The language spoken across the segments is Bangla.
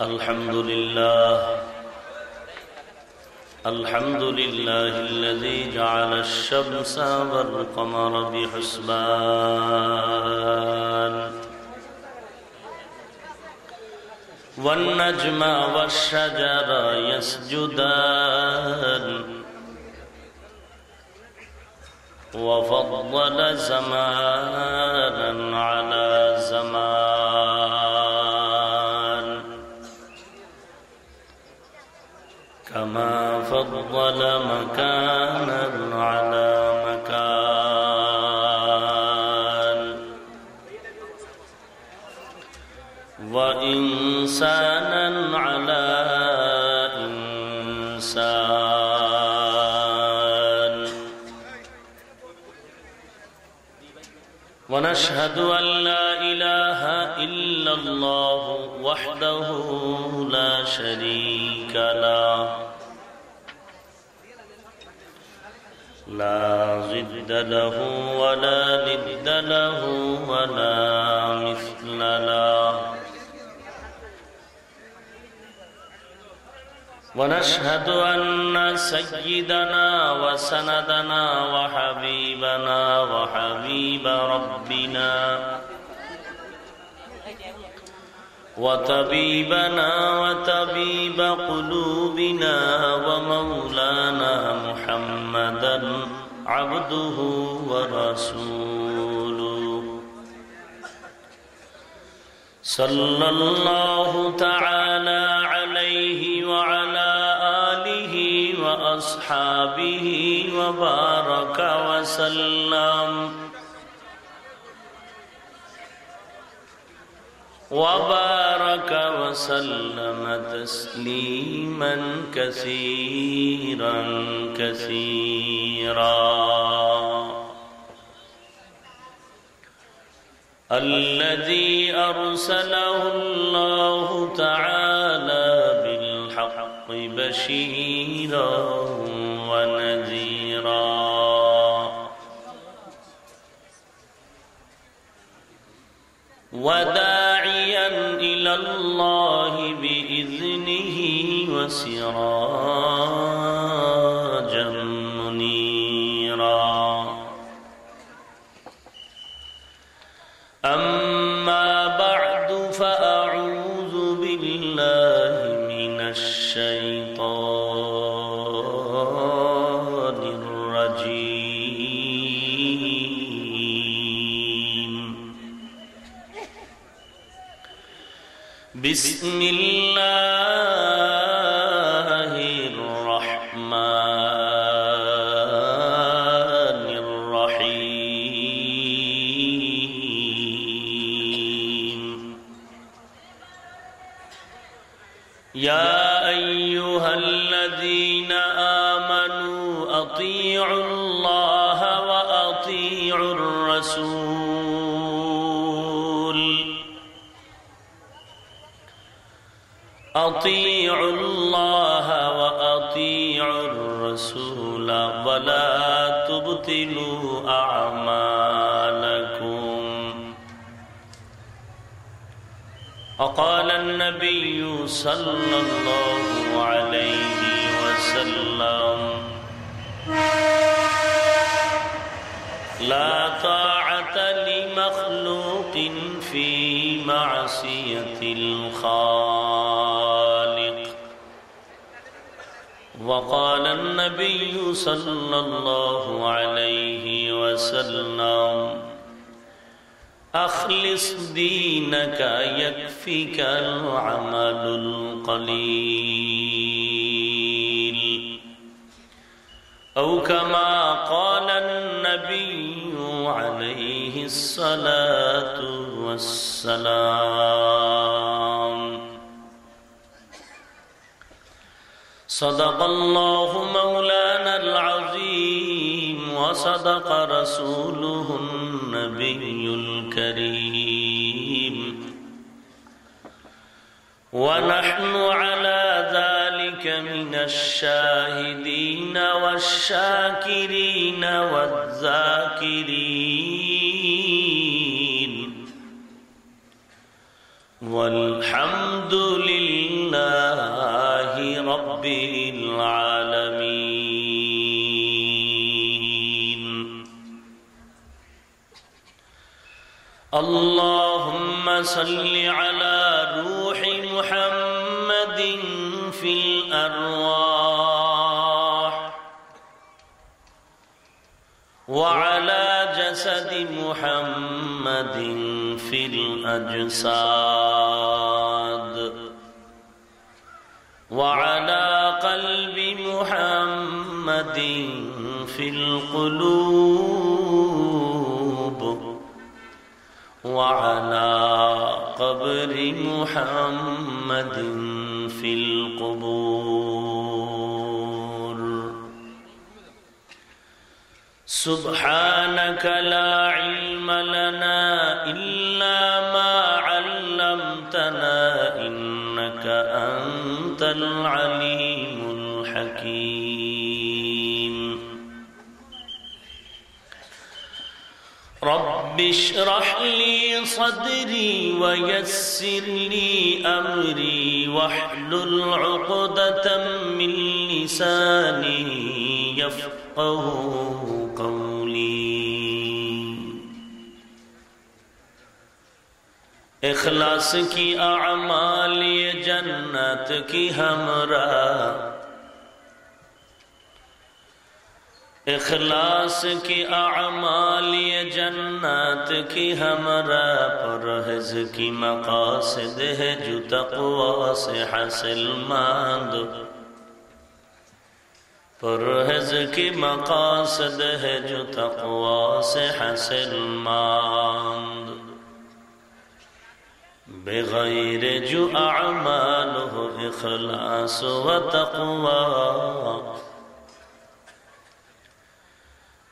الحمد لله الحمد لله الذي جعل الشمس والقمر بحسبان والنجم والشجر يسجدان وفضل زمانا على زمان كما فضل مكانا على مكان. وإنسانا على إنسان. ونشهد أن لا إله إلا الله وحده لا شريك له. لا ضد له ولا ند له ولا مثل له ونشهد أن سيدنا وسندنا وحبيبنا وحبيب ربنا وطبيبنا وطبيب قلوبنا ومولانا محمدا عبده ورسوله. صلى الله تعالى عليه وعلى آله وأصحابه وبارك وسلم. وبارك وسلم تسليما كثيرا كثيرا. الذي أرسله الله تعالى بالحق بشيرا ونذيرا. وداعيا إلى الله بإذنه وسراجا بسم الله الرسول ولا تبطلوا أعمالكم. وقال النبي صلى الله عليه وسلم لا طاعة لمخلوق في معصية الخالق. وقال النبي صلى الله عليه وسلم أخلص دينك يكفيك العمل القليل. أو كما قال النبي عليه الصلاة والسلام صدق الله مولانا العظيم وصدق رسوله النبي الكريم. ونحن على ذلك من الشاهدين والشاكرين والذاكرين. والحمد لله رب العالمين اللهم صل على روح محمد في الأرواح وعلى جسد محمد في الأجساد وعلى قلب محمد في القلوب وعلى قبر محمد في القبور. سبحانك لا علم لنا العليم الحكيم. رب اشرح لي صدري ويسر لي أمري واحلل عقدة من لساني يفقه اخلاص کی اعمال یہ جنت کی ہمراہ اخلاص کی اعمال یہ جنت کی ہمراہ پرہز کی مقاصد ہے جو تقوی سے حاصل ماند پرہز کی مقاصد ہے جو تقوی سے حاصل ماند بغير جو أعماله إخلاص وتقوى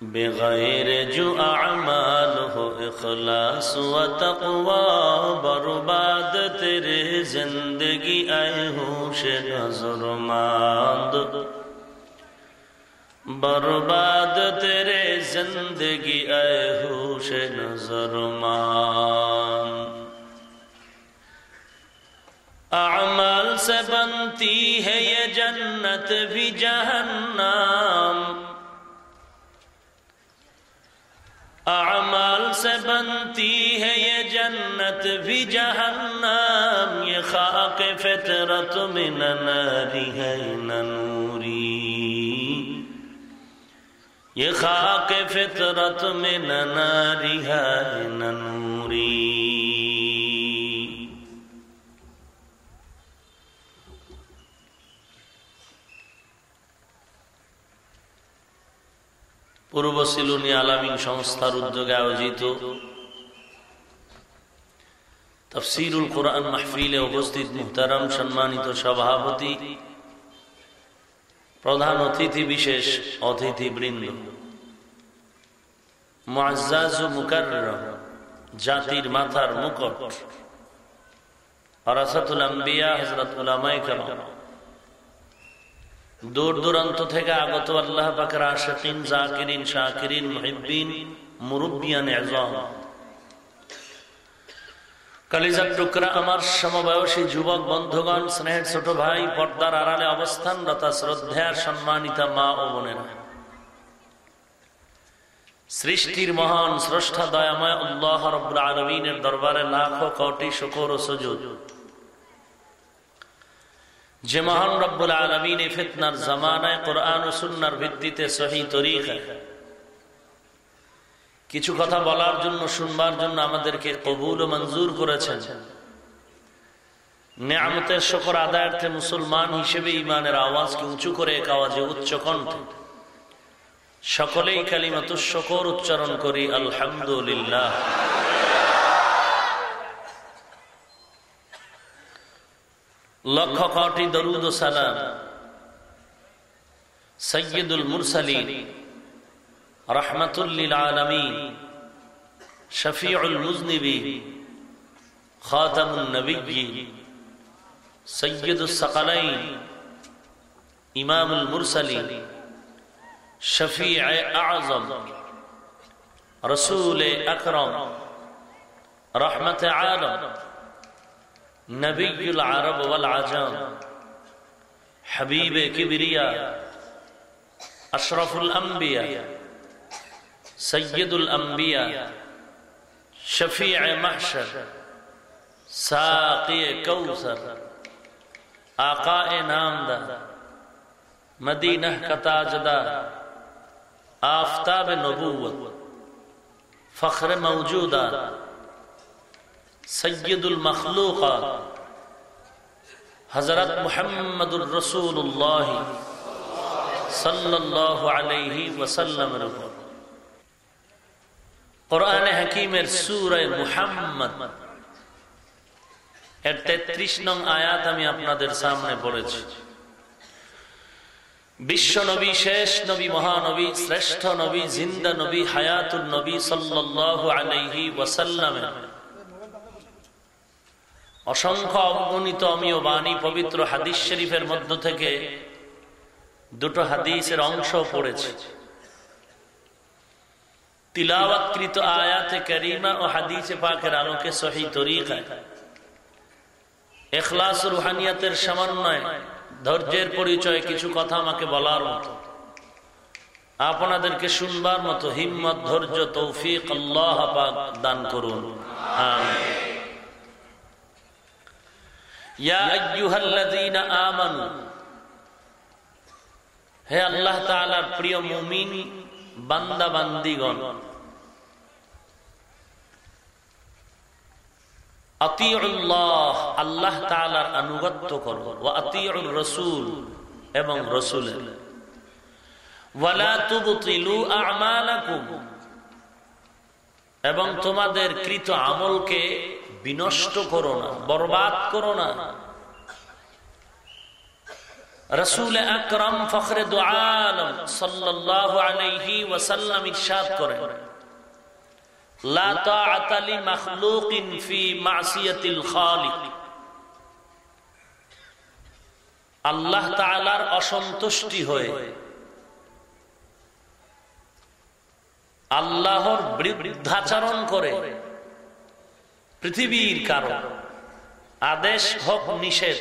بغير جو أعماله إخلاص وتقوى برباد تیرے زندگی اے ہوش نظر ماند برباد تیرے زندگی اے ہوش نظر ماند اعمال سے بنتی ہے یہ جنت بھی جہنم۔ اعمال سے بنتی ہے یہ جنت بھی جہنم۔ یہ خاک فطرت میں ناری ہے نوری۔ یہ خاک فطرت میں ناری ہے نوری۔ পূর্ব সিলুনি আলামিন সংস্থার উদ্যোগে আয়োজিত তফসিরুল কোরআন মাহফিলে উপস্থিত মুহতারাম সম্মানিত সভাপতি, প্রধান অতিথি বিশেষ অতিথি বৃন্দ মুআজ্জাজ মুকাররম, জাতির মাথার মুকুট আরাসাতুল আম্বিয়া, হযরত উলামায়ে কেরাম দূর দূরান্ত থেকে আগত আল্লাহ পাকের টুকরা আমার সমবয়সী যুবক বন্ধুগণ, স্নেহের ছোট ভাই, পর্দার আড়ালে অবস্থানরত শ্রদ্ধার সম্মানিতা মা ও বোনেরা। সৃষ্টির মহান, স্রষ্টা, দয়াময় আল্লাহ রব্বুল আলমিনের দরবারে লাখো কোটি শুকর ও সুজুদ। যে মহান রব্বুল আলমিন এ ফিতনার জামানায় কোরআন ও সুন্নার ভিত্তিতে সহি তরিকা। কিছু কথা বলার জন্য, শুনবার জন্য আমাদেরকে কবুল ও মঞ্জুর করেছেন। নেয়ামতের শকর আদায়ার্থে মুসলমান হিসেবে ইমানের আওয়াজকে উঁচু করে এক আওয়াজে উচ্চ কণ্ঠে। সকলেই কালিমাত শকর উচ্চারণ করি, আলহামদুলিল্লাহ। লক্ষ কোটি দরুদ সালাম। সৈয়দুল মুরসালিন, রহমতুল্লিল আলমিন, শফিউল মুজনিবি খাতামুন নবী সৈয়দুল সকলাইন, ইমামুল মুরসালিন শফি আজম, রসুল আকরম, রহমত আলম। نبی العرب والعجم. حبیب کبریا أشرف الانبیاء سید الانبیاء شفیع محشر ساقی کوثر آقا نام دا مدینہ کا تاجدار آفتاب نبوت فخر موجودہ সৈয়দুল মখলুকা হজরত মোহাম্মদুর রসুল্লাহ আয়াত আমি আপনাদের সামনে পড়েছি। বিশ্ব নবী, শেষ নবী, মহানবী, শ্রেষ্ঠ নবী, জিন্দা নবী হায়াতুল নবী সাল্লাহ আলহি ওয়াসাল্লামের অসংখ্য অগণিত অমীয় বাণী পবিত্র হাদিস শরীফের মধ্য থেকে দুটো হাদিসের অংশ পড়েছে। তিলাওয়াতকৃত আয়াতে করিমা ও হাদিসে পাকের আলোকে সহি এখলাস রুহানিয়াতের সমন্বয় ধৈর্যের পরিচয় কিছু কথা আমাকে বলার মতো। আপনাদেরকে শুনবার মতো হিম্মত, ধৈর্য, তৌফিক আল্লাহ পাক দান করুন। হে আল্লাহ তাআলার প্রিয় মুমিন, বান্দা, বান্দিগণ আল্লাহ তালার আনুগত্য করো ও আতিউর রসুল এবং রসুলের। এবং তোমাদের কৃত আমলকে বিনষ্ট করো না, বরবাদ করো না। রসুল আকরম ফখরে দু আলম সাল্লাহ আলাইহি ওয়াসাল্লাম আল্লাহ অসন্তুষ্টি হয়ে আল্লাহর বৃদ্ধাচরণ করে পৃথিবীর কারণ আদেশ, হোক, নিষেধ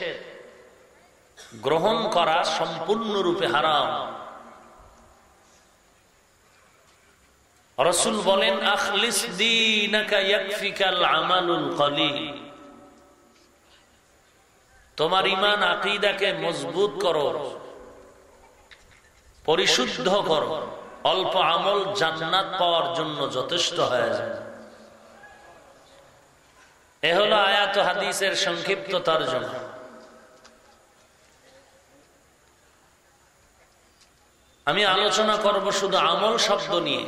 গ্রহণ করা সম্পূর্ণরূপে হারাম। রসুল বলেন, আখলিস তোমার ইমান আকিদাকে মজবুত করো, পরিশুদ্ধ করো। অল্প আমল জান্নাত পাওয়ার জন্য যথেষ্ট হয়ে যায় এ আয়াত হাদিসের সংক্ষিপ্ত তর্জমা আমি আলোচনা করব শুধু আমল শব্দ নিয়ে।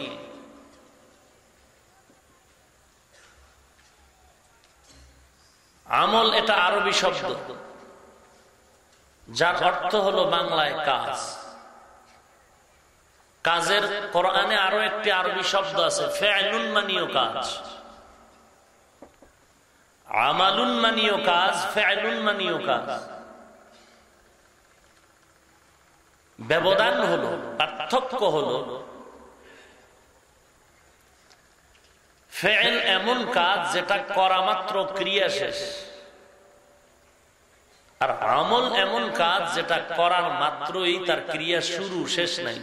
আমল এটা আরবি শব্দ, যার অর্থ হলো বাংলায় কাজ। কাজের কোরআনে আরও একটি আরবি শব্দ আছে ফেআলুন মানিও কাজ। আমালুন মানিও কাজ ফেআলুন মানিও কাজ। ব্যবধান হলো, পার্থক্য হলো, ফেল এমন কাজ যেটা করা মাত্র ক্রিয়া শেষ। আর আমল এমন কাজ যেটা করার মাত্রই তার ক্রিয়া শুরু, শেষ নাই।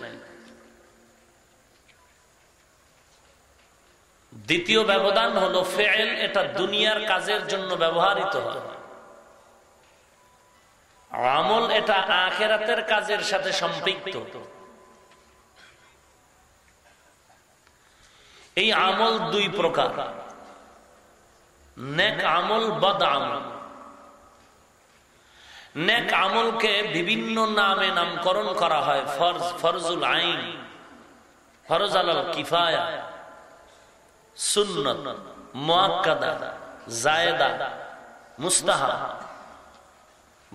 দ্বিতীয় ব্যবধান হলো ফেল এটা দুনিয়ার কাজের জন্য ব্যবহৃত হয়। আমল এটা আখেরাতের কাজের সাথে সম্পৃক্ত। এই আমল দুই প্রকার। নেক আমল, বদ আমল। নেক আমলকে বিভিন্ন নামে নামকরণ করা হয়, ফরজ, ফরজুল আইন, ফরজ আল কিফায়া। সুন্নত মোয়াক্কাদা জায়দা মুস্তাহা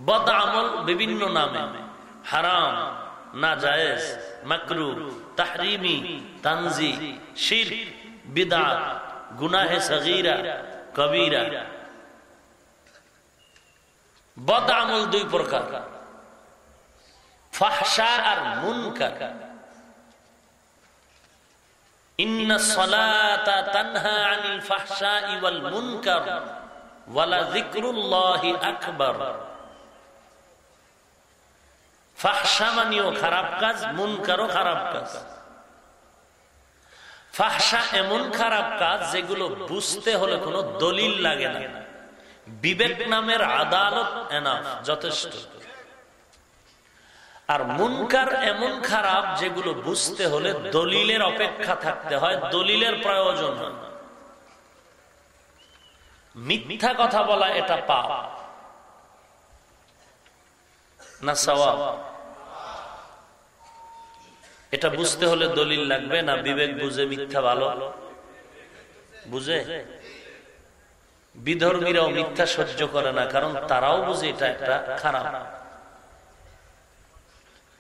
বদ আমল বিভিন্ন নামে। হারাম, না জায়েজ, মাকরু, তাহরিমি, তানজি শির বিদাত গুনাহে সগীরা, কবিরা। বদ আমল দুই প্রকার। ফাহসা আর মুনকার। খারাপ কাজ, মুনকারও খারাপ কাজ। ফাহসা এমন খারাপ কাজ যেগুলো বুঝতে হলে কোনো দলিল লাগে না। বিবেক নামের আদালত এনাফ যথেষ্ট। আর মুনকার এমন খারাপ যেগুলো বুঝতে হলে দলিলের অপেক্ষা থাকতে হয়, দলিলের প্রয়োজন মিথ্যা কথা বলা এটা পাপ। না সওয়াব? এটা বুঝতে হলে দলিল লাগবে, না বিবেক বুঝে মিথ্যা ভালো? বুঝে? বিধর্মীরাও মিথ্যা সহ্য করে না, কারণ তারাও বুঝে এটা একটা খারাপ।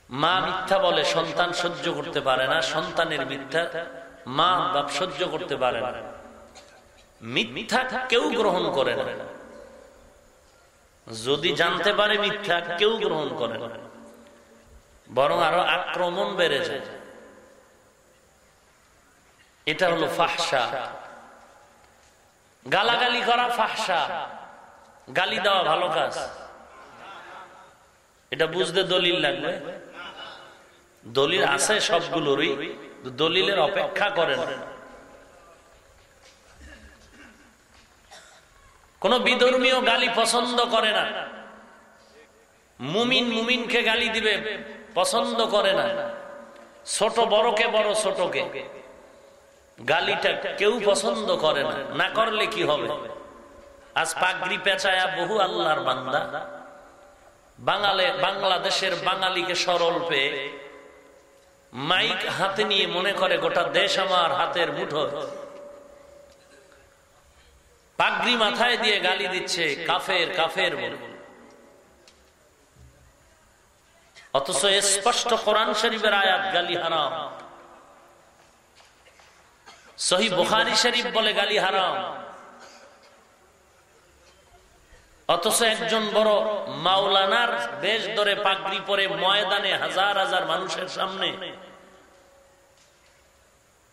মা মিথ্যা বলে সন্তান সহ্য করতে পারে না, সন্তানের মিথ্যা মা বাপ সহ্য করতে পারে না। মিথ্যা কেউ গ্রহণ করে না। যদি জানতে পারে মিথ্যা, কেউ গ্রহণ করে না। বরং আরও আক্রমণ বেড়ে যায়। এটা হলো ফাহসা। গালাগালি করা ফাহসা। গালি দেওয়া ভালো কাজ। এটা বুঝতে দলিল লাগবে? দলিল আছে সবগুলোরই দলিলের অপেক্ষা করে না কোন বিধর্মীয় গালি পছন্দ করে না। মুমিন মুমিনকে গালি দিবে পছন্দ করে না। ছোট বড়কে বড় ছোটকে। গালিটা কেউ পছন্দ করে না। না। করলে কি হবে? আজ পাগড়ি পেঁচায়া বহু আল্লাহর বান্দা। বাঙালে বাংলাদেশের বাঙালিকে সরল পেয়ে মাইক হাতে নিয়ে মনে করে, গোটা দেশ আমার হাতের মুঠো পাগড়ি মাথায় দিয়ে গালি দিচ্ছে, কাফের কাফের বলে। অথচ স্পষ্ট কোরআন শরীফের আয়াত, গালি হারাম। সহি বুখারি শরীফ বলে, গালি হারাম। অথচ একজন বড় মাওলানার বেশ ধরে পাগড়ি পরে ময়দানে হাজার হাজার মানুষের সামনে।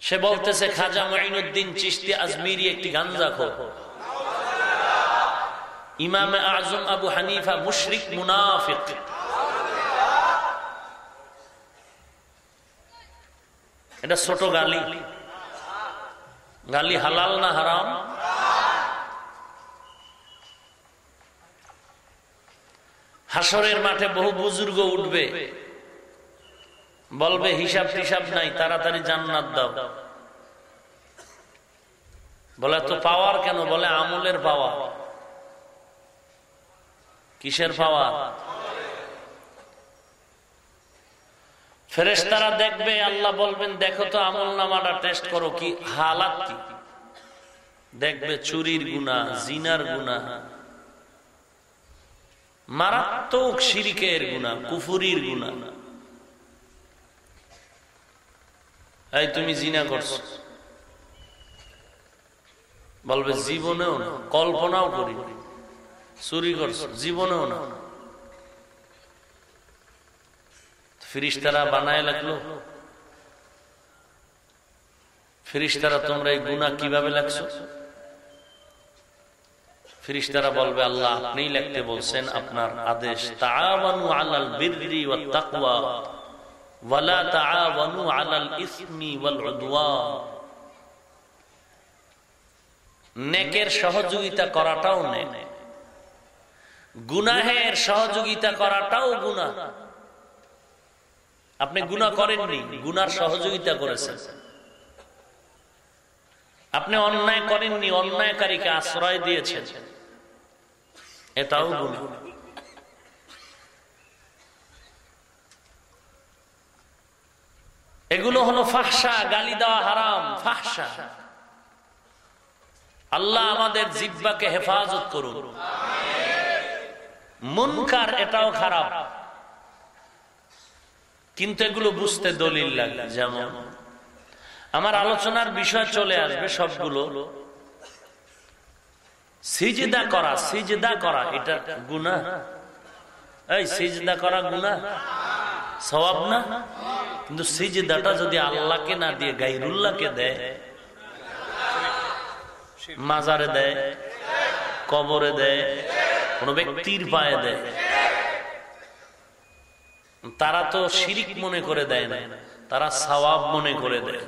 সে বলতেছে, খাজা মঈনুদ্দিন চিস্তি আজমিরি একটি গাঞ্জা খো ইমাম আজম আবু হানিফা মুশরিক মুনাফিক। এটা ছোট গালি। গালি হালাল না হারাম? হাসরের মাঠে বহু বুজুর্গ উঠবে। বলবে, হিসাব টিসাব নাই, তাড়াতাড়ি জান্নাত দাও। বলে তো পাওয়ার কেন? বলে, আমলের পাওয়া কিসের পাওয়া ফেরেস তারা দেখবে, আল্লাহ বলবেন, দেখো তো, আমল নামাটা টেস্ট করো, কি হালাত কি? দেখবে, চুরির গুণা জিনার গুণা মারাত্মক শিরিকের গুণা, কুফুরির গুণা। এই তুমি জিনা করছ। বলবে, জীবনেও না, কল্পনাও করি চুরি করছ, জীবনেও না। ফিরিস্তারা বানায় লাগল ফিরিস্তারা তোমরা এই গুণা কীভাবে লাগছো ফিরিস্তারা বলবে, আল্লাহ, আপনিই লিখতে বলছেন আপনার আদেশ। আলাল বিররি ওয়াত তাকওয়া, ওয়ালা আলাল ইসমি ওয়াল উদওয়ান। নেকের সহযোগিতা করাটাও নেক। গুনাহের সহযোগিতা করাটাও গুনাহ। আপনি গুনাহ করেননি, গুনার সহযোগিতা করেছেন। আপনি অন্যায় করেননি, অন্যায়কারীকে আশ্রয় দিয়েছেন। এটাও গুণ। এগুলো হলো ফাহসা গালি দেওয়া হারাম ফাহসা আল্লাহ আমাদের জিব্বাকে হেফাজত করুন। মুনকার এটাও খারাপ। কিন্তু এগুলো বুঝতে দলিল লাগে যেমন। আমার আলোচনার বিষয় চলে আসবে সবগুলো। সিজদা করা সিজদা করা এটা গুনা এই সিজদা করা গুনা সবাব না? কিন্তু সিজদাটা যদি আল্লাহকে না দিয়ে গাইরুল্লাহকে দেয়, মাজারে দেয়, কবরে দেয়, কোন ব্যক্তির পায়ে দেয়, তারা তো শিরিক মনে করে দেয় না, তারা সওয়াব মনে করে দেয়।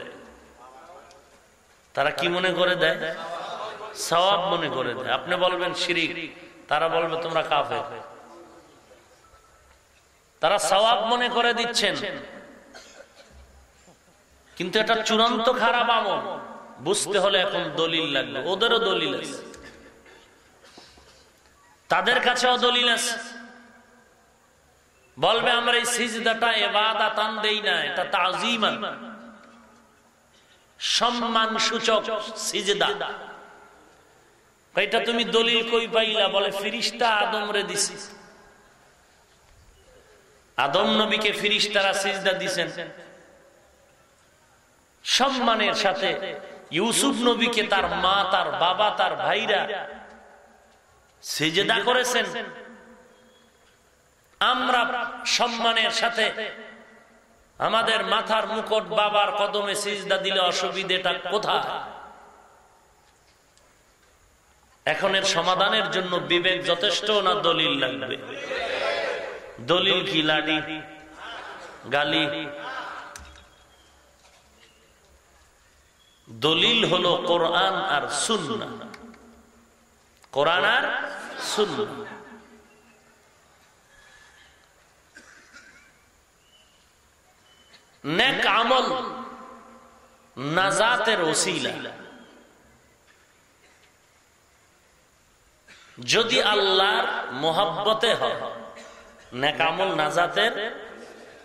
তারা কি মনে করে দেয়? সওয়াব মনে করে দেয়। আপনি বলবেন শিরিক, তারা বলবে তোমরা কাফের। তারা সওয়াব মনে করে দিচ্ছেন। কিন্তু এটা চূড়ান্ত খারাপ আমল। বুঝতে হলে এখন দলিল লাগবে। ওদেরও দলিল আছে। তাদের কাছেও দলিল আছে। বলবে, আমরা এই সিজদাটা এবাদাতান দেই না, এটা তাজিমা সম্মান সূচক সিজদা। এটা তুমি দলিল কই পাইলা? বলে, ফিরিস্তা আদম রে দিছি। আদম নবীকে ফিরিস্তারা সিজদা দিছেন। সম্মানের সাথে ইউসুফ নবীকে তার মা, তার বাবা, তার ভাইরা সিজদা করেছেন। আমরা সম্মানের সাথে আমাদের মাথার মুকুট বাবার কদমে সিজদা দিলে অসুবিধেটা কোথায়? এখন এর সমাধানের জন্য বিবেক যথেষ্ট না দলিল লাগবে? দলিল কি লাডি গালি? দলিল হলো কোরআন আর সুন্না কোরআন আর সুন্না নেক আমল নাজাতের ওসিলা। যদি আল্লাহর মোহাব্বতে হয় নাজাতের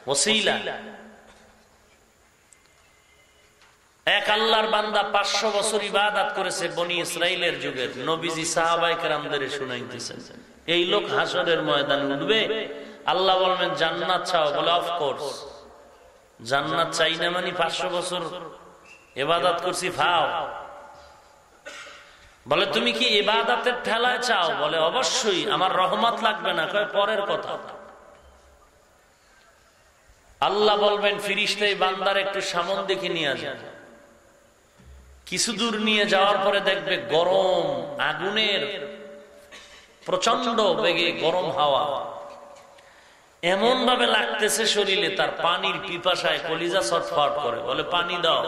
ওসিলা। এক আল্লাহর বান্দা পাঁচশো বছর ইবাদাত করেছে বনি ইসরায়েলের যুগের নবীজি সাহাবাইকার শুনাইতেছেন। এই লোক হাসরের ময়দানে উঠবে। আল্লাহ বলবেন, জান্নাত চাও? বলে অফকোর্স জান্নাত চাই না মানে পাঁচশো বছর এবাদাত করছি ফাও বলে, তুমি কি এবাদাতের ঠেলায় চাও? বলে, অবশ্যই, আমার রহমত লাগবে না। কয়, পরের কথা। আল্লাহ বলবেন ফিরিস্তাই বান্দার একটু সামন দেখে নিয়ে যায় কিছু দূর নিয়ে যাওয়ার পরে দেখবে গরম, আগুনের প্রচণ্ড বেগে গরম হাওয়া। এমন ভাবে লাগতেছে শরীরে, তার পানির পিপাসায় কলিজা ছটফট করে। বলে, পানি দাও।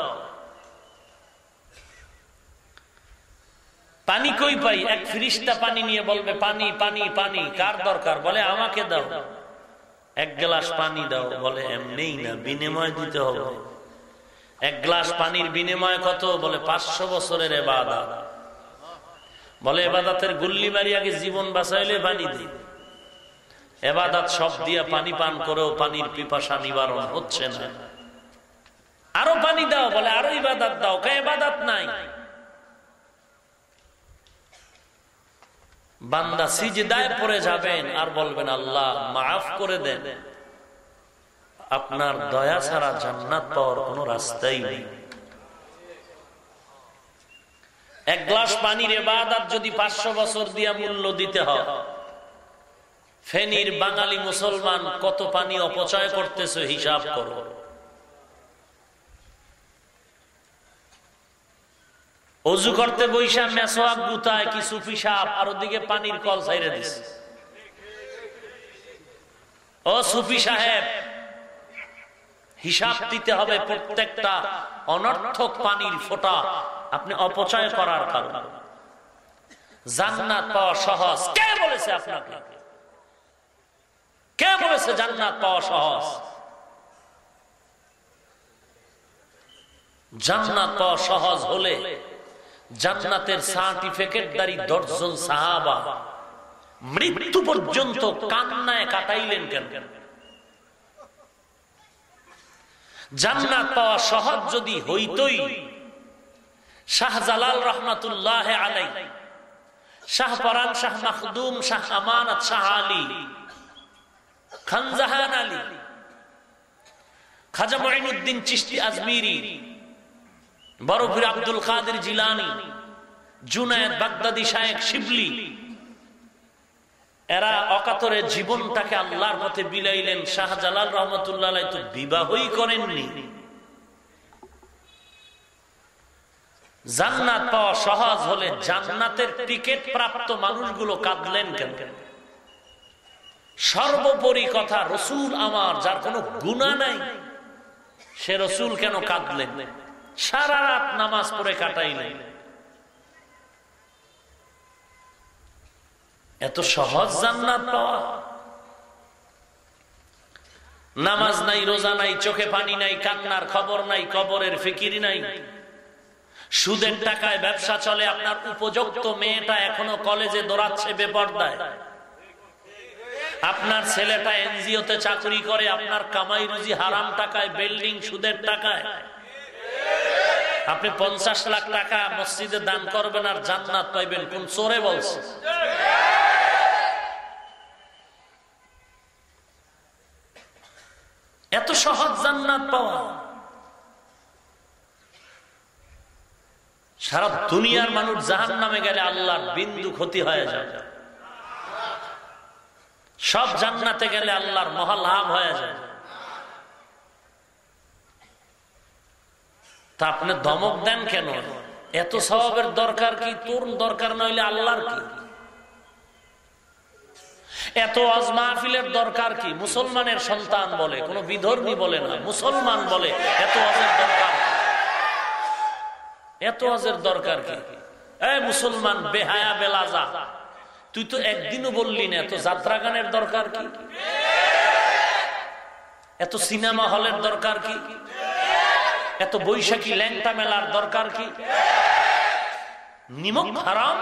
পানি কই পাই? এক ফিরিস্তা পানি নিয়ে বলবে, পানি পানি পানি, কার দরকার? বলে, আমাকে দাও। এক গ্লাস পানি দাও। বলে এমনি না, বিনিময় দিতে হবে। এক গ্লাস পানির বিনিময় কত? বলে, পাঁচশো বছরের এবাদা বলে, এবাদাতের গুল্লি মারি আগে জীবন বাঁচাইলে পানি দিই এবাদাত সব দিয়া পানি পান করেও পানির পিপাসা নিবারণ হচ্ছে না। আরও পানি দাও, বলে, আরও ইবাদাত দাও। কে এবাদাত নাই। বান্দা সিজদায় পড়ে যাবেন আর বলবেন, আল্লাহ, মাফ করে দেন। আপনার দয়া ছাড়া জান্নাত পাওয়ার কোন রাস্তাই নেই। এক গ্লাস পানির এবাদাত যদি পাঁচশো বছর দিয়া মূল্য দিতে হয়। ফেনীর বাঙালি মুসলমান কত পানি অপচয় করতেছে, হিসাব করো। অজু করতে বৈশা মেসোয়াক গুতায় কি সুফি সাপ, আর ওদিকে পানির কল সাইরে দিছে ও সুফি সাহেব, হিসাব দিতে হবে প্রত্যেকটা অনর্থক পানির ফোঁটা আপনি অপচয় করার কারণ। জান্নাত পাওয়া সহজ। কে বলেছে আপনাকে? কে বলেছে জান্নাত পাওয়া সহজ? জান্নাত পাওয়া সহজ হলে জান্নাতের সার্টিফিকেট দারি দর্জন সাহাবা মৃত্যু পর্যন্ত কান্নায় কাটাইলেন কেন? জান্নাত পাওয়া সহজ যদি হইতই, শাহজালাল রহমাতুল্লাহ আলাই, শাহ পরান, শাহ মাহদুম শাহ আমানত, শাহ আলী, খানজাহান আলী, খাজা মাইনুদ্দিন চিস্তি আজমিরি বরফির আব্দুল কাদের জিলানি, জুনায়দ বাগদাদি শায়েক শিবলি, এরা অকাতরে জীবনটাকে আল্লাহর পথে বিলাইলেন। শাহজালাল রহমতুল্লাহ তো বিবাহই করেননি। জান্নাত পাওয়া সহজ হলে জান্নাতের টিকিট প্রাপ্ত মানুষগুলো কাঁদলেন কেন? সর্বোপরি কথা, রসুল আমার, যার কোনো গুণা নাই, সে রসুল কেন কাঁদলেন? সারা রাত নামাজ পড়ে কাটাইলেন। এত সহজ জান্নাত পাওয়া। নামাজ নাই, রোজা নাই, চোখে পানি নাই, কান্নার খবর নাই, কবরের ফিকির নাই। সুদের টাকায় ব্যবসা চলে, আপনার উপযুক্ত মেয়েটা এখনও কলেজে দৌড়াচ্ছে বেপর্দায়। আপনার ছেলেটা এনজিওতে চাকরি করে, আপনার কামাই রুজি হারাম টাকায়, বিল্ডিং সুদের টাকায়। আপনি পঞ্চাশ লাখ টাকা মসজিদে দান করবেন আর জান্নাত পাইবেন, কোন চোরে বলছে? এত সহজ জান্নাত পাওয়া। সারা দুনিয়ার মানুষ জাহান নামে গেলে আল্লাহর বিন্দু ক্ষতি হয়ে যায়। সব জান্নাতে গেলে আল্লাহর মহা লাভ হয়ে যায়। তা আপনি ধমক দেন কেন? এত স্বভাবের দরকার কি? তোর দরকার নইলে আল্লাহর কি? এত আজ মাহফিলের দরকার কি? মুসলমানের সন্তান বলে, কোন বিধর্মী বলে না, মুসলমান বলে, এত আজের দরকার এত আজের দরকার কি? এ মুসলমান বেহায়া বেলাজা, তুই তো একদিনও বললি না, এত যাত্রা গানের দরকার কি? এত সিনেমা হলের দরকার কি? এত বৈশাখী ল্যাংটা মেলার দরকার কি? নিমক হারাম?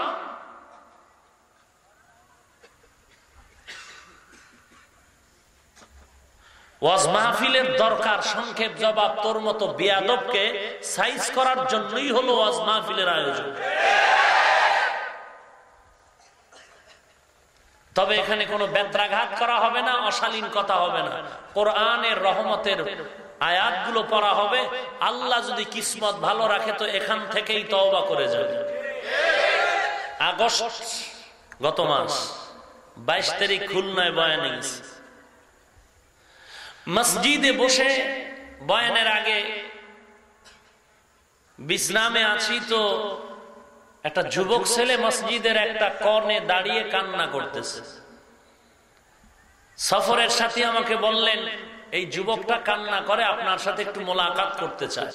ওয়াজ মাহফিলের দরকার সংক্ষেপ জবাব তোর মতো বিয়াদবকে সাইজ করার জন্যই হলো ওয়াজ মাহফিলের আয়োজন। তবে এখানে কোনো বেত্রাঘাত করা হবে না অশালীন কথা হবে না। কোরআনের রহমতের আয়াতগুলো পড়া হবে। আল্লাহ যদি কিসমত ভালো রাখে তো এখান থেকেই তওবা করে যাবে। আগস্ট গত মাস, বাইশ তারিখ খুলনায় বয়ানে। মসজিদে বসে বয়ানের আগে বিশ্রামে আছি তো একটা যুবক ছেলে মসজিদের একটা কর্নে দাঁড়িয়ে কান্না করতেছে। সফরের সাথে আমাকে বললেন এই যুবকটা কান্না করে আপনার সাথে একটু মোলাকাত করতে চায়।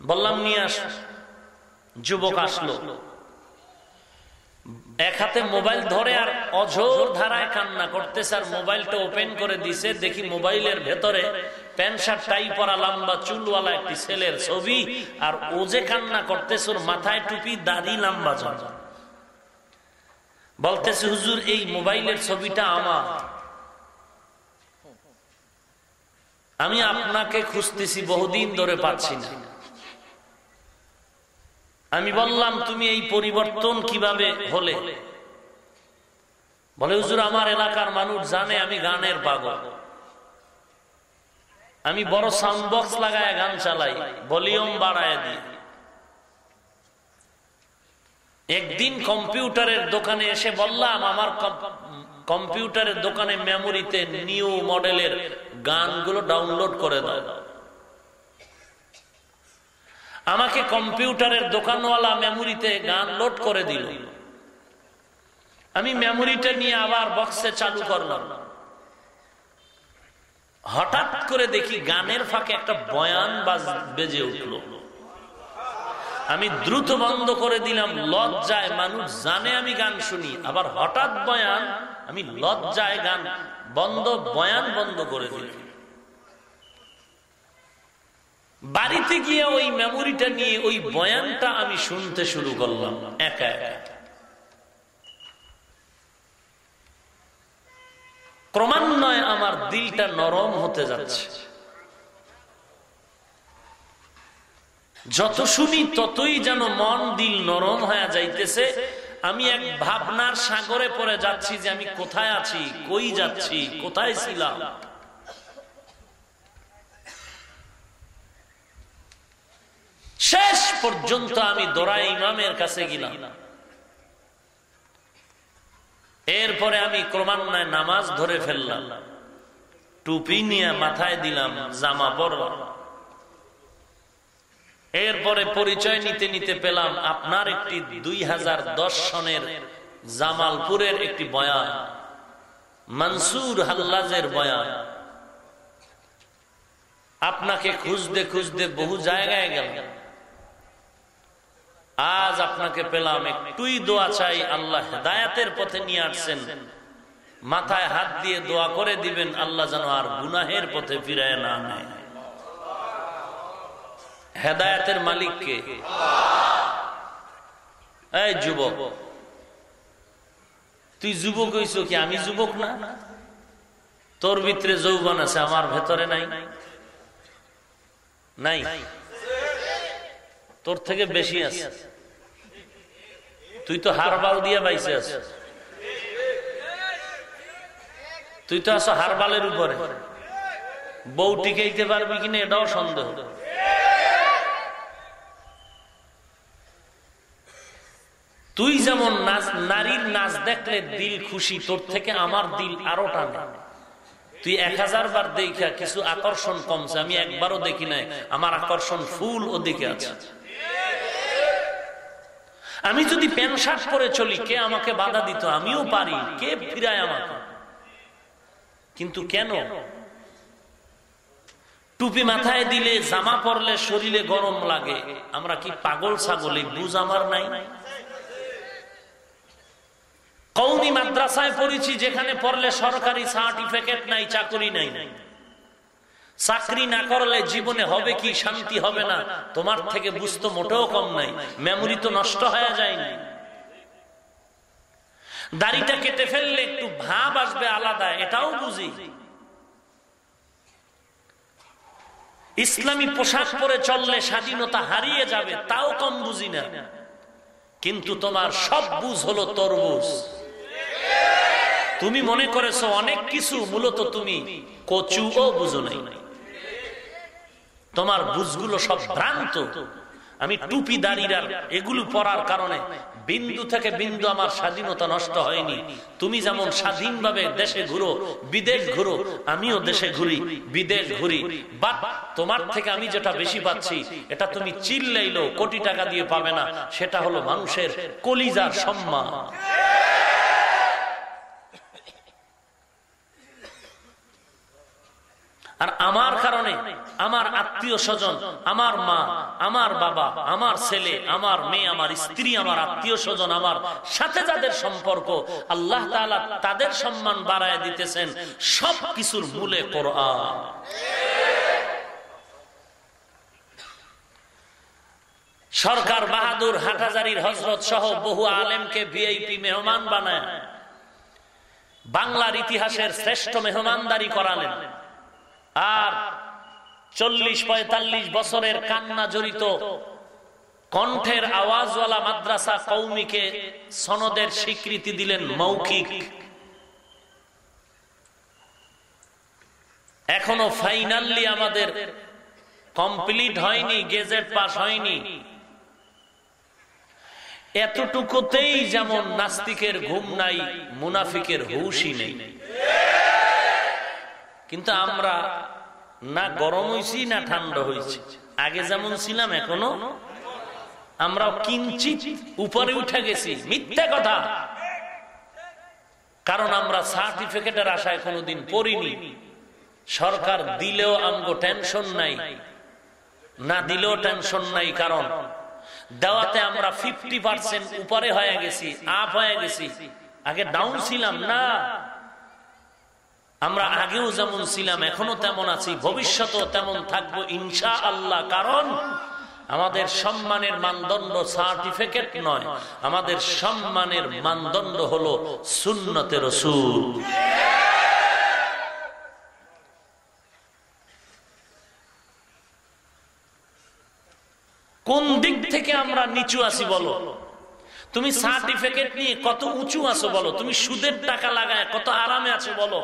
বললাম, নিয়ে আস। যুবক আসলো। এক হাতে মোবাইল ধরে আর অঝোর ধারায় কান্না করতেছে আর মোবাইলটা ওপেন করে দিছে। দেখি মোবাইলের ভেতরে প্যান্ট শার্ট, টাই পরা লম্বা চুলওয়ালা একটি ছেলের ছবি আর ও যে কান্না করতেছে, ওর মাথায় টুপি, দাড়ি লম্বা জন বলতেছে, হুজুর, এই মোবাইলের ছবিটা আমার। আমি আপনাকে খুঁজতেছি বহুদিন ধরে পাচ্ছি না। আমি বললাম, তুমি এই পরিবর্তন কীভাবে হলে? বলে, হুজুর, আমার এলাকার মানুষ জানে আমি গানের পাগল। আমি বড় সাউন্ড বক্স লাগায় গান চালাই, ভলিউম বাড়ায় দিই। একদিন কম্পিউটারের দোকানে এসে বললাম, আমার কম্পিউটারের দোকানে মেমোরিতে নিউ মডেলের গানগুলো ডাউনলোড করে দাও। আমাকে কম্পিউটারের দোকানওয়ালা মেমোরিতে গান লোড করে দিল। আমি মেমোরিটা নিয়ে আবার বক্সে চালু করলাম। হঠাৎ করে দেখি গানের ফাঁকে একটা বয়ান বেজে উঠল। আমি দ্রুত বন্ধ করে দিলাম, লজ্জায় মানুষ জানে আমি গান শুনি। আবার হঠাৎ বয়ান আমি লজ্জায় গান বন্ধ, বয়ান বন্ধ করে দিলাম। বাড়িতে গিয়ে ওই মেমোরিটা নিয়ে ওই বয়ানটা আমি শুনতে শুরু করলাম, একা একা। ক্রমান্বয়ে আমার দিলটা নরম হতে যাচ্ছে। যত শুনি ততই যেন মন দিল নরম হয়ে যাইতেছে আমি এক ভাবনার সাগরে পড়ে যাচ্ছি যে আমি কোথায় আছি, কই যাচ্ছি, কোথায় ছিলাম? শেষ পর্যন্ত আমি দোরা ইমামের কাছে গেলাম। এরপরে আমি ক্রমান্বয়ে নামাজ ধরে ফেললাম। টুপি নিয়ে মাথায় দিলাম, জামা পরলাম। এরপরে পরিচয় নিতে নিতে পেলাম আপনার একটি দুই হাজার দশ সনের জামালপুরের একটি বয়ান, মনসুর হাল্লাজের বয়ান। আপনাকে খুঁজতে খুঁজতে বহু জায়গায় গেল আজ আপনাকে পেলাম একটুই দোয়া চাই, আল্লাহ হেদায়াতের পথে নিয়ে আসছেন। মাথায় হাত দিয়ে দোয়া করে দিবেন, আল্লাহ যেন আর গুনাহের পথে ফিরায় না নেয়। হেদায়াতের মালিককে। এই যুবক, তুই যুবক হইস কি? আমি যুবক না? তোর ভিতরে যৌবন আছে, আমার ভেতরে নাই। নাই? তোর থেকে বেশি আছে। তুই তো হারবাল দিয়ে বাইসে আস তুই তো আছো হারবালের উপরে। বউ টিকাইতে পারবি কিনা এটাও সন্দেহ। তুই যেমন নাচ নারীর নাচ দেখলে দিল খুশি, তোর থেকে আমার দিল আরও টানে। তুই এক হাজার বার দেখা, কিছু আকর্ষণ কমছে। আমি একবারও দেখি নাই, আমার আকর্ষণ ফুল ওদিকে আছে। আমি যদি প্যান্ট শার্ট পরে চলি, কে আমাকে বাধা দিত? আমিও পারি, কে ফিরায় আমাকে? কিন্তু কেন? টুপি মাথায় দিলে, জামা পরলে শরীরে গরম লাগে। আমরা কি পাগল, ছাগল? বুঝ আমার নাই। কৌমি মাদ্রাসায় পড়েছি, যেখানে পড়লে সরকারি সার্টিফিকেট নাই, চাকরি নাই। চাকরি না করলে জীবনে হবে কি, শান্তি হবে না? তোমার থেকে বুঝতো মোটেও কম নাই, মেমোরি তো নষ্ট হয়ে যায় যায়নি দাড়িটা কেটে ফেললে একটু ভাব আসবে আলাদা, এটাও বুঝি। ইসলামী পোশাক পরে চললে স্বাধীনতা হারিয়ে যাবে, তাও কম বুঝি না। কিন্তু তোমার সব বুঝ হলো তরবুজ তুমি মনে করেছ অনেক কিছু, মূলত তুমি কচু ও বুঝো নাই। তোমার বুঝগুলো সব ভ্রান্ত। আমি টুপি দাঁড়িয়ে এগুলো পরার কারণে বিন্দু থেকে বিন্দু আমার স্বাধীনতা নষ্ট হয়নি। তুমি যেমন স্বাধীনভাবে দেশে ঘুরো, বিদেশ ঘুরো, আমিও দেশে ঘুরি, বিদেশ ঘুরি। বাট তোমার থেকে আমি যেটা বেশি পাচ্ছি, এটা তুমি চিল্লাইলো কোটি টাকা দিয়ে পাবে না, সেটা হলো মানুষের কলিজার সম্মান। আর আমার কারণে আমার আত্মীয় স্বজন, আমার মা, আমার বাবা, আমার ছেলে, আমার মেয়ে, আমার স্ত্রী, আমার আত্মীয় স্বজন, আমার সাথে যাদের সম্পর্ক, আল্লাহ তাদের সম্মান বাড়ায় দিতেছেন সব কিছুর মূলে কোরআন। সরকার বাহাদুর হাটাজারির হজরত সহ বহু আলেমকে ভিআইপি মেহমান বানায়। বাংলার ইতিহাসের শ্রেষ্ঠ মেহমানদারি করালেন। আর চল্লিশ পঁয়তাল্লিশ বছরের কান্না জড়িত কণ্ঠের আওয়াজওয়ালা মাদ্রাসা কৌমিকে সনদের স্বীকৃতি দিলেন মৌখিক। এখনও ফাইনালি আমাদের কমপ্লিট হয়নি, গেজেট পাস হয়নি। এতটুকুতেই যেমন নাস্তিকের ঘুম নাই, মুনাফিকের হুশই নেই। কিন্তু আমরা না গরম হয়েছি না ঠান্ডা হয়েছি আগে যেমন ছিলাম, এখনও আমরা কিঞ্চিত উপরে উঠে গেছি। মিথ্যা কথা। কারণ আমরা সার্টিফিকেটের আশায় কোনোদিন পড়িনি। সরকার দিলেও আমগো টেনশন নাই। না দিলেও টেনশন নাই, কারণ দেওয়াতে আমরা ফিফটি পার্সেন্ট উপরে হয়ে গেছি আপ হয়ে গেছি। আগে ডাউন ছিলাম না। আমরা আগেও যেমন ছিলাম, এখনও তেমন আছি, ভবিষ্যতেও তেমন থাকব ইনশা আল্লাহ কারণ আমাদের সম্মানের মানদণ্ড সার্টিফিকেট নয়, আমাদের সম্মানের মানদণ্ড হলো সুন্নতের রসুল। কোন দিক থেকে আমরা নিচু আছি বলো? তুমি সার্টিফিকেট নিয়ে কত উঁচু আছো বলো? তুমি সুদের টাকা লাগায় কত আরামে আছো বলো?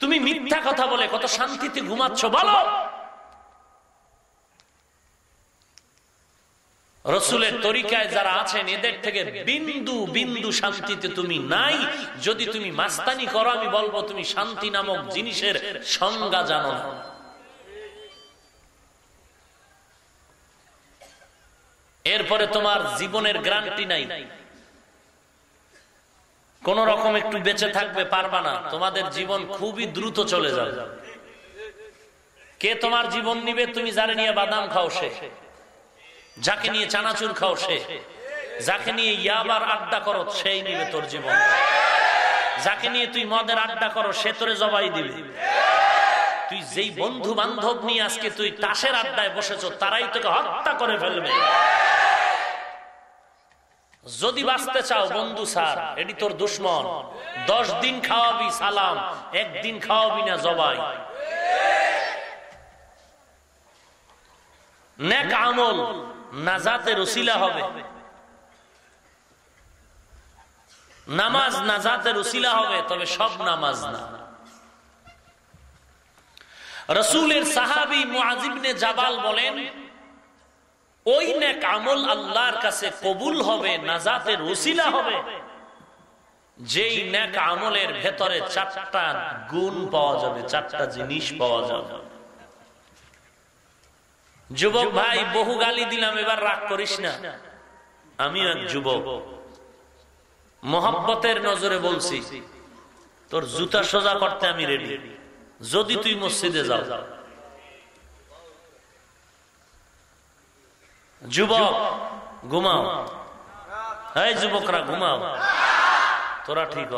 তুমি মিথ্যা কথা বলে কত শান্তিতে ঘুমাচ্ছ, বলো। রসুলের তরিকায় যারা আছেন, এদের থেকে বিন্দু বিন্দু শান্তিতে তুমি নাই। যদি তুমি মাস্তানি করো, আমি বলব তুমি শান্তি নামক জিনিসের সংজ্ঞা জানো না। এরপরে তোমার জীবনের গ্রান্টি নাই। কোন রকম একটু বেঁচে থাকবে পারবা না। তোমাদের জীবন খুবই দ্রুত চলে যাবে। কে তোমার জীবন নিবে, তুমি যারে নিয়ে বাদাম খাও সে। যাকে নিয়ে চানাচুর খাও সে। যাকে নিয়ে ইয়াবার আড্ডা করো, সেই নিবে তোর জীবন। যাকে নিয়ে তুই মদের আড্ডা করো, সে তোরে জবাই দিবে। তুই যেই বন্ধু বান্ধব নিয়ে আজকে তুই তাসের আড্ডায় বসেছ, তারাই তোকে হত্যা করে ফেলবে। যদি বাঁচতে চাও, বন্ধু স্যার, এটি তোর দুশ্মন। দশ দিন খাওয়াবি, সালাম। একদিন খাওয়াবি না জবাই। নেক আমল, নাজাতের উসিলা হবে। নামাজ নাজাতের উসিলা হবে, তবে সব নামাজ না। রসুলের সাহাবি মুআজিবনে জাবাল বলেন ওই নেক আমল আল্লাহর কাছে কবুল হবে, নাজাতের উসিলা হবে। যেই নেক আমলের ভেতরে চারটা গুণ পাওয়া যাবে, চারটা জিনিস পাওয়া যাবে। যুবক ভাই, বহু গালি দিলাম, এবার রাগ করিস না। আমিও এক যুবক। মোহাম্মতের নজরে বলছি, তোর জুতা সোজা করতে আমি রেডি যদি তুই মসজিদে যাও। যুবক ঘুমাও। এই যুবকরা ঘুমাও। তোরা ঠিক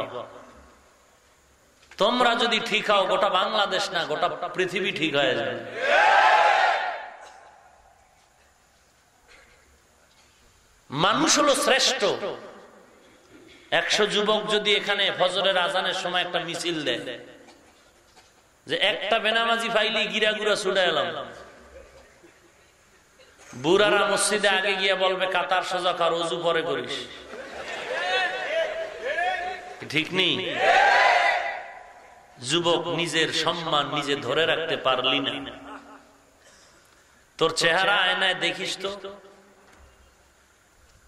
তোমরা যদি ঠিক হও গোটা বাংলাদেশ না গোটা পৃথিবী ঠিক হয়ে যাবে। মানুষ হলো শ্রেষ্ঠ। একশো যুবক যদি এখানে ফজরের আজানের সময় একটা মিছিল দেয় যে একটা বেনামাজি ফাইলি গিরা গুড়া ছুটে এলাম। বুড়ারা মসজিদে আগে গিয়ে বলবে, কাতার সোজা কার অজু পরে করিস। ঠিক নেই যুবক নিজের সম্মান নিজে ধরে রাখতে পারলি না। তোর চেহারা আয়নায় দেখিস তো।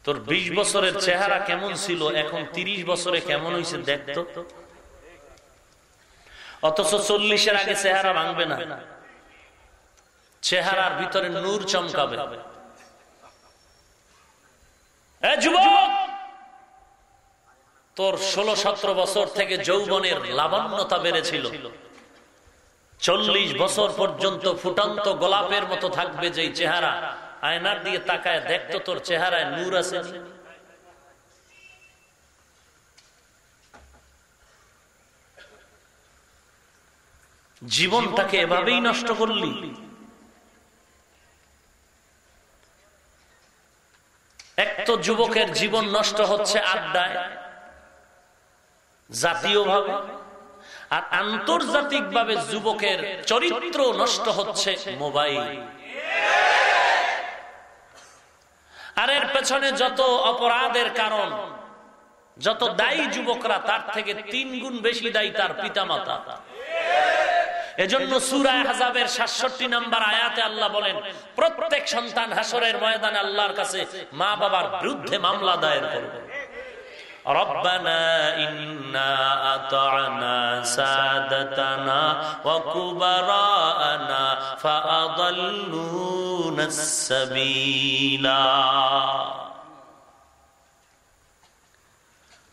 তোর ২০ বছরের চেহারা কেমন ছিল, এখন ৩০ বছরে কেমন হয়েছে দেখতো অথচ চল্লিশের আগে চেহারা ভাঙবে না। চেহারার ভিতরে নূর চমকাবে। যুবক! তোর ষোলো সতেরো বছর থেকে যৌবনের লাবণ্যতা বেড়েছিল। চল্লিশ বছর পর্যন্ত ফুটান্ত গোলাপের মতো থাকবে যে চেহারা। আয়নার দিয়ে তাকায় দেখতো তোর চেহারায় নূর আছে জীবনটাকে এভাবেই নষ্ট করলি। এক তো যুবকের জীবন নষ্ট হচ্ছে আড্ডায় জাতীয়ভাবে আর আন্তর্জাতিক ভাবে যুবকের চরিত্র নষ্ট হচ্ছে মোবাইল। আর এর পেছনে যত অপরাধের কারণ, যত দায়ী যুবকরা, তার থেকে তিন গুণ বেশি দায়ী তার পিতামাতা। এজন্য সুরায় হাজাবের সাতষট্টি নাম্বার আয়াতে আল্লাহ বলেন প্রত্যেক সন্তান হাসরের ময়দানে আল্লাহর কাছে মা বাবার বিরুদ্ধে মামলা দায়ের করবে ربنا إنا أطعنا سادتنا وكبراءنا فأضلونا السبيلا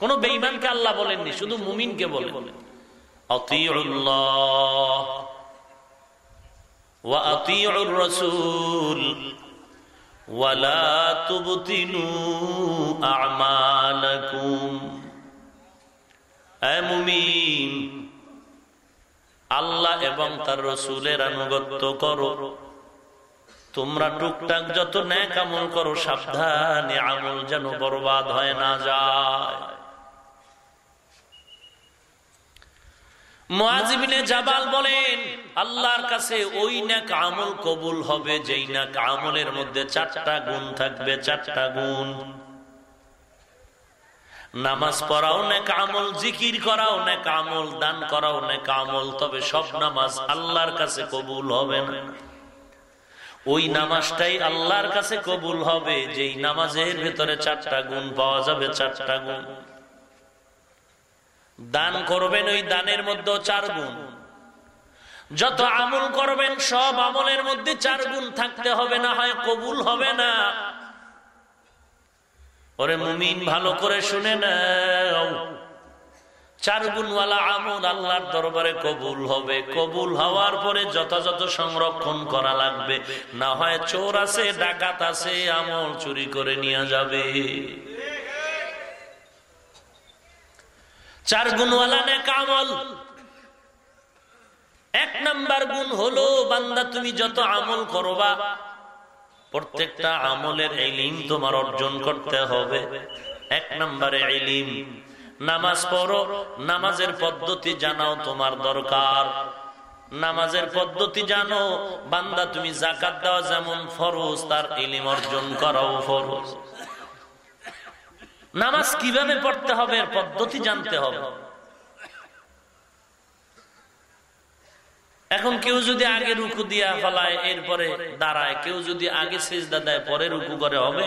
কোন বেইমানকে আল্লাহ বলেননি, শুধু মুমিনকে বলে। আল্লাহ এবং তার রসুলের আনুগত্য করো। তোমরা টুকটাক যত ন্যাক আমল করো, সাবধানে আমল যেন বরবাদ হয় না যায়। জাবাল বলেন, আল্লাহর কাছে ওই নাক আমল কবুল হবে, যেই নাক আমলের মধ্যে চারটা গুণ থাকবে, চারটা গুণ। নামাজ পড়াও নে কামল জিকির করাও নে কামল দান করাও নে কামল তবে সব নামাজ আল্লাহর কাছে কবুল হবে না। ওই নামাজটাই আল্লাহর কাছে কবুল হবে, যেই নামাজের ভেতরে চারটা গুণ পাওয়া যাবে, চারটা গুণ। দান করবেন ওই দানের মধ্যেও চার গুণ। যত আমল করবেন, সব আমলের মধ্যে চার গুণ থাকতে হবে, না হয় কবুল হবে না। ওরে মুমিন, ভালো করে শুনে নাও। চার গুণওয়ালা আমল আল্লাহর দরবারে কবুল হবে। কবুল হওয়ার পরে যথাযথ সংরক্ষণ করা লাগবে। না হয় চোর আছে, ডাকাত আছে, আমল চুরি করে নিয়ে যাবে। চার গুণওয়ালা নে কামল এক নাম্বার গুণ হলো, বান্দা তুমি যত আমল করবা, প্রত্যেকটা আমলের এলিম তোমার অর্জন করতে হবে। এক নম্বরে এলিম নামাজ পড়ো, নামাজের পদ্ধতি জানাও তোমার দরকার। নামাজের পদ্ধতি জানো, বান্দা তুমি জাকাত দেওয়া যেমন ফরজ, তার এলিম অর্জন করাও ফরজ। নামাজ কীভাবে পড়তে হবে, এর পদ্ধতি জানতে হবে। এখন কেউ যদি আগে রুকু দিয়া ফলায়, এরপরে দাঁড়ায়। কেউ যদি আগে সেজদা দেয়, পরে রুকু করে, হবে?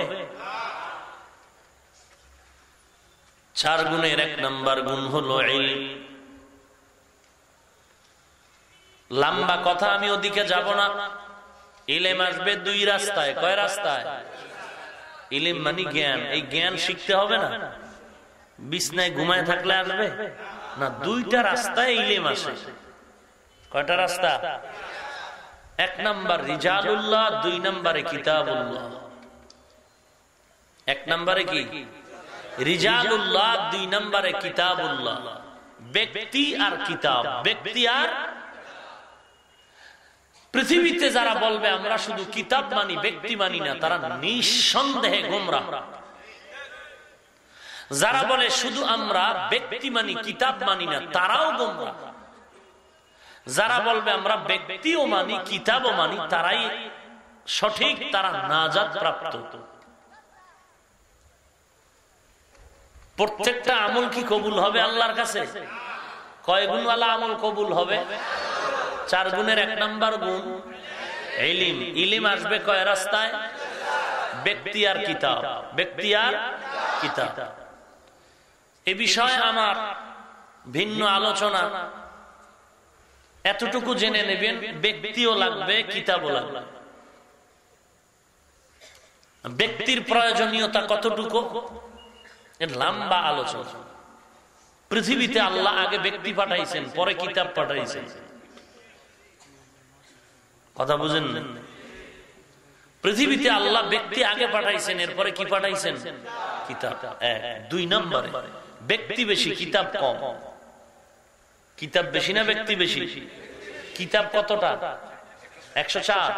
চার গুণের এক নাম্বার গুণ হলো লম্বা কথা, আমি ওদিকে যাব না। ইলেম আসবে দুই রাস্তায়। কয় রাস্তায়? ইলিম মানে জ্ঞান। এই জ্ঞান শিখতে হবে না। বিছনায় ঘুমায় থাকলে আসবে? না, দুইটা রাস্তায় ইলেম আসে। কয়টা রাস্তা? এক নাম্বার রিজালুল্লাহ, দুই নাম্বারে কিতাবুল্লাহ। এক নাম্বারে কি? রিজালুল্লাহ, দুই নাম্বারে কিতাবুল্লাহ। ব্যক্তি আর কিতাব। ব্যক্তি আর পৃথিবীতে যারা বলবে, আমরা শুধু কিতাব মানি, ব্যক্তি মানি না, তারা নিঃসন্দেহে গোমরা। যারা বলে, শুধু আমরা ব্যক্তি মানি, কিতাব মানি না, তারাও গোমরা। যারা বলবে, আমরা ব্যক্তিও মানি, কিতাবও মানি, তারাই সঠিক, তারা নাজাদ প্রাপ্ত প্রত্যেকটা আমল কি কবুল হবে আল্লাহর কাছে? কয় আমল কবুল হবে? চার গুণের এক নাম্বার গুণ। ইলিম ইলিম আসবে কয় রাস্তায়? ব্যক্তি আর কিতাব। ব্যক্তি আর কিতাব। এ বিষয়ে আমার ভিন্ন আলোচনা। এতটুকু জেনে নেবেন, ব্যক্তিও লাগবে, কিতাবও লাগবে। ব্যক্তির প্রয়োজনীয়তা কতটুকু? লম্বা আলোচনা। পৃথিবীতে আল্লাহ আগে ব্যক্তি পাঠাইছেন, পরে কিতাব পাঠাইছেন। কথা বুঝেন পৃথিবীতে আল্লাহ ব্যক্তি আগে পাঠাইছেন, এরপরে কি পাঠাইছেন? কিতাব। দুই নম্বরে, ব্যক্তি বেশি, কিতাব কম। কিতাব বেশি না ব্যক্তি বেশি? কিতাব কতটা? একশো চার।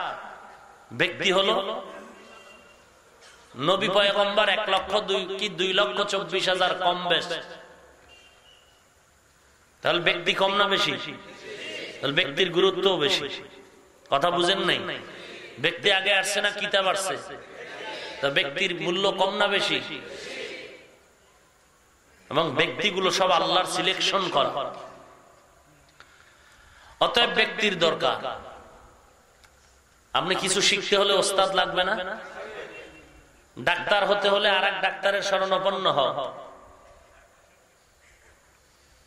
ব্যক্তি হলো নবী পয়গম্বর এক লক্ষ দুই, কি দুই লক্ষ চব্বিশ হাজার কম বেশ? তাহলে ব্যক্তি কম না বেশি? তাহলে ব্যক্তির গুরুত্বও বেশি। কথা বুঝেন নাই? ব্যক্তি আগে আসছে না, কিতাব আসছে? তা ব্যক্তির মূল্য কম না বেশি? এবং ব্যক্তিগুলো সব আল্লাহর সিলেকশন করা। অতএব ব্যক্তির দরকার। আপনি কিছু শিখতে হলে ওস্তাদ লাগবে না? ডাক্তার হতে হলে আর এক ডাক্তারের শরণাপন্ন হও।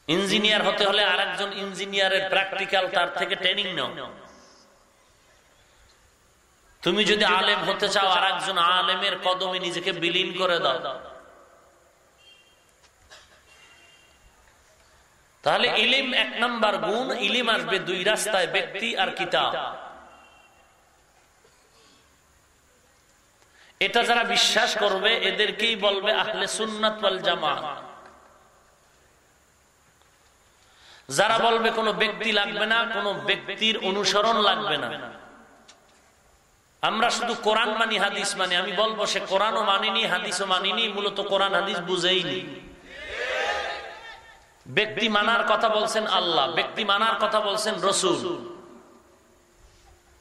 ইঞ্জিনিয়ার হতে হলে আর একজন ইঞ্জিনিয়ারের প্র্যাকটিক্যাল তার থেকে ট্রেনিং নাও। তুমি যদি আলেম হতে চাও আর একজন আলেমের কদমে নিজেকে বিলীন করে দাও। তাহলে ইলিম এক নাম্বার গুণ, ইলিম আসবে দুই রাস্তায়, ব্যক্তি আর কিতাব। এটা যারা বিশ্বাস করবে, এদেরকেই বলবে আহলে সুন্নাত জামা। যারা বলবে কোনো ব্যক্তি লাগবে না, কোনো ব্যক্তির অনুসরণ লাগবে না। আমরা শুধু কোরআন মানি, হাদিস মানি। আমি বলব, সে কোরআনও মানিনি, হাদিসও মানিনি, মূলত কোরআন, হাদিস বুঝেইনি। ব্যক্তি মানার কথা বলছেন আল্লাহ, ব্যক্তি মানার কথা বলছেন রসুল।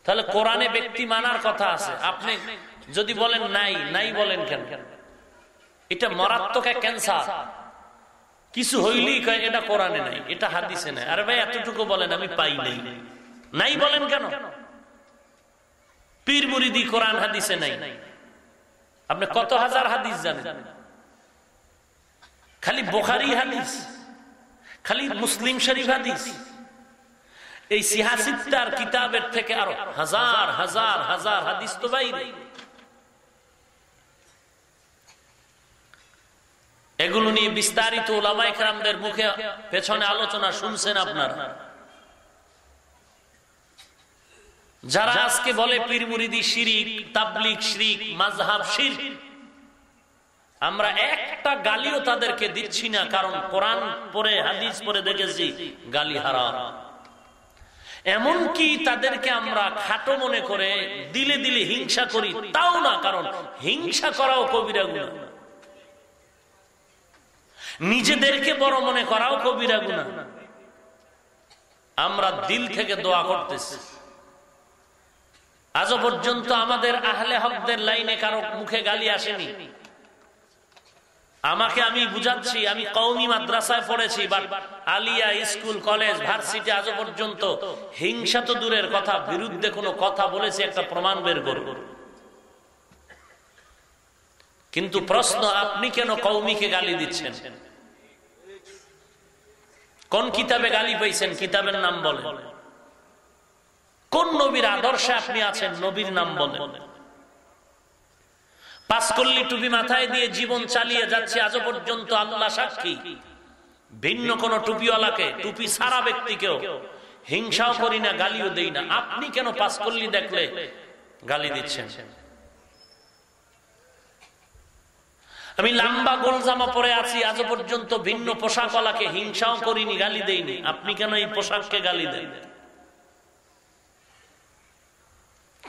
তাহলে কোরআনে ব্যক্তি মানার কথা আছে। আপনি যদি বলেন নাই নাই বলেন কেন? এটা মারাত্মক ক্যান্সার। কিছু হইলেই এটা কোরআনে নাই, এটা হাদিসে নাই। আরে ভাই, এতটুকু বলেন, আমি পাই নাই। নাই বলেন কেন? পীর মুরিদি কোরআন হাদিসে নাই। আপনি কত হাজার হাদিস জানেন? খালি বোখারি হাদিস, খালি মুসলিম শরীফ হাদিস, এই সিহাসিত্তার কিতাবের থেকে আরও হাজার হাজার হাজার হাদিস তো বাইরে। এগুলো নিয়ে বিস্তারিত ওলামাইকরামদের মুখে পেছনে আলোচনা শুনছেন আপনারা। যারা আজকে বলে পীর মুরিদি শিরিক তাবলিক শিরিক মাজহাব শির আমরা একটা গালিও তাদেরকে দিচ্ছি না কারণ কোরআন পরে হাদিস পরে দেখেছি গালি হারাম। এমনকি তাদেরকে আমরা খাটো মনে করে দিলে দিলে হিংসা করি তাও না কারণ হিংসা করাও কবিরা গুণা। নিজেদেরকে বড় মনে করাও কবিরা গুণা। আমরা দিল থেকে দোয়া করতেছি। আজও পর্যন্ত আমাদের আহলে হকদের লাইনে কারও মুখে গালি আসেনি। আমাকে আমি বুঝাচ্ছি, আমি কৌমি মাদ্রাসায় পড়েছি আলিয়া স্কুল, কলেজ, ভার্সিটি আজও পর্যন্ত হিংসা তো দূরের কথা, বিরুদ্ধে কোনো কথা বলেছে একটা প্রমাণ বের করব কিন্তু প্রশ্ন, আপনি কেন কৌমিকে গালি দিচ্ছেন? কোন কিতাবে গালি পাইছেন? কিতাবের নাম বলেন। কোন নবীর আদর্শে আপনি আছেন? নবীর নাম বলেন। পাঁচকল্লি টুপি মাথায় দিয়ে জীবন চালিয়ে যাচ্ছে, আজও পর্যন্ত আল্লাহ সাক্ষী। ভিন্ন কোন টুপিওয়ালাকে, টুপি সারা ব্যক্তিকেও হিংসাও করি না, গালিও দেই না। আপনি কেন পাঁচকল্লি দেখলে গালি দিচ্ছেন? আমি লাম্বা গোল জামা পরে আছি আজ পর্যন্ত ভিন্ন পোশাকওয়ালাকে হিংসাও করিনি, গালি দেইনি। আপনি কেন এই পোশাককে গালি দেন?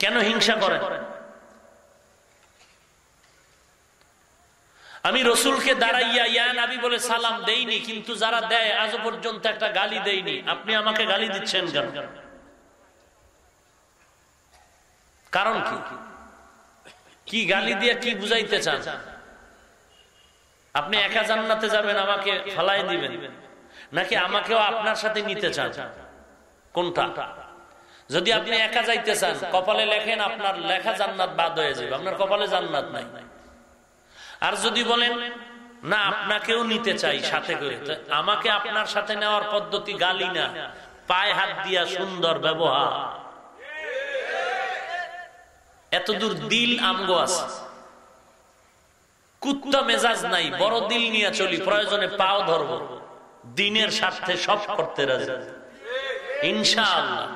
কেন হিংসা করেন? আমি রসুলকে দাঁড়াইয়া ইয়া নাবি বলে সালাম দেইনি কিন্তু যারা দেয় আজ পর্যন্ত একটা গালি দেইনি। আপনি আমাকে গালি দিচ্ছেন কেন? কারণ কি? কি গালি দিয়ে কি বুঝাইতে চান? আপনি একা জান্নাতে যাবেন আমাকে ফালাই দিবেন। নাকি আমাকেও আপনার সাথে নিতে চান? কোনটা? যদি আপনি একা যাইতে চান কপালে লেখেন আপনার লেখা জান্নাত বাদ হয়ে যাবে আপনার কপালে জান্নাত নাই। আর যদি বলেন না আপনাকেও নিতে চাই সাথে করে। আমাকে আপনার সাথে নেওয়ার পদ্ধতি গালি না পায়ে হাত দিয়া সুন্দর ব্যবহার। এত দূর দিল আমগো আছে। কুত্তা মেজাজ নাই বড় দিল নিয়ে চলি প্রয়োজনে পাও ধরব। দিনের স্বার্থে সব করতে রাজি। ইনশাআল্লাহ।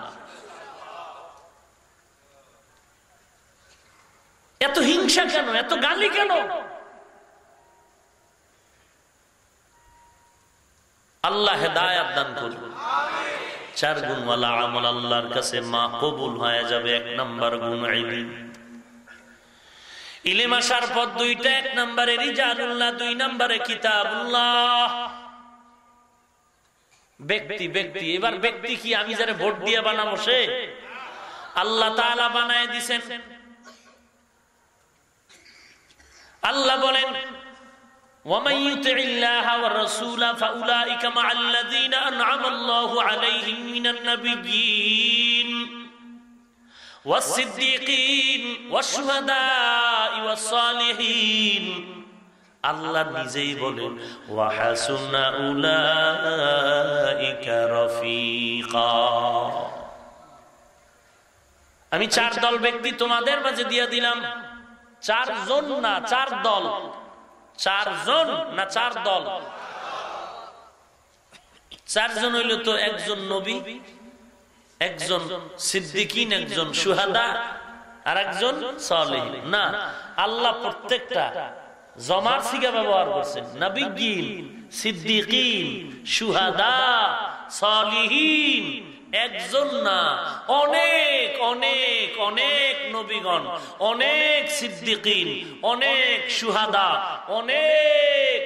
এত হিংসা কেন? এত গালি কেন? আল্লাহ হেদায়াত দান করুন। চার গুণওয়ালা আমল আল্লাহর কাছে মা কবুল হয়ে যাবে, এক নাম্বার গুণ ইলিম। ইলিম আসার পর দুইটা, এক নম্বরে রিজালুল্লাহ, দুই নম্বরে কিতাবুল্লাহ। ব্যক্তি ব্যক্তি, এবার ব্যক্তি কি? আমি যারা ভোট দিয়ে বানাবো সে? আল্লাহ বানায় দিছেন। আল্লাহ বলেন ومن يطع الله والرسول فاولئك مع الذين انعم الله عليهم من النبيين والصديقين والشهداء والصالحين আল্লাহ নিজেই বলেন ওয়াহাসুনা উলাইকা রফিকা আমি চার দল ব্যক্তি তোমাদের মাঝে দিয়ে দিলাম চারজন না চার দল? চারজন না চার দল? চারজন হইল তো একজন নবী, একজন সিদ্দিকিন, একজন সুহাদা আর একজন না, আল্লাহ প্রত্যেকটা জমার সিগা ব্যবহার করছেন। নবীন সিদ্দিকিন, সুহাদা, সলিহীন। একজন না, অনেক অনেক অনেক নবীগণ, অনেক সিদ্দিকিন, অনেক সুহাদা, অনেক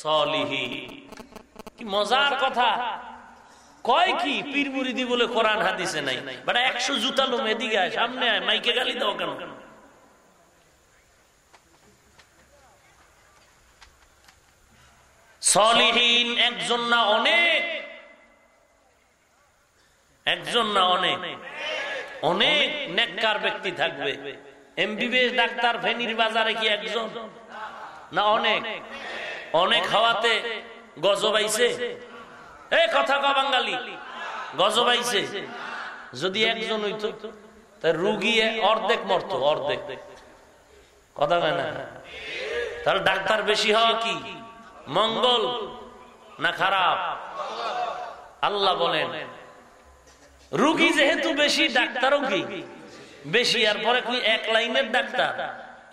সলিহীন। কি মজার কথা? কয় কি পীর মুরিদি বলে কোরআন হাদিসে নাই? বাট একশো জুতা লোম এদিকে আয়, সামনে আয়, মাইকে গালি দাও কেন? সলিহীন একজন না, অনেক একজন না অনেক? অনেক নেককার ব্যক্তি থাকবে। এমবিবিএস ডাক্তার ফেনির বাজারে কি একজন? না অনেক? অনেক হওয়াতে গজবাইছে এই কথা ক বাঙালি গজবাইছে যদি একজন হইতো, তা রুগী অর্ধেক মরত, অর্ধেক। কথা হয় না? তাহলে ডাক্তার বেশি হওয়া কি? মঙ্গল না খারাপ? আল্লাহ বলেন রুগী যেহেতু বেশি ডাক্তারও কি বেশি, আর পরে কি এক লাইনের ডাক্তার?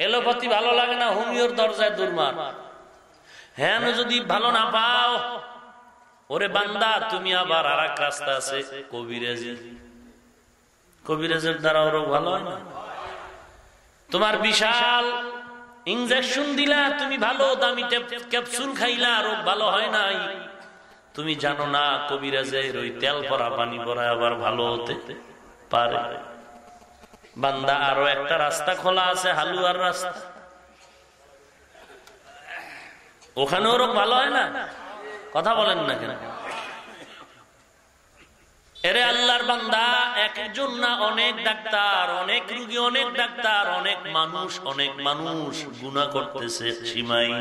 এলোপ্যাথি ভালো লাগে না, হোমিওর দরজায় দুর্মার হ্যাঁ যদি ভালো না পাও, ওরে বান্দা, তুমি আবার আর এক রাস্তা আছে কবিরাজি কবিরাজের দ্বারা ওরও ভালো হয় না? তোমার বিশাল ইঞ্জেকশন দিলা, তুমি ভালো দামি ক্যাপসুল খাইলা, রোগ ভালো হয় নাই। তুমি জানো না কবিরাজের ওই তেল পরা পানি পরা আবার ভালো হতে পারে? বান্দা, আরও একটা রাস্তা খোলা আছে, হালুয়ার রাস্তা। ওখানেও রোগ ভালো হয় না? কথা বলেন না কেন? এরে আল্লাহর বান্দা, একজন না অনেক ডাক্তার, অনেক রুগী, অনেক ডাক্তার, অনেক মানুষ অনেক মানুষ গুণা করতেছে, সীমাই।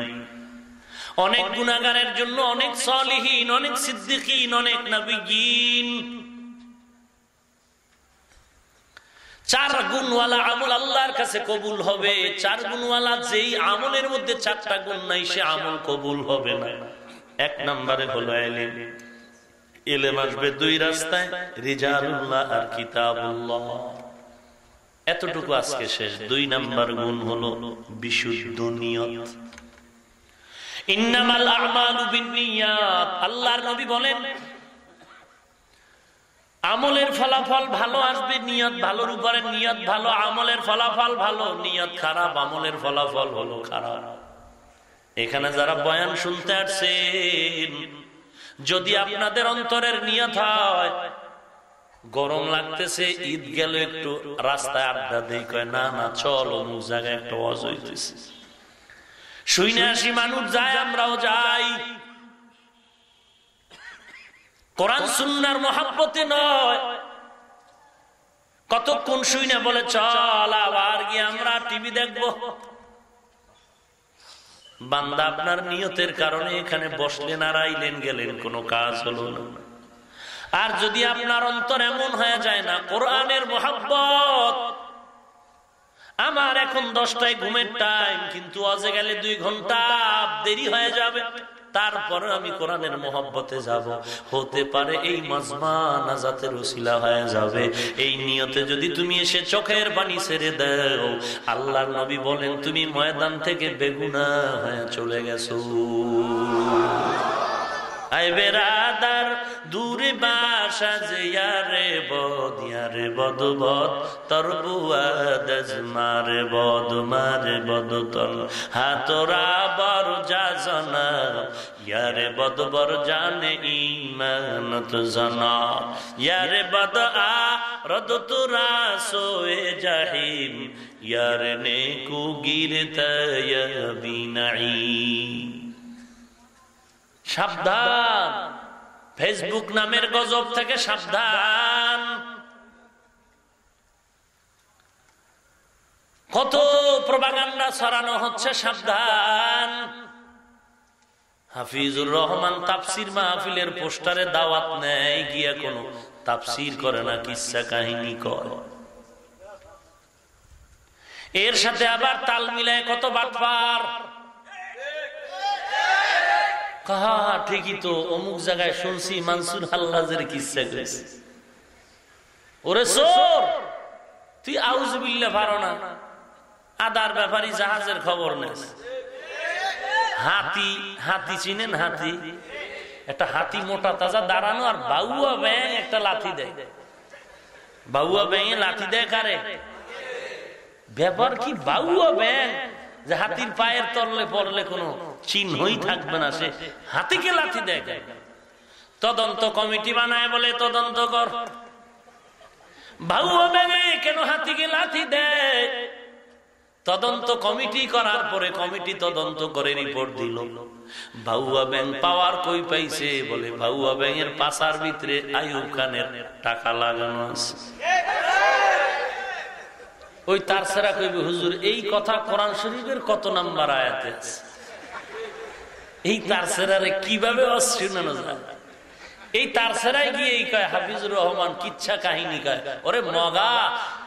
অনেক গুণাগারের জন্য অনেক সলিহীন, অনেক সিদ্দিকীন, অনেক নবীন চার গুণওয়ালা আমল আল্লাহর কাছে কবুল হবে। চার গুণওয়ালা যেই আমলের মধ্যে চারটা গুণ নাই, সে আমল কবুল হবে না। এক নম্বরে হলো এলেম। এলেম আসবে দুই রাস্তায়, রিজালুল্লাহ আর কিতাবুল্লাহ। এতটুকু আজকে শেষ। দুই নাম্বার গুণ হলো বিশুদ্ধ নিয়ত। আল্লাহর নবী বলেন, আমলের ফলাফল ভালো আসবে, নিয়ত ভালোর উপরে নিয়ত ভালো, আমলের ফলাফল ভালো, নিয়ত খারাপ, আমলের ফলাফল হলো খারাপ। এখানে যারা বয়ান শুনতে আসছেন, যদি আপনাদের অন্তরের নিয়ত হয়, গরম লাগতেছে, ঈদ গেল, একটু রাস্তায় আড্ডা দেই, কয়, না না, চল, অমুক জায়গায় একটা অজ হইতেছে। আসি মানুষ যায়, আমরাও যাই। কোরআন সুন্নার মহাব্বতে নয়। কতক্ষণ শুই না বলে, চল আবার গিয়ে আমরা টিভি দেখব। বান্দা আপনার নিয়তের কারণে এখানে বসলেন আর আইলেন গেলেন, কোনো কাজ হলো না। আর যদি আপনার অন্তর এমন হয়ে যায় না, কোরআনের মহাব্বত আমার এখন দশটায় ঘুমের টাইম কিন্তু অজে গেলে দুই ঘণ্টা দেরি হয়ে যাবে। তারপরে আমি কোরআনের মোহব্বতে যাব। হতে পারে এই মাজমা হয়ে যাবে। এই নিয়তে যদি তুমি এসে চোখের পানি ছেড়ে দাও, আল্লাহর নবী বলেন, তুমি ময়দান থেকে বেগুনা হয়ে চলে গেছো। আই দূরে বাসা যে ইয়ারে বদ ইয়ারে বদ বদ তর মারে বদ মারে বদ তল হাতরা বর জানা ইয়ারে বদ বর জানে ইমানত জানা ইয়ারে বদ আ রদ তুরা সোয়ে জাহিম, ইয়ারে নে কুগির তয়বিনাই সাবধান। ফেসবুক নামের গজব থেকে সাবধান। কত প্রবাগান্ডা ছড়ানো হচ্ছে সাবধান। হাফিজুর রহমান তাপসির মাহফিলের পোস্টারে দাওয়াত নেয়, গিয়া কোন তাপসির করে না, কিসা কাহিনী করে এর সাথে আবার তাল মিলায় কত বাটপার। কাহা ঠিকই তো, অমুক জায়গায় শুনছি মানসুর হাল্লাজের কিসা করেছে ওরে সোর, তুই আউজ বিল্লে পারো না। আদার ব্যাপারী জাহাজের খবর নেই হাতি হাতি চিনেন হাতি? একটা হাতি মোটা তাজা দাঁড়ানো আর বাউয়া ব্যাং একটা লাথি দেয়। বাউয়া ব্যাং লাথি দেয় কারে? ব্যাপার কি বাউয়া ব্যাং যে হাতির পায়ের তললে পড়লে কোনো চিহ্নই থাকবে না, সে হাতিকে লাথি দেয় তদন্ত কমিটি বানায় বলে তদন্ত কর। বাউয়া ব্যাঙে কেন হাতিকে লাথি দেয়? তদন্ত কমিটি করার পরে কমিটি তদন্ত করে রিপোর্ট দিল। ভাউয়া ব্যাংক পাওয়ার কই পাইছে বলে ভাউয়া ব্যাংকের পাশার ভিতরে আয়ুব খানের টাকা লাগানো আছে। ওই তার সেরা কইবে, হুজুর, এই কথা কোরআন শরীফের কত নাম্বার আয়াতে আছে? এই তার সেরারে কীভাবে অশুনানো যায় এই তার সেরাই গিয়ে এই কয়, হাফিজুর রহমান, কিচ্ছা কাহিনী কয়। ওরে মগা,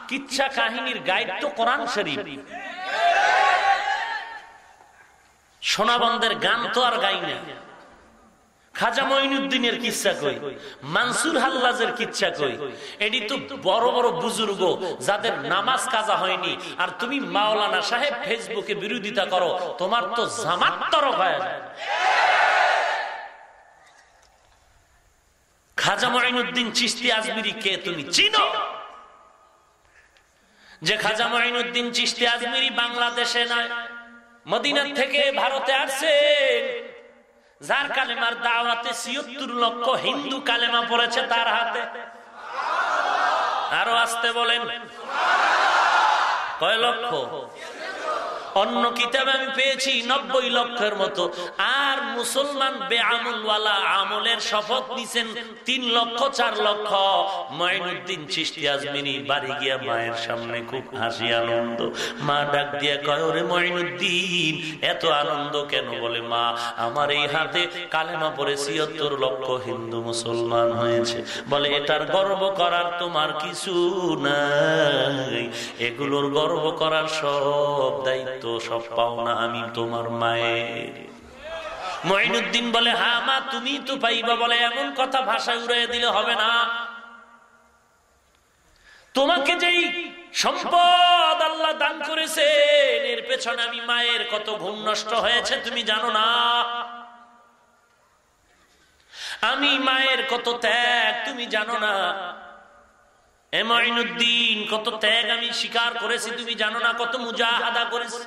কিচ্ছা কাহিনীর গাইড তো কোরআন শরীফ। সোনাবন্দের গান তো আর গাই না। খাজা মঈনুদ্দিনের কিচ্ছা কই? মানসুর হাল্লাজের কিচ্ছা কই? এটি তো বড় বড় বুজুর্গ যাদের নামাজ কাজা হয়নি। আর তুমি মাওলানা সাহেব ফেসবুকে বিরোধিতা করো, তোমার তো জামাত তরফ হয়ে খাজা মঈনুদ্দিন চিস্তি আজমিরি কে তুমি? চিনো? যে খাজা মঈনুদ্দিন চিস্তি আজমিরি বাংলাদেশে নয়, মদিনার থেকে ভারতে আসছেন। যার কালেমার দাওয়াতে ছিয়ত্তর লক্ষ হিন্দু কালেমা পড়েছে তার হাতে। আরও আসতে বলেন। কয় লক্ষ? অন্য কিতাবে আমি পেয়েছি নব্বই লক্ষের মতো। আর মুসলমান বেআমুলওয়ালা আমলের শপথ নিছেন তিন লক্ষ, চার লক্ষ। মঈনুদ্দিন চিস্তি আজমিনী বাড়ি গিয়া মায়ের সামনে খুব হাসি, আনন্দ। মা ডাক দিয়া কয়, ওরে মঈনুদ্দিন, এত আনন্দ কেন? বলে, মা, আমার এই হাতে কালেমা পরে ছিয়ত্তর লক্ষ হিন্দু মুসলমান হয়েছে। বলে, এটার গর্ব করার তোমার কিছু নাই। এগুলোর গর্ব করার সব দায়িত্ব সব পাওনা আমি তোমার মায়ের। মঈনুদ্দিন বলে, হা মা, তুমি তো পাইবা বলে, এমন কথা ভাষায় উড়াই দিলে হবে না। তোমাকে যেই সম্পদ আল্লাহ দান করেছেন, এর পেছনে আমি মায়ের কত ঘুম নষ্ট হয়েছে, তুমি জানো না। আমি মায়ের কত ত্যাগ, তুমি জানো না। এমাইনুদ্দিন, কত ত্যাগ আমি স্বীকার করেছি, তুমি জানো না কত মুজাহাদা করেছি।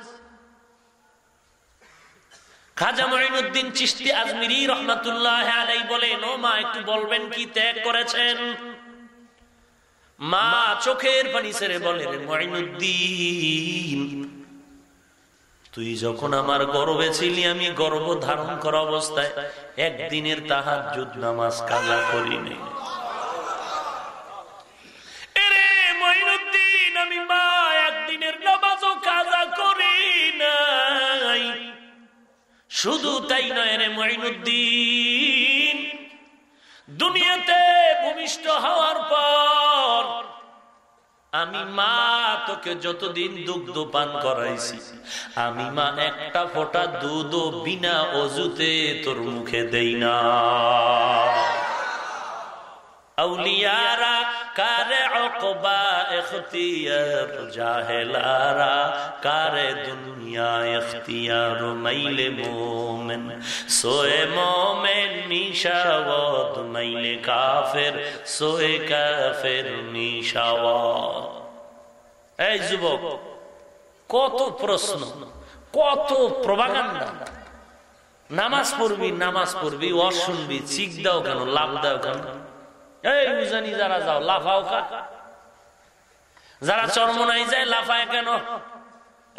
মা চোখের তুই যখন আমার গর্বে ছিলি, আমি গর্ব ধারণ করা অবস্থায় একদিনের তাহার যুদ্ধ নামাজ কাজা করিনি। শুধু তাই নয় রে মঈনুদ্দিন। দুনিয়াতে ভূমিষ্ঠ হওয়ার পর আমি মা তোকে যতদিন দুগ্ধ পান করাইছি, আমি মা একটা ফোটা দুধ বিনা অজুতে তোর মুখে দেই না। আউলিয়ারা, কারে অকবা এখতিয়ার জাহেলারা, কারে দুনিয়া এখতিয়ার মাইলে মোমেন, সোয়ে মোমেন নিশাওয়াত মাইলে কাফের, সোয়ে কাফের নিশাওয়াত এই যুবক, কত প্রশ্ন, কত প্রভাগান্ডা নামাজ পড়বি নামাজ পড়বি, ওয়াজ শুনবি, চিক দাও কেন, লাভ দাও কেন? এই উজানি যারা যাও, লাফাও কা। যারা চরমনাই যায়, লাফায় কেন?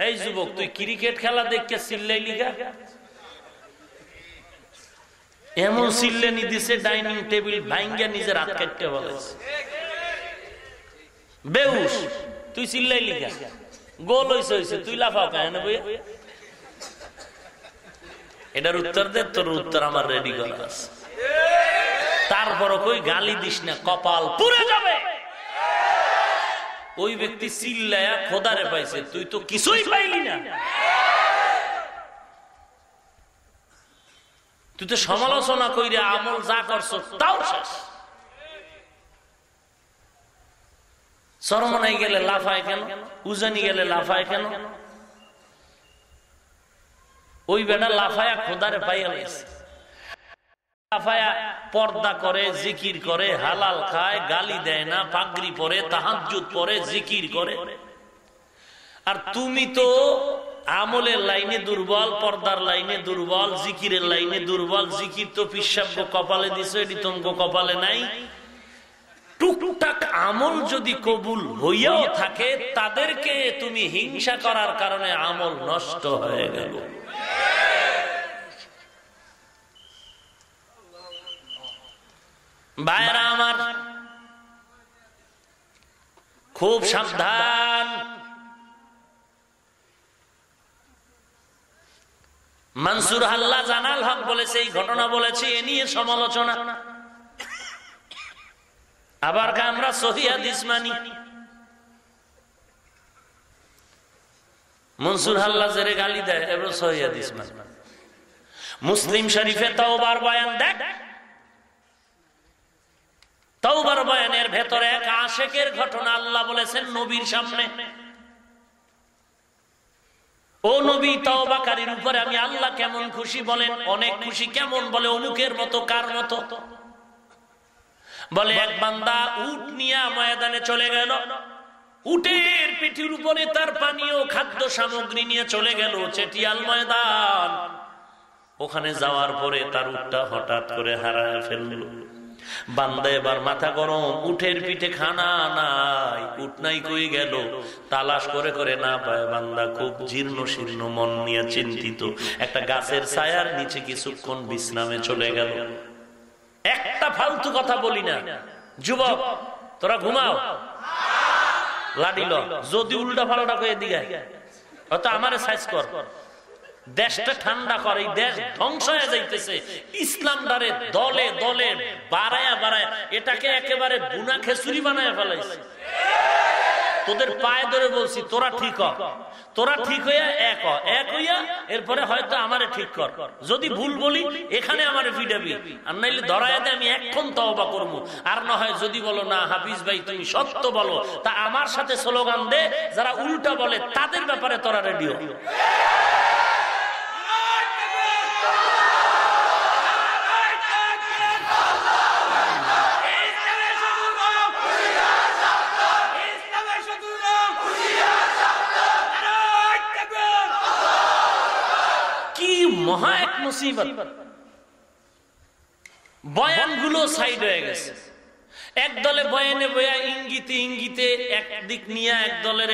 এই যুবক, তুই ক্রিকেট খেলা দেখকে চিল্লাই লিগা এমন চিল্লেনি দিছে, ডাইনিং টেবিল ভাঙ্গা নিজের হাত কাটতে বলেছে। বেউস তুই চিল্লাই লিখা গোল হইছে হইছে, তুই লাফাও কেন এটার উত্তর দে, তোর উত্তর আমার রেডি করা আছে। তারপর কই, গালি দিস না, কপাল পুড়ে যাবে। ওই ব্যক্তি চিল্লায়া খোদারে পাইছে, তুই তো কিছুই পাইলি না। তুই তো সমালোচনা কইরে আমল যা করছ, তাও শেষ। সরমনাই গেলে লাফায় কেন? উজানি গেলে লাফায় কেন? ওই বেটা লাফায়া খোদারে পাইয়া লাইছে। পর্দা করে, জিকির করে, হালাল খায়, গালি দেয় না, পাগড়ি পরে তাহাজুদ পরে, জিকির করে। আর তুমি তো আমলের লাইনে দুর্বল, পর্দার লাইনে দুর্বল, জিকিরের লাইনে দুর্বল, জিকির তো পিসাব্য কপালে দিছ তোমাকে কপালে নাই। টুকটাক আমল যদি কবুল হইয়াও থাকে, তাদেরকে তুমি হিংসা করার কারণে আমল নষ্ট হয়ে গেল। ভাইরা আমার খুব সাবধান। মনসুর হাল্লা জানাল হক বলেছে এই ঘটনা বলেছে এ নিয়ে সমালোচনা। আবার আমরা সহিয়াদিস মানি। মনসুর হাল্লা জেরে গালি দেয় এবার সহিয়াদিস মানি। মুসলিম শরীফে তাওবার বয়ান দেখ। তাওবার বয়ানের ভেতরে এক আশেকের ঘটনা আল্লাহ বলেছেন নবীর সামনে। ও নবী, তাওবাকারীর উপরে আমি আল্লাহ কেমন খুশি বলেন? অনেক খুশি কেমন বলে? অমুকের মতো, কার মতো? বলে, এক বান্দা উট নিয়ে ময়দানে চলে গেল। উটের পিঠির উপরে তার পানীয় খাদ্য সামগ্রী নিয়ে চলে গেল, চেটিয়াল ময়দান। ওখানে যাওয়ার পরে তার উটটা হঠাৎ করে হারায় ফেলল। বান্দা এবার মাথা গরম, উঠের পিঠে খানা নাই উঠ নাই কই গেল? তালাশ করে করে, না পায় বান্দা খুব জীর্ণ শীর্ণ মন নিয়ে চিন্তিত। একটা গাছের ছায়ার নিচে কিছুক্ষণ বিশ্রামে চলে গেল। একটা ফালতু কথা বলি না। যুবক, তোরা ঘুমাও। লাডিল যদি উল্টা ফাল্টা করে দিকে হয়তো আমার সাইজ কর। দেশটা ঠান্ডা করে দেশ ধ্বংস হয়ে যাইতেছে। ইসলাম দ্বারে দলে দলে বাড়ায়া বাড়ায় এটাকে একেবারে বুনা খেসুরি বানায় ফেলাইছে। তোদের পায়ে ধরে বলছি, তোরা ঠিক হ। তোরা ঠিক হইয়া এক এক হইয়া এরপরে হয়তো আমারে ঠিক কর। যদি ভুল বলি, এখানে আমারে ফিডাবি। আর নাইলে ধরায় আমি এখন তওবা করব আর না হয় যদি বলো, না, হাফিজ ভাই, তুমি সত্য বলো। তা আমার সাথে স্লোগান দে, যারা উল্টা বলে, তাদের ব্যাপারে তোরা রেডিও মহা এক মুসিবত। বয়ানগুলো সাইড হয়ে গেছে। এক দলে বয়ানে বয়া, ইঙ্গিতে ইঙ্গিতে একদিক নিয়ে এক দলের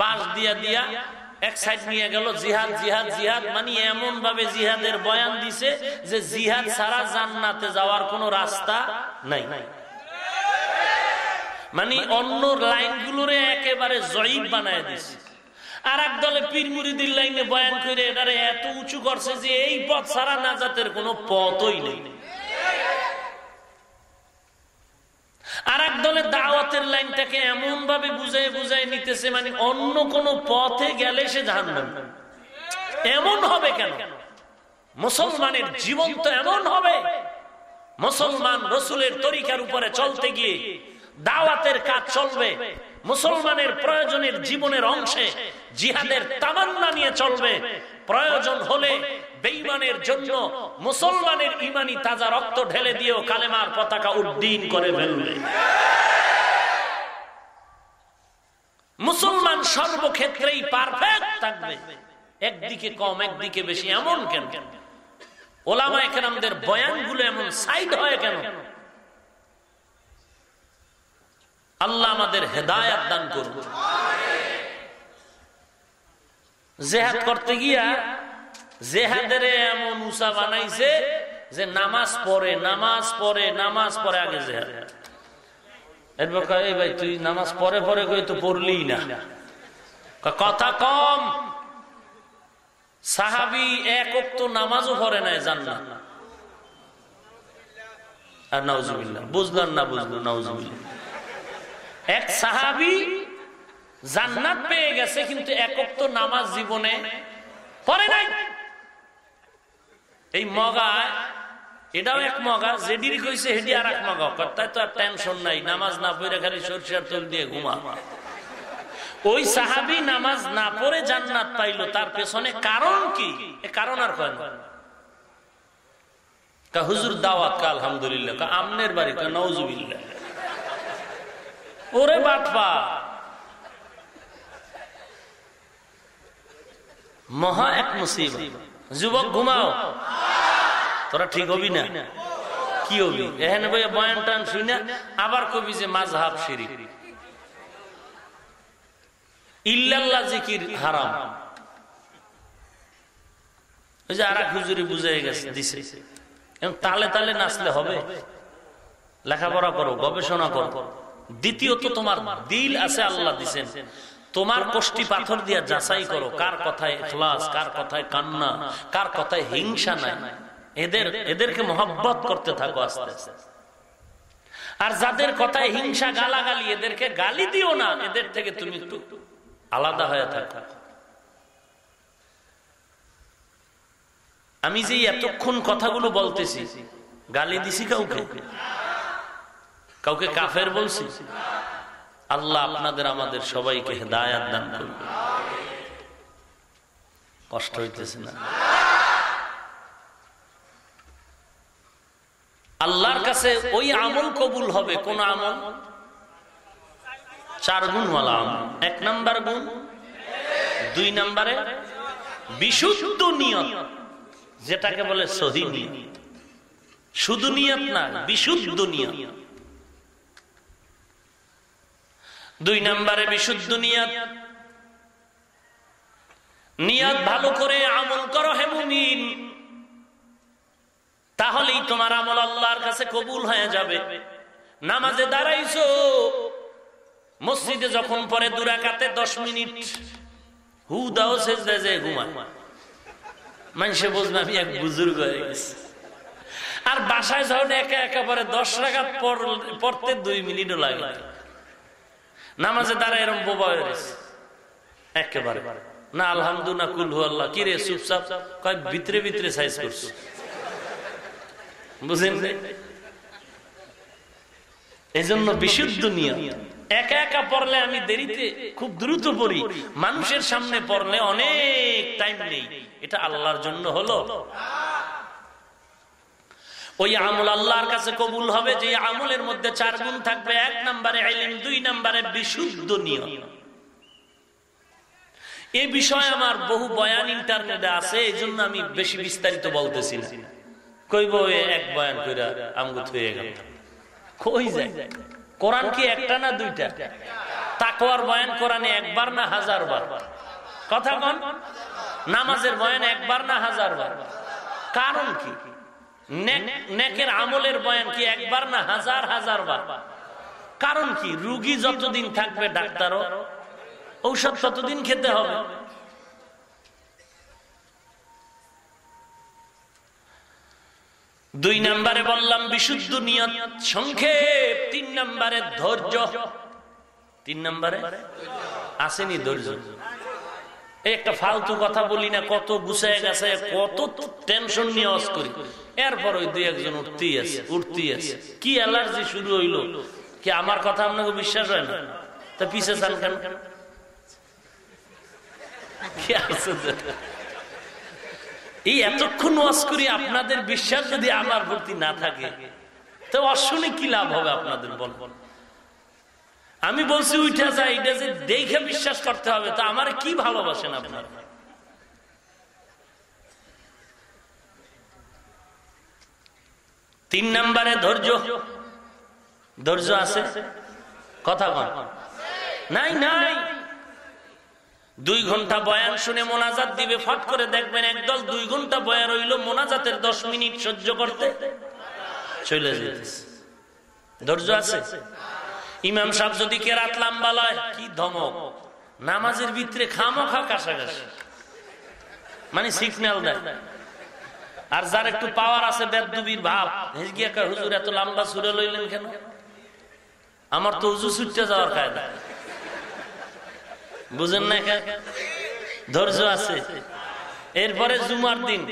বাস দিয়া দিয়া এক সাইড নিয়ে গেল, জিহাদ জিহাদ জিহাদ। মানে এমন ভাবে জিহাদের বয়ান দিছে যে জিহাদ ছাড়া জান্নাতে যাওয়ার কোনো রাস্তা নাই। মানে অন্য লাইনগুলোরে একেবারে জয়ীব বানায় দিছে। আর এক দলে পীর মুরিদির লাইনে বয়ান করে এটারে এত উঁচু করছে যে এই পথ ছাড়া নাজাতের কোনো পথই নেই। আর এক দলে দাওয়াতের লাইনটাকে এমন ভাবে বুঝাই বুঝাই নিতেছে মানে অন্য কোন পথে গেলে সে জানবেন এমন হবে কেন? মুসলমানের জীবন তো এমন হবে। মুসলমান রসুলের তরিকার উপরে চলতে গিয়ে দাওয়াতের কাজ চলবে। মুসলমানের প্রয়োজনের জীবনের অংশে জিহাদের তামান্না নিয়ে চলবে। প্রয়োজন হলে বেইমানের জন্য মুসলমানের ইমানি তাজা রক্ত ঢেলে দিয়েও কালেমার পতাকা উড্ডীন করে ফেলবে। মুসলমান সর্বক্ষেত্রেই পারফেক্ট থাকবে। একদিকে কম একদিকে বেশি এমন কেন? ওলামা একরামদের বয়ানগুলো এমন সাইড হয় কেন? আল্লাহ আমাদের হেদায়াত দান করুন। জেহাদ করতে গিয়া জেহাদের এমন উষা বানাইছে যে নামাজ পড়ে নামাজ পড়ে নামাজ পড়ে আগে জেহাদ। এরপর এই ভাই, তুই নামাজ পরে পরে কই তো পড়লি না? কথা কম। সাহাবি এক তো নামাজও পড়ে নাই জান্নাত। আর নাউজুবিল্লাহ না বুঝলো নাউজুবিল্লাহ। এক সাহাবি জান্নাত পেয়ে গেছে, কিন্তু একক তো নামাজ জীবনে পরে নাই। এই মগা, এটাও এক মগা যেডির কইছে হেডি আর এক মগা তাই তো আর টেনশন নাই, নামাজ না পড়ে খালি সরষার তেল দিয়ে ঘুমা। ওই সাহাবি নামাজ না পড়ে জান্নাত পাইলো, তার পেছনে কারণ কি? কারণ আর কয় হুজুর দাওয়াত আলহামদুলিল্লাহ আমনের বাড়ি, কা নওজুবিল্লাহ ওরে বাটপা মহা এক মুসিবত। যুবক, ঘুমাও। তোরা ঠিক হবি না। কি হবি? এখানে বই বয়ান টান শুই না। আবার কবি যে মাঝহাব শিরিক ইল্লাল্লাহ জিকির হারাম। ওই যে আর এক হুজুরি বুঝে গেছে, দিছে। তালে তালে নাচলে হবে। লেখাপড়া করো, গবেষণা করো। দ্বিতীয়ত তোমার দিল আছে আল্লাহ দিছেন। তোমার কষ্টি পাথর দিয়া যাচাই করো, কার কথায় এখলাস কার কথায় কান্না, কার কথায় হিংসা নাই। এদের, এদেরকে মহব্বত করতে থাকো আস্তে আস্তে। আর যাদের কথায় হিংসা গালাগালি, এদেরকে গালি দিও না, এদের থেকে তুমি একটু আলাদা হয়ে থাকো। আমি যে এতক্ষণ কথাগুলো বলতেছি, গালি দিছি কাউকে? কাউকে কাফের বলছি? আল্লাহ আপনাদের, আমাদের সবাইকে হেদায়াত দান করবে। কষ্ট হইতেছে না। আল্লাহর কাছে ওই আমল কবুল হবে কোন আমল? চার গুণওয়ালা আমল। এক নাম্বার গুণ, দুই নাম্বারে বিশুদ্ধ নিয়ত, যেটাকে বলে সহি নিয়ত। শুধু নিয়ত না, বিশুদ্ধ নিয়ত। দুই নম্বরে বিশুদ্ধ নিয়াত। নিয়াত ভালো করে আমল করো হে মুমিন। তাহলেই তোমার আমল আল্লাহর কাছে কবুল হয়ে যাবে। নামাজে দাঁড়াইছো, মসজিদে যখন পরে দুরাকাতে দশ মিনিট, হু দাও শেষ যে ঘুমা মানুষে বুঝবে আমি এক বুজুর্গ হয়ে গেছি। আর বাসায় যখন একা একেবারে দশ রাখাত পড়তে দুই মিনিটও লাগে নামাজে দ্বারা এরম বোবা হয়ে গেছে একেবারে। না আলহামদু না কুলহু আল্লাহ। কি রে, চুপচাপ? কয়, ভিতরে ভিতরে সাইজ করছে। বুঝেন এই জন্য বিশুদ্ধ নিয়ম একা একা পড়লে আমি দেরিতে খুব দ্রুত পড়ি। মানুষের সামনে পড়লে অনেক টাইম নেই। এটা আল্লাহর জন্য হলো। ওই আমল আল্লাহর কাছে কবুল হবে, যে আমলের মধ্যে চার গুণ থাকবে। এক নম্বরে আইলেন দুই নম্বরে বিশুদ্ধ নিয়ম এই বিষয়ে আমার বহু বয়ান ইন্টারনেটে আছে এই জন্য আমি বেশি বিস্তারিত বলতেছি না। কইব এক বয়ান আমগুত হয়ে গেল কই যায়? কোরআন কি একটা না দুইটা? তাকওয়ার বয়ান কোরআনে একবার না হাজার বার কথা নামাজের বয়ান একবার না হাজার বার কারণ কি? নেকের আমলের বয়ান কি একবার না হাজার হাজার বার? কারণ কি? রুগী যতদিন থাকবে ডাক্তারও, ঔষধ ততদিন খেতে হবে। দুই নম্বরে বললাম, বিশুদ্ধ নিয়ত, সংক্ষেপ। তিন নম্বরে ধৈর্য। তিন নম্বরে? আসেনি ধৈর্য। একটা ফালতু কথা বলি না, কত গুছায় গেছে, কত টেনশন নিয়ে অস করি। এরপর ওই দুই একজন উঠতেই আছে উঠতেই আছে কি অ্যালার্জি শুরু হইল? কি আমার কথা আপনাকে বিশ্বাস হয় না? তা পিছে চান কেন? এই এতক্ষণ ওয়াজ করি আপনাদের বিশ্বাস যদি আমার প্রতি না থাকে তো অশুনে কি লাভ হবে আপনাদের বলব আমি বলছি উঠে যায় এটা যে দেখে বিশ্বাস করতে হবে তো আমার কি ভালোবাসেন আপনার? তিন নম্বরে ধৈর্য। ধৈর্য আছে? কথা কন। নাই নাই। দুই ঘণ্টা বয়ান শুনে মোনাজাত দিবে, ফট করে দেখবেন একদল দুই ঘণ্টা বয়ান রইল, মোনাজাতের দশ মিনিট সহ্য করতে চলে ধৈর্য আছে? ইমাম সাহেব যদি কেরাত লাম্বা লয়, কি ধমক? নামাজের ভিতরে খামো খা কাছাকাছি মানে সিগন্যাল দেয়। আর যার একটু পাওয়ার আছে বেদুবির ভাব। হুজুর, এত লম্বা সুরে লইলেন কেন? আমার তো উজু ছুটতে যাওয়ার কায়দা। বুঝেন না ধৈর্য আছে। এরপরে জুমার দিন।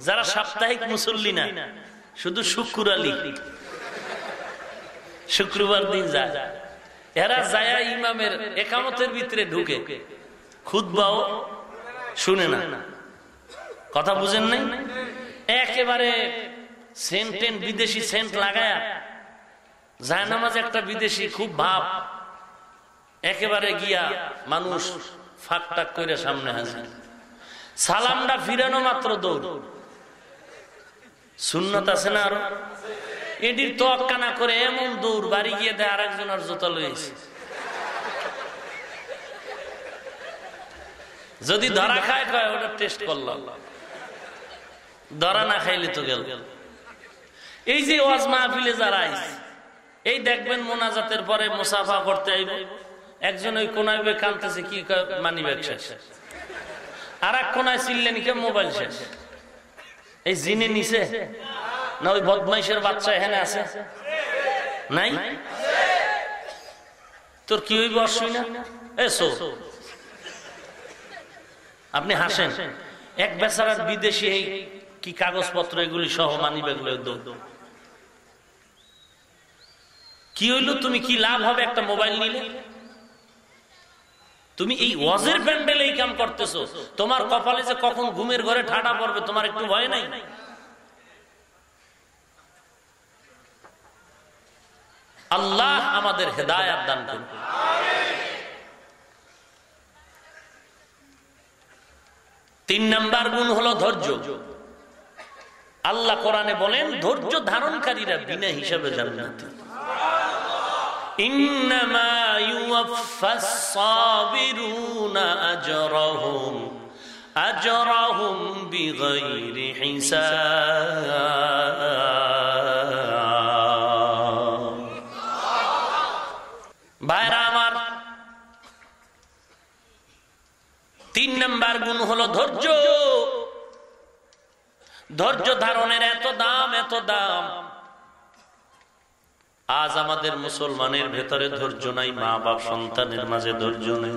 যারা সাপ্তাহিক মুসল্লি না, শুধু শুক্র আলী। শুক্রবার দিন যায়। এরা যায় ইমামের একামতের ভিতরে ঢুকে। খুদবাও শুনে না। কথা বুঝেন নাই? একেবারে সেন্ট বিদেশি সেন্ট লাগায়া যায় নামাজ একটা বিদেশি খুব ভাব। একেবারে গিয়া মানুষ ফাঁক টাক করে সামনে হাজির। সালামটা ফিরানো মাত্র দৌড়। সুন্নত আছে না আরও? এটির তোয়াক্কা না করে এমন দূর বাড়ি গিয়ে দেয় আর একজনের জুতা লইছে যদি ধরা খায় কয়, ওটা টেস্ট করলাম। ধরা না খাইলে তো গেল। এই যে ওয়াজ মাহফিলে যারা আইস এই দেখবেন মোনাজাতের পরে মুসাফা করতে আইব। একজন ওই কোনায় কানতেছে, কি মানি শেষ। আর এক কোনায় চিনলেন কে, মোবাইল শেষ। এই জিনে নিছে? না ওই বদমাইশের বাচ্চা এখানে আছে? নাই? তোর কি হইব, অসুবিধা? এসো আপনি হাসেন। এক বেচারার বিদেশি কি কাগজপত্র এগুলি সহ মানি ব্যাগগুলো কি হইল? তুমি কি লাভ হবে একটা মোবাইল নিলে? তুমি এই ওয়াজের প্যান্ডেল এই কাম করতেছো। তোমার কপালে যে কখন ঘুমের ঘরে ঠাডা পড়বে, তোমার একটু ভয় নাই? আল্লাহ আমাদের হেদায়াত দান করুন। তিন নাম্বার গুণ হলো ধৈর্য। আল্লাহ কোরআনে বলেন, ধৈর্য ধারণকারীরা বিনা হিসাবে জান্নাতে। ভাইরা আমার, তিন নম্বর গুণ হলো ধৈর্য। ধৈর্য ধারণের এত দাম এত দাম। আজ আমাদের মুসলমানের ভেতরে ধৈর্য নাই মা বাপ সন্তানের মাঝে ধৈর্য নেই।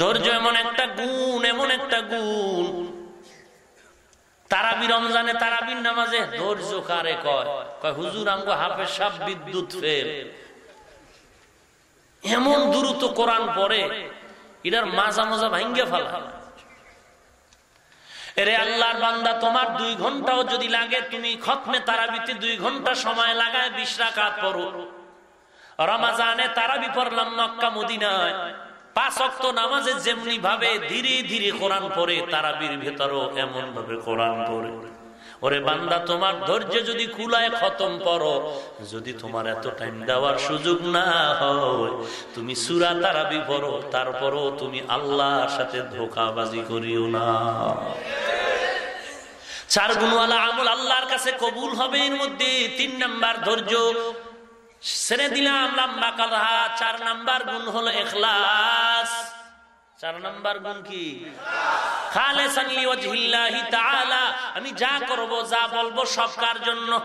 ধৈর্য এমন একটা গুণ, এমন একটা গুণ। তারাবি রমজানে তারাবির নামাজে ধৈর্য কারে কয়? কয়, হুজুর, আমগো হাফে সাপ বিদ্যুৎ ফের এমন দ্রুত কোরআন পরে এটার মাজা মাজা ভাঙ্গে ফেলা। এরে আল্লাহর বান্দা, তোমার দুই ঘন্টাও যদি লাগে, তুমি খতমে তারাবিতে দুই ঘণ্টা সময় লাগায় বিশ রাকাত পড়ো। রমাজানে তারাবি পড়লাম মক্কা, মদিনায়। পাঁচ নামাজে যেমনি ভাবে ধীরে ধীরে কোরআন পড়ে, তারাবির ভেতরও এমন ভাবে কোরআন পড়ে। ওরে বান্দা, তোমার ধৈর্য যদি কুলায় খতম পড়ো যদি তোমার এত টাইম দেওয়ার সুযোগ না হয়, তুমি সুরা তারাবি পড়ো, তারপরও তুমি আল্লাহর সাথে ধোকাবাজি করিও না। চার গুণওয়ালা আমল আল্লাহর কাছে কবুল হবে এর মধ্যে, তিন নাম্বার ধৈর্য। ছেড়ে দিলাম, লম্বা কালহা, চার নাম্বার গুণ হলো এখলাস। চার নাম্বার গুণ কি? আমি যা করব, যা বলব জন্য?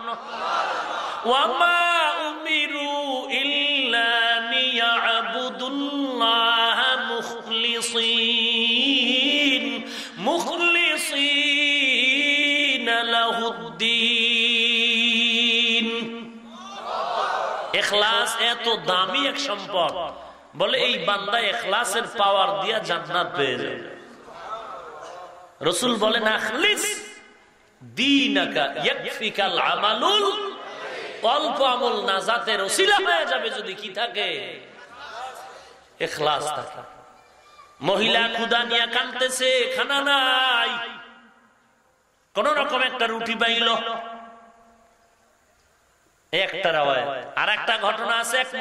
মুখলিসিন মুখলিসিন লাহুদ্দিন। এখলাস এত দামি এক সম্পদ। বলে এই বান্দা এখলাসের পাওয়ার দিয়া জান্নাত পেয়ে যাবে। রসুল বলেন, আখলিস অল্প আমল নাজাতের ওসিলা হয়ে যাবে যদি কি থাকে। এখলাস থাকে। মহিলা ক্ষুদা নিয়ে কানতেছে খানা নাই। কোন রকম একটা রুটি পাইল।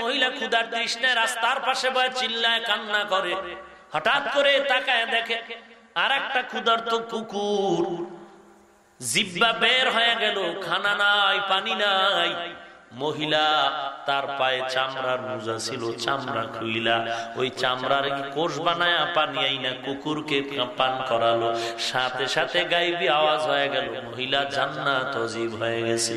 মহিলা রাস্তার পাশে চিল্লায়, কান্না করে। হঠাৎ করে দেখে আর একটা ক্ষুধার্ত কুকুর। জিব্বা বের হয়ে গেল, খানা নাই, পানি নাই। মহিলা, তার পায়ে চামড়ার মোজা ছিল, চামড়া খুইলা। ওই চামড়ার কোষ বানায় পানি আইনা কুকুরকে পান করালো। সাথে সাথে গাইবি আওয়াজ হয়ে গেল, মহিলা জান্নাত অজীব হয়ে গেছে।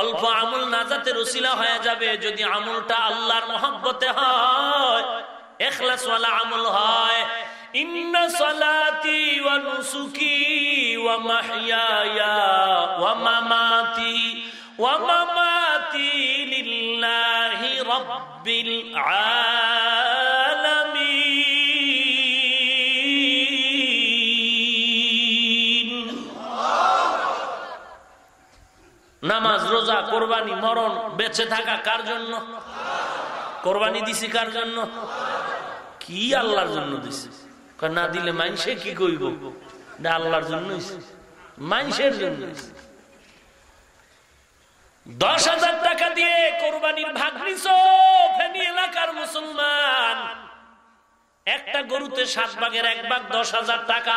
অল্প আমল নাজাতের রসিলা হয়ে যাবে যদি আমলটা আল্লাহর মহব্বতে হয়। আমল হয়। নামাজ রোজা কোরবানি মরণ বেঁচে থাকা কার জন্য? কোরবানি দিছি কার জন্য? কি আল্লাহর জন্য দিছি? না দিলে মানুষে কি কইব? না আল্লাহর জন্য মানুষের জন্য দশ হাজার টাকা দিয়ে কোরবানির ভাগ এলাকার মুসলমান। একটা গরুতে সাত ভাগের এক ভাগ দশ হাজার টাকা।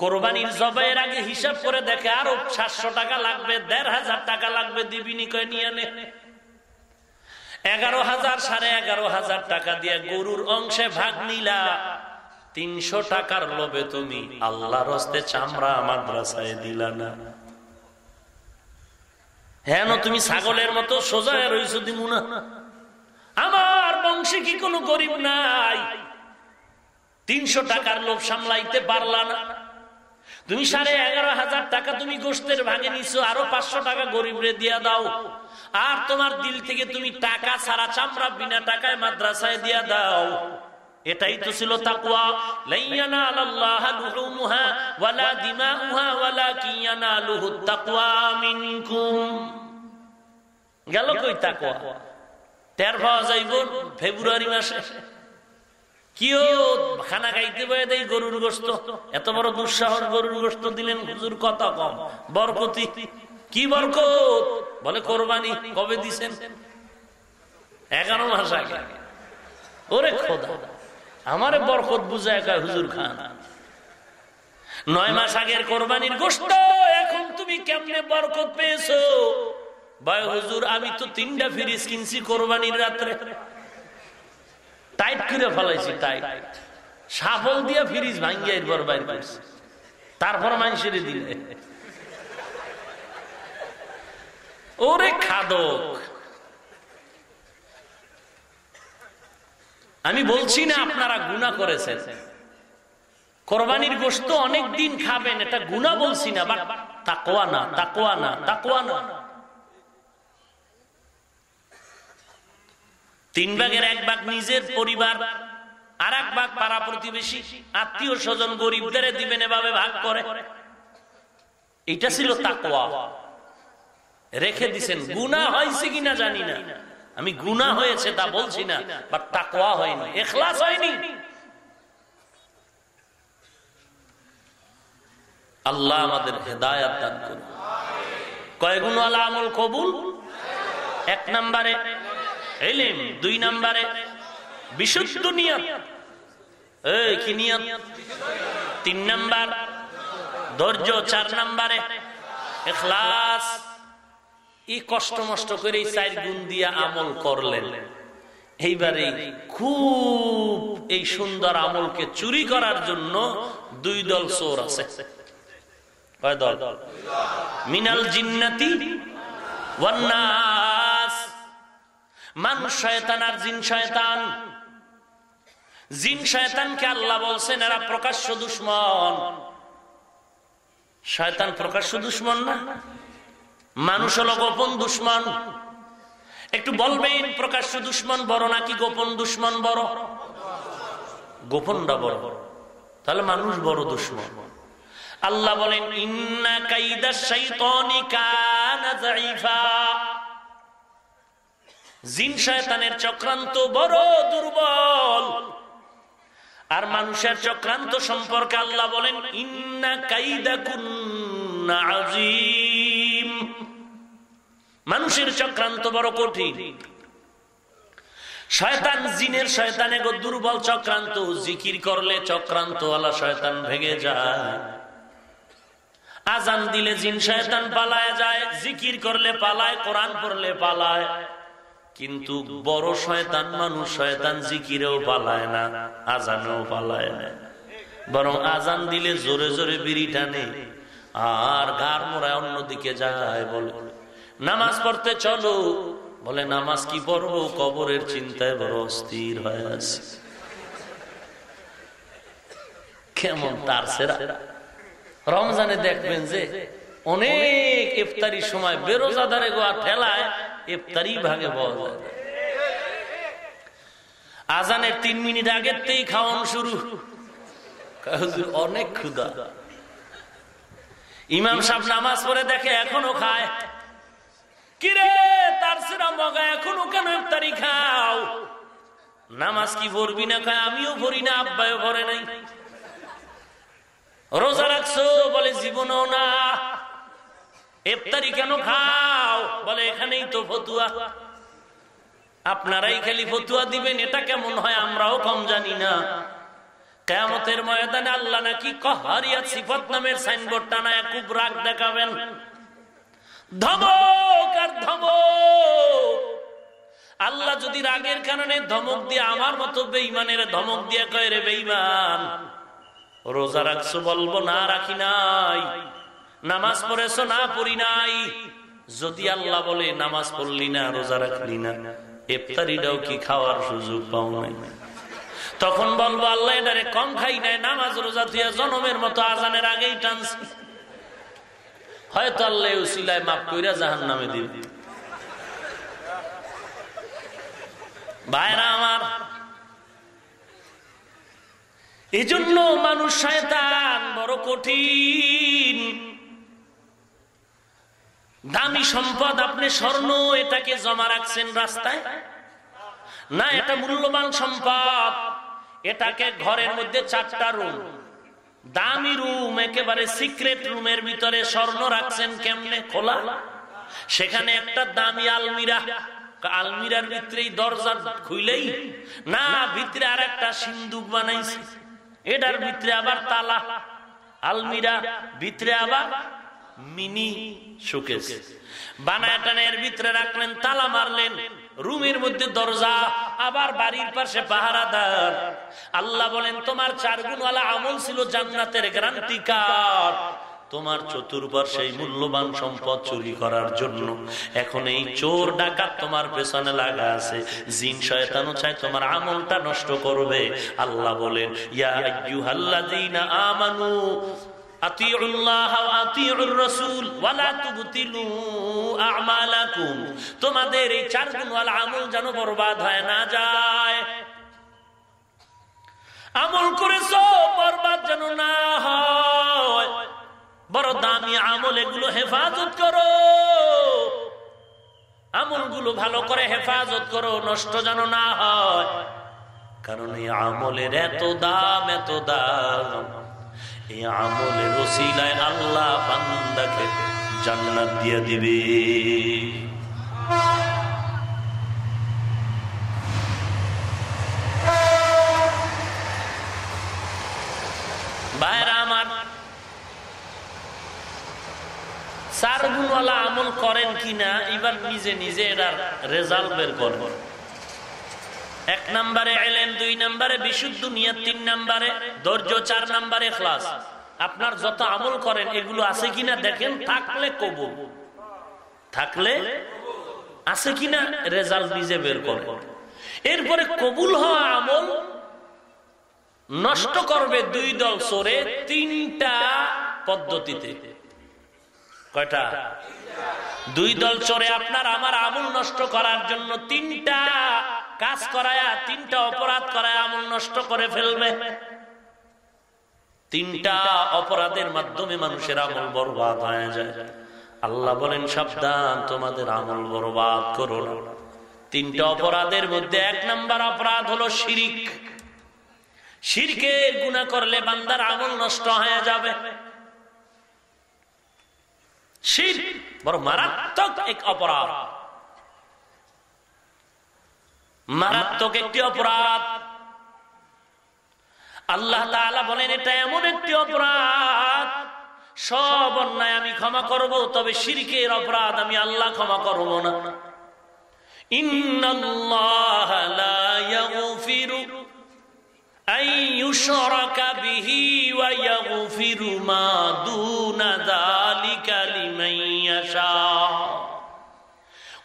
কোরবানির জবাইয়ের আগে হিসাব করে দেখে, আরও সাতশো টাকা লাগবে, দেড় হাজার টাকা লাগবে, দিবিনি কয়ে, নিয়ে নে। এগারো হাজার, সাড়ে এগারো হাজার টাকা দিয়ে গরুর অংশে ভাগ নিলা। তিনশো টাকার লোভে তুমি আল্লাহর হস্তে চামড়া মাদ্রাসায় দিলা না। হ্যাঁ তুমি ছাগলের মতো সোজা রইছ দিমু না আমার বংশে কি কোনো গরিব নাই? তিনশো টাকার লোভ সামলাইতে পারলা না। তুমি সাড়ে এগারো হাজার টাকা তুমি গোষ্ঠের ভাগে নিছো, আরও পাঁচশো টাকা গরিবরে দিয়া দাও। আর তোমার দিল থেকে তুমি টাকা ছাড়া চামড়া বিনা টাকায় মাদ্রাসায় দিয়া দাও। এটাই তো ছিল ওয়ালা গেল কই টের পাওয়া ফেব্রুয়ারি মাসে। কিও খানা খাইতে দেয় গরুর গোস্ত এত বড় দুঃসাহস গরুর গোস্ত দিলেন হুজুর কত কম? বরকতি। কি বরকত? বলে, কোরবানি কবে দিছেন? এগারো মাস আগে। ওরে খোদা, আমারে বরকত বুঝায় কয়, হুজুর খান, নয় মাস আগের কোরবানির গোস্ত এখন তুমি কেমনে বরকত পেয়েছ? ভাই হুজুর, আমি তো তিনটা ফ্রিজ কিনছি কোরবানির রাত্রে। টাইট করে ফেলাইছি, টাইট। সাফল দিয়া ফ্রিজ ভাঙ্গিয়া এরপর বাইর করছি। তারপর মানুষের দিলে। ওরে খাদক। আমি বলছি না আপনারা গুণা করেছেন। কোরবানির গোস্ত অনেক দিন খাবেন, এটা গুণা বলছি না, বাট তাকোয়া না তাকোয়া না তাকোয়া না। তিন ভাগের এক ভাগ নিজের পরিবার আর এক ভাগ পাড়া প্রতিবেশী, আত্মীয় স্বজন গরিবদের দিবেন, এভাবে ভাগ করে। এটা ছিল তাকোয়া রেখে দিছেন। গুণা হয়েছে কিনা জানি না। আমি গুণা হয়েছে তা বলছি না বাট তাকোয়া হয়নি। এখলাস হয়নি। আল্লাহ আমাদের হেদায়াত দান করুন। কয় গুণ আল্লাহ আমল কবুল? এক নম্বরে এলিম দুই নম্বরে বিশুদ্ধ নিয়ত। এই কি নিয়ত? তিন নম্বর ধৈর্য চার নম্বরে এখলাস এই কষ্ট মষ্ট করে চার গুণ দিয়া আমল করলেন। এইবারে খুব এই সুন্দর আমলকে চুরি করার জন্য দুই দল চোর আছে। মিনাল জিন্নাতি মানুষ শয়তান জিন শয়তান। জিন শয়তানকে আল্লাহ বলছেন, এরা প্রকাশ্য দুশ্মন। শয়তান প্রকাশ্য দুশ্মন না? মানুষ হলো গোপন দুশ্মন। একটু বলবেন, প্রকাশ্য দুশ্মন বড় নাকি গোপন দুশ্মন বড়? গোপনটা বড়। তাহলে মানুষ বড় দুশ্মন। আল্লাহ বলেন, ইন্না জিন শয়তানের চক্রান্ত বড় দুর্বল। আর মানুষের চক্রান্ত সম্পর্কে আল্লাহ বলেন, ইন্না কাইদা কুন্না আজিম। মানুষের চক্রান্ত বড় কঠিন। শয়তান জিনের শয়তানে গো দুর্বল চক্রান্ত, জিকির করলে চক্রান্ত ওয়ালা শয়তান ভেঙে যায়। আজান দিলে জিন শয়তান পালায় যায়, জিকির করলে পালায়, কোরআন পড়লে পালায়। কিন্তু বড় শয়তান মানুষ শয়তান জিকিরেও পালায় না, আজানেও পালায় না। বরং আজান দিলে জোরে জোরে বিড়ি টানে, আর গার মোড়ায় অন্যদিকে যায় বলে। নামাজ পড়তে চলো। বলে, নামাজ কি পড়ব? কবরের চিন্তায় বড় অস্থির হয়ে আছে। কেমন তার সেরা। রমজানে দেখবেন যে, অনেক ইফতারির সময় বেরোজাদারে গোয়া ঠেলায় ইফতারি ভাগে পাওয়া আজানের তিন মিনিট আগের থেকেই খাওয়ান শুরু। অনেক ক্ষুদা ইমাম সাহেব নামাজ পড়ে দেখে এখনও খায়। কিরে, তার সেরা মগা এখনও কেন ইফতারি খাও? নামাজ কি ভরবি না খায়? আমিও ভরি না আব্বাইও ভরে নাই। রোজা রাখছো? বলে, জীবনও না। ইফতারি কেন খাও? বলে, এখানেই তো ফতুয়া। আপনারাই খালি ফতুয়া দিবেন, এটা কেমন হয় আমরাও কম জানি না। কেমতের ময়দানে আল্লাহ নাকি কহারিয়া সিফত নামের সাইনবোর্ড টানায় খুব রাগ দেখাবেন। ধমক আর ধমক। আল্লাহ যদি রাগের কারণে ধমক দিয়ে আমার মতো বেইমানের ধমক দিয়ে কয়, রে বেইমান রোজা রাখছো বলব, না রাখি নাই, নামাজ পড়েছো, না পড়ি নাই। যদি আল্লাহ বলে, নামাজ পড়লি না, রোজা রাখলি না, ইফতারিটাও কি খাওয়ার সুযোগ পাও নাই? তখন বলব, আল্লাহ এটারে কম খাই নাই, নামাজ, রোজা তুই জনমের মতো আজানের আগেই টানছি। হয়তো আল্লাহ উসিলায় মাফ কইরা জাহান নামে দিবে। ভাইরা আমার এই জন্য মানুষ শয়তান বড় কঠিন। দামি সম্পদ আপনি স্বর্ণ, এটাকে জমা রাখছেন রাস্তায়? না, এটা মূল্যবান সম্পদ। এটাকে ঘরের মধ্যে চারটা রুম। দামি রুম, একেবারে সিক্রেট রুমের ভিতরে স্বর্ণ রাখছেন কেমনে? খোলা। সেখানে একটা দামি আলমিরা। আলমিরার ভিতরে দরজা খুইলেই, না, ভিতরে আর একটা সিন্দুক বানাইছে। এটার ভিতরে আবার তালা। আলমিরা, ভিতরে আবার মিনি শোকেস। বানায় টানের ভিতরে রাখলেন, তালা মারলেন। রুমের মধ্যে দরজা, আবার বাড়ির পাশে পাহারাদার। আল্লাহ বলেন, তোমার চার গুণওয়ালা আমল ছিল জান্নাতের গ্রান্তি কার্ড। তোমার চতুর্পার্শ্বে মূল্যবান সম্পদ চুরি করার জন্য। এখন এই চোর ডাকাত তোমার পেছনে লাগা আছে। জিন শয়তানও চায় তোমার আমলটা নষ্ট করবে। আল্লাহ বলেন, ইয়া আইয়ুহাল্লাযীনা আমানু তোমাদের এই চার গুণওয়ালা আমল যেন বরবাদ হয় না যায়। আমল করেছ, বরবাদ যেন না হয়। বড় দামি আমল, এগুলো হেফাজত করো। আমলগুলো ভালো করে হেফাজত করো, নষ্ট যেন না হয়। কারণ এই আমলের এত দাম এত দাম। আল্লাহ বান্দাকে জান্নাত দিবে। আমার চার গুণওয়ালা আমল করেন কিনা, এবার নিজে নিজে এটার রেজাল্ট বের করবেন এক নম্বরে এলেন, দুই নম্বরে বিশুদ্ধ নিয়ে তিন নম্বরে ধৈর্য, চার নম্বরে ক্লাস আপনার যত আমল করেন, এগুলো আছে কিনা দেখেন, থাকলে কবুল। থাকলে আছে কিনা, রেজাল্ট নিজে বের করে। এরপরে কবুল হওয়া আমল নষ্ট করবে দুই দল সরে তিনটা পদ্ধতিতে। কয়টা? দুই দল চরে আপনার, আমার আমল নষ্ট করার জন্য তিনটা কাজ করায়া, তিনটা অপরাধ করায় আমল নষ্ট করে ফেলবে। তিনটা অপরাধের মাধ্যমে মানুষের আমল বরবাদ হয়ে যায়। আল্লাহ বলেন, সাবধান, তোমাদের আমল বরবাদ করো না। তিনটা অপরাধের মধ্যে এক নাম্বার অপরাধ হলো শিরিক। শিরকের গুণা করলে বান্দার আমল নষ্ট হয়ে যাবে। শির বড় মারাত্মক এক অপরাধ। মারাত্মক একটি অপরাধ। আল্লাহ বলেন, এটা এমন একটি অপরাধ। সব অন্যায় আমি ক্ষমা করব, তবে শিরকের অপরাধ আমি আল্লাহ ক্ষমা করব না। ইন্নাল্লাহ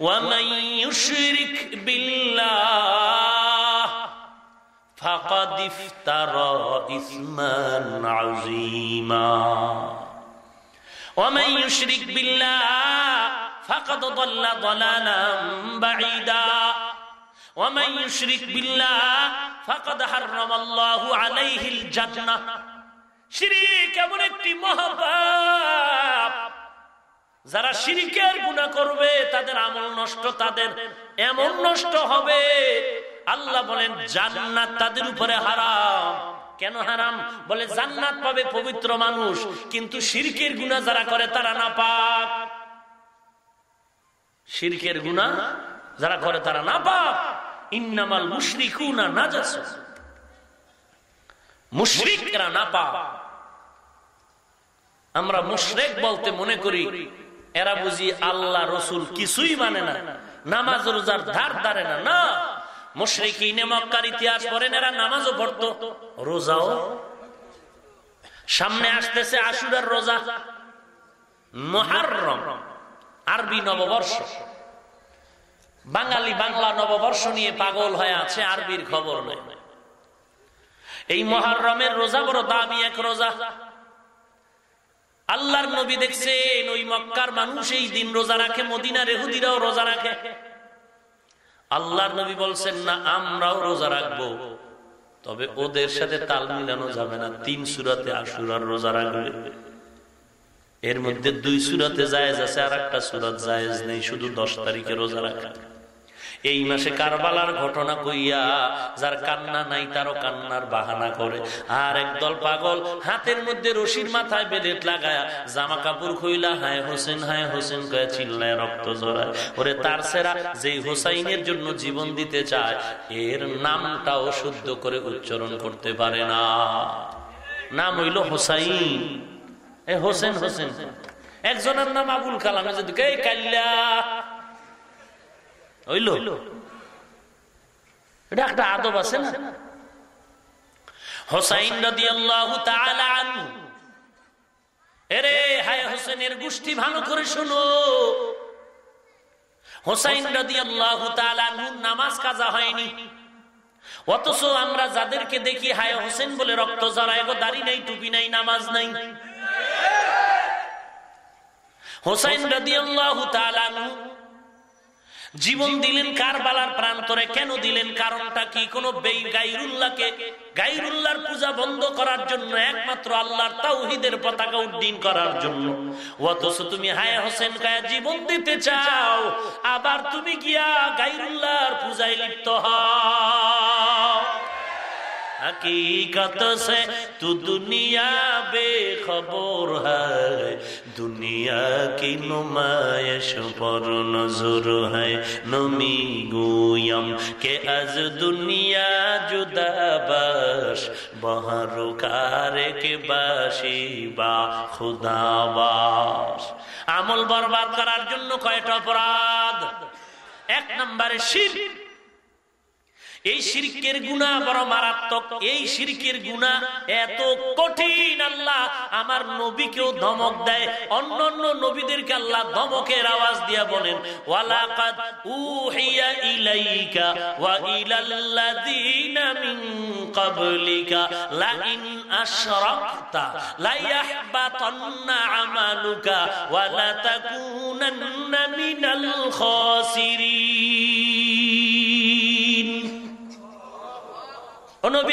ومن يشرك بالله فقد افترى إثما عظيما ومن يشرك بالله فقد ضل ضلالا بعيدا ومن يشرك بالله فقد حرم الله عليه الجنة শিরিক এমন একটি মহাপাপ যারা শিরিকের গুণা করবে তাদের আমল নষ্ট তাদের এমন নষ্ট হবে। আল্লাহ বলেন জান্নাত তাদের উপরে হারাম। কেন হারাম? বলে জান্নাত পাবে পবিত্র মানুষ কিন্তু শিরকের গুণা যারা করে তারা না পাক শিরকের গুণা যারা করে তারা না পাক ইন্নামাল মুশরিকুনা নাজাস। মুশরিকরা না পাক আমরা মুশরেক বলতে মনে করি এরা বুঝি আল্লাহ রসুল কিছুই মানে না। নামাজ রোজার ধার ধারে না। না। বাঙালি বাংলা নববর্ষ নিয়ে পাগল হয়ে আছে, আরবির খবর নেই। এই মহারমের রোজা বড় দামি এক রোজা। আল্লাহর নবী দেখছেন, ওই মক্কার মানুষ এই দিন রোজা রাখে, মদিনা রেহুদিরাও রোজা রাখে। আল্লাহর নবী বলছেন, না, আমরাও রোজা রাখব। তবে ওদের সাথে তাল মিলানো যাবে না, তিন সুরাতে আশুরার রোজা রাখবে। এর মধ্যে দুই সুরাতে জায়েজ আছে আর একটা সুরাত জায়েজ নেই, শুধু দশ তারিখে রোজা রাখা। এই মাসে কারবালার ঘটনা কইয়া যার কান্না নাই, তারও কান্নার বাহানা করে। আর একদল পাগল হাতের মধ্যে রশির মাথায় বেলেট লাগায়া জামা কাপড় খুইলা, হায় হোসেন হায় হোসেন কয়ে চিল্লায় রক্ত জড়ায় ওরে তার সেরা যে হোসাইনের জন্য জীবন দিতে চায়, এর নামটাও শুদ্ধ করে উচ্চারণ করতে পারে না। নাম হইল হোসাইন। এ হোসেন হোসেন। একজনের নাম আবুল কালাম। যদি কাল্লা হইল? এটা একটা আদব আছে না? হোসাইন নদী আল্লাহ এরে হায় হোসেনের গোষ্ঠী ভালো করে শোনো। হোসাইন নদী আল্লাহ নামাজ কাজা হয়নি। অথচ আমরা যাদেরকে দেখি হায় হোসেন বলে রক্ত জড়ায় গো দাড়ি নাই টুপি নাই নামাজ নাই। হোসাইন রদি আল্লাহ জীবন দিলেন কারবালার প্রান্তরে। কেন দিলেন? কারণটা কি? কোন বেই গাইরুল্লাহকে গাইরুল্লাহর পূজা বন্ধ করার জন্য, একমাত্র আল্লাহর তাওহিদের পতাকা উড্ডীন করার জন্য। অথচ তুমি, হায় হোসেন কায়া, জীবন দিতে চাও, আবার তুমি গিয়া গাইরুল্লাহর পূজায় লিপ্ত হও। हकीकत से तू दुनिया बेखबर है दुनिया की नुमाइश पर नजर है नमी गोयम के अज दुनिया जुदा बस बहरु कारे के বাসি বা খুদাবাস আমল বরবাদ করার জন্য কয়টা অপরাধ এক নম্বরে শির এই শিরকের গুণা বড় মারাত্মক। এই শিরকের গুণা এত কঠিন আল্লাহ। আমার নবীকেও ধমক দেয়। অন্য অন্য নবীদেরকে আল্লাহ ধমকের আওয়াজ দিয়া বলেন, ওয়ালাকাদ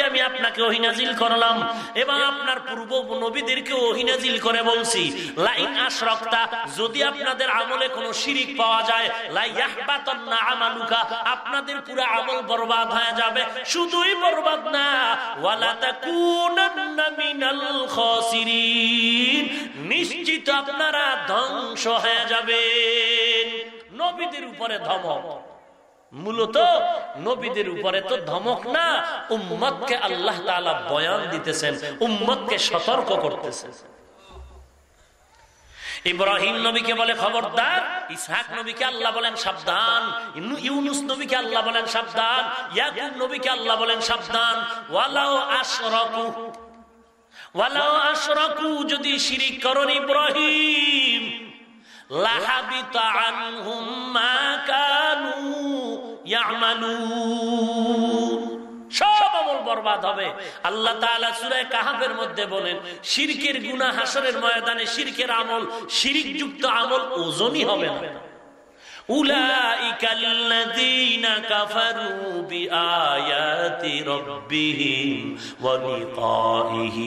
আমি আপনাকে করলাম। এবং আপনার পূর্ব করে বলছি যদি আপনাদের আমলে কোনো শিরিক পাওয়া যায় আমালুকা, আপনাদের পুরো আমল বরবাদ হয়ে যাবে। শুধুই বরবাদ না নিশ্চিত আপনারা ধ্বংস হয়ে যাবেন। নবীদের উপরে ধমক। মূলত নবীদের উপরে তো ধমক না উম্মতকে আল্লাহ তাআলা বয়ান দিতেছেন উম্মতকে সতর্ক করতেছেন। ইব্রাহিম নবীকে বলে খবরদার, ইসহাক নবীকে আল্লাহ বলেন সাবধান ইউনুস নবীকে আল্লাহ বলেন সাবধান, ইয়াকুব নবীকে আল্লাহ বলেন সাবধান। ওয়ালাও আশরাকু ওয়ালাও আশরাকু, যদি শিরিক করেন ইব্রাহিম। সব আমল বরবাদ হবে। আল্লাহ সুরায় সূরা কাহাফের মধ্যে বলেন, শিরকের গুনা হাসরের ময়দানে শিরকের আমল শিরিক যুক্ত আমল ওজনই হবে না। أولئك الذين كفروا بآيات ربهم ولقائه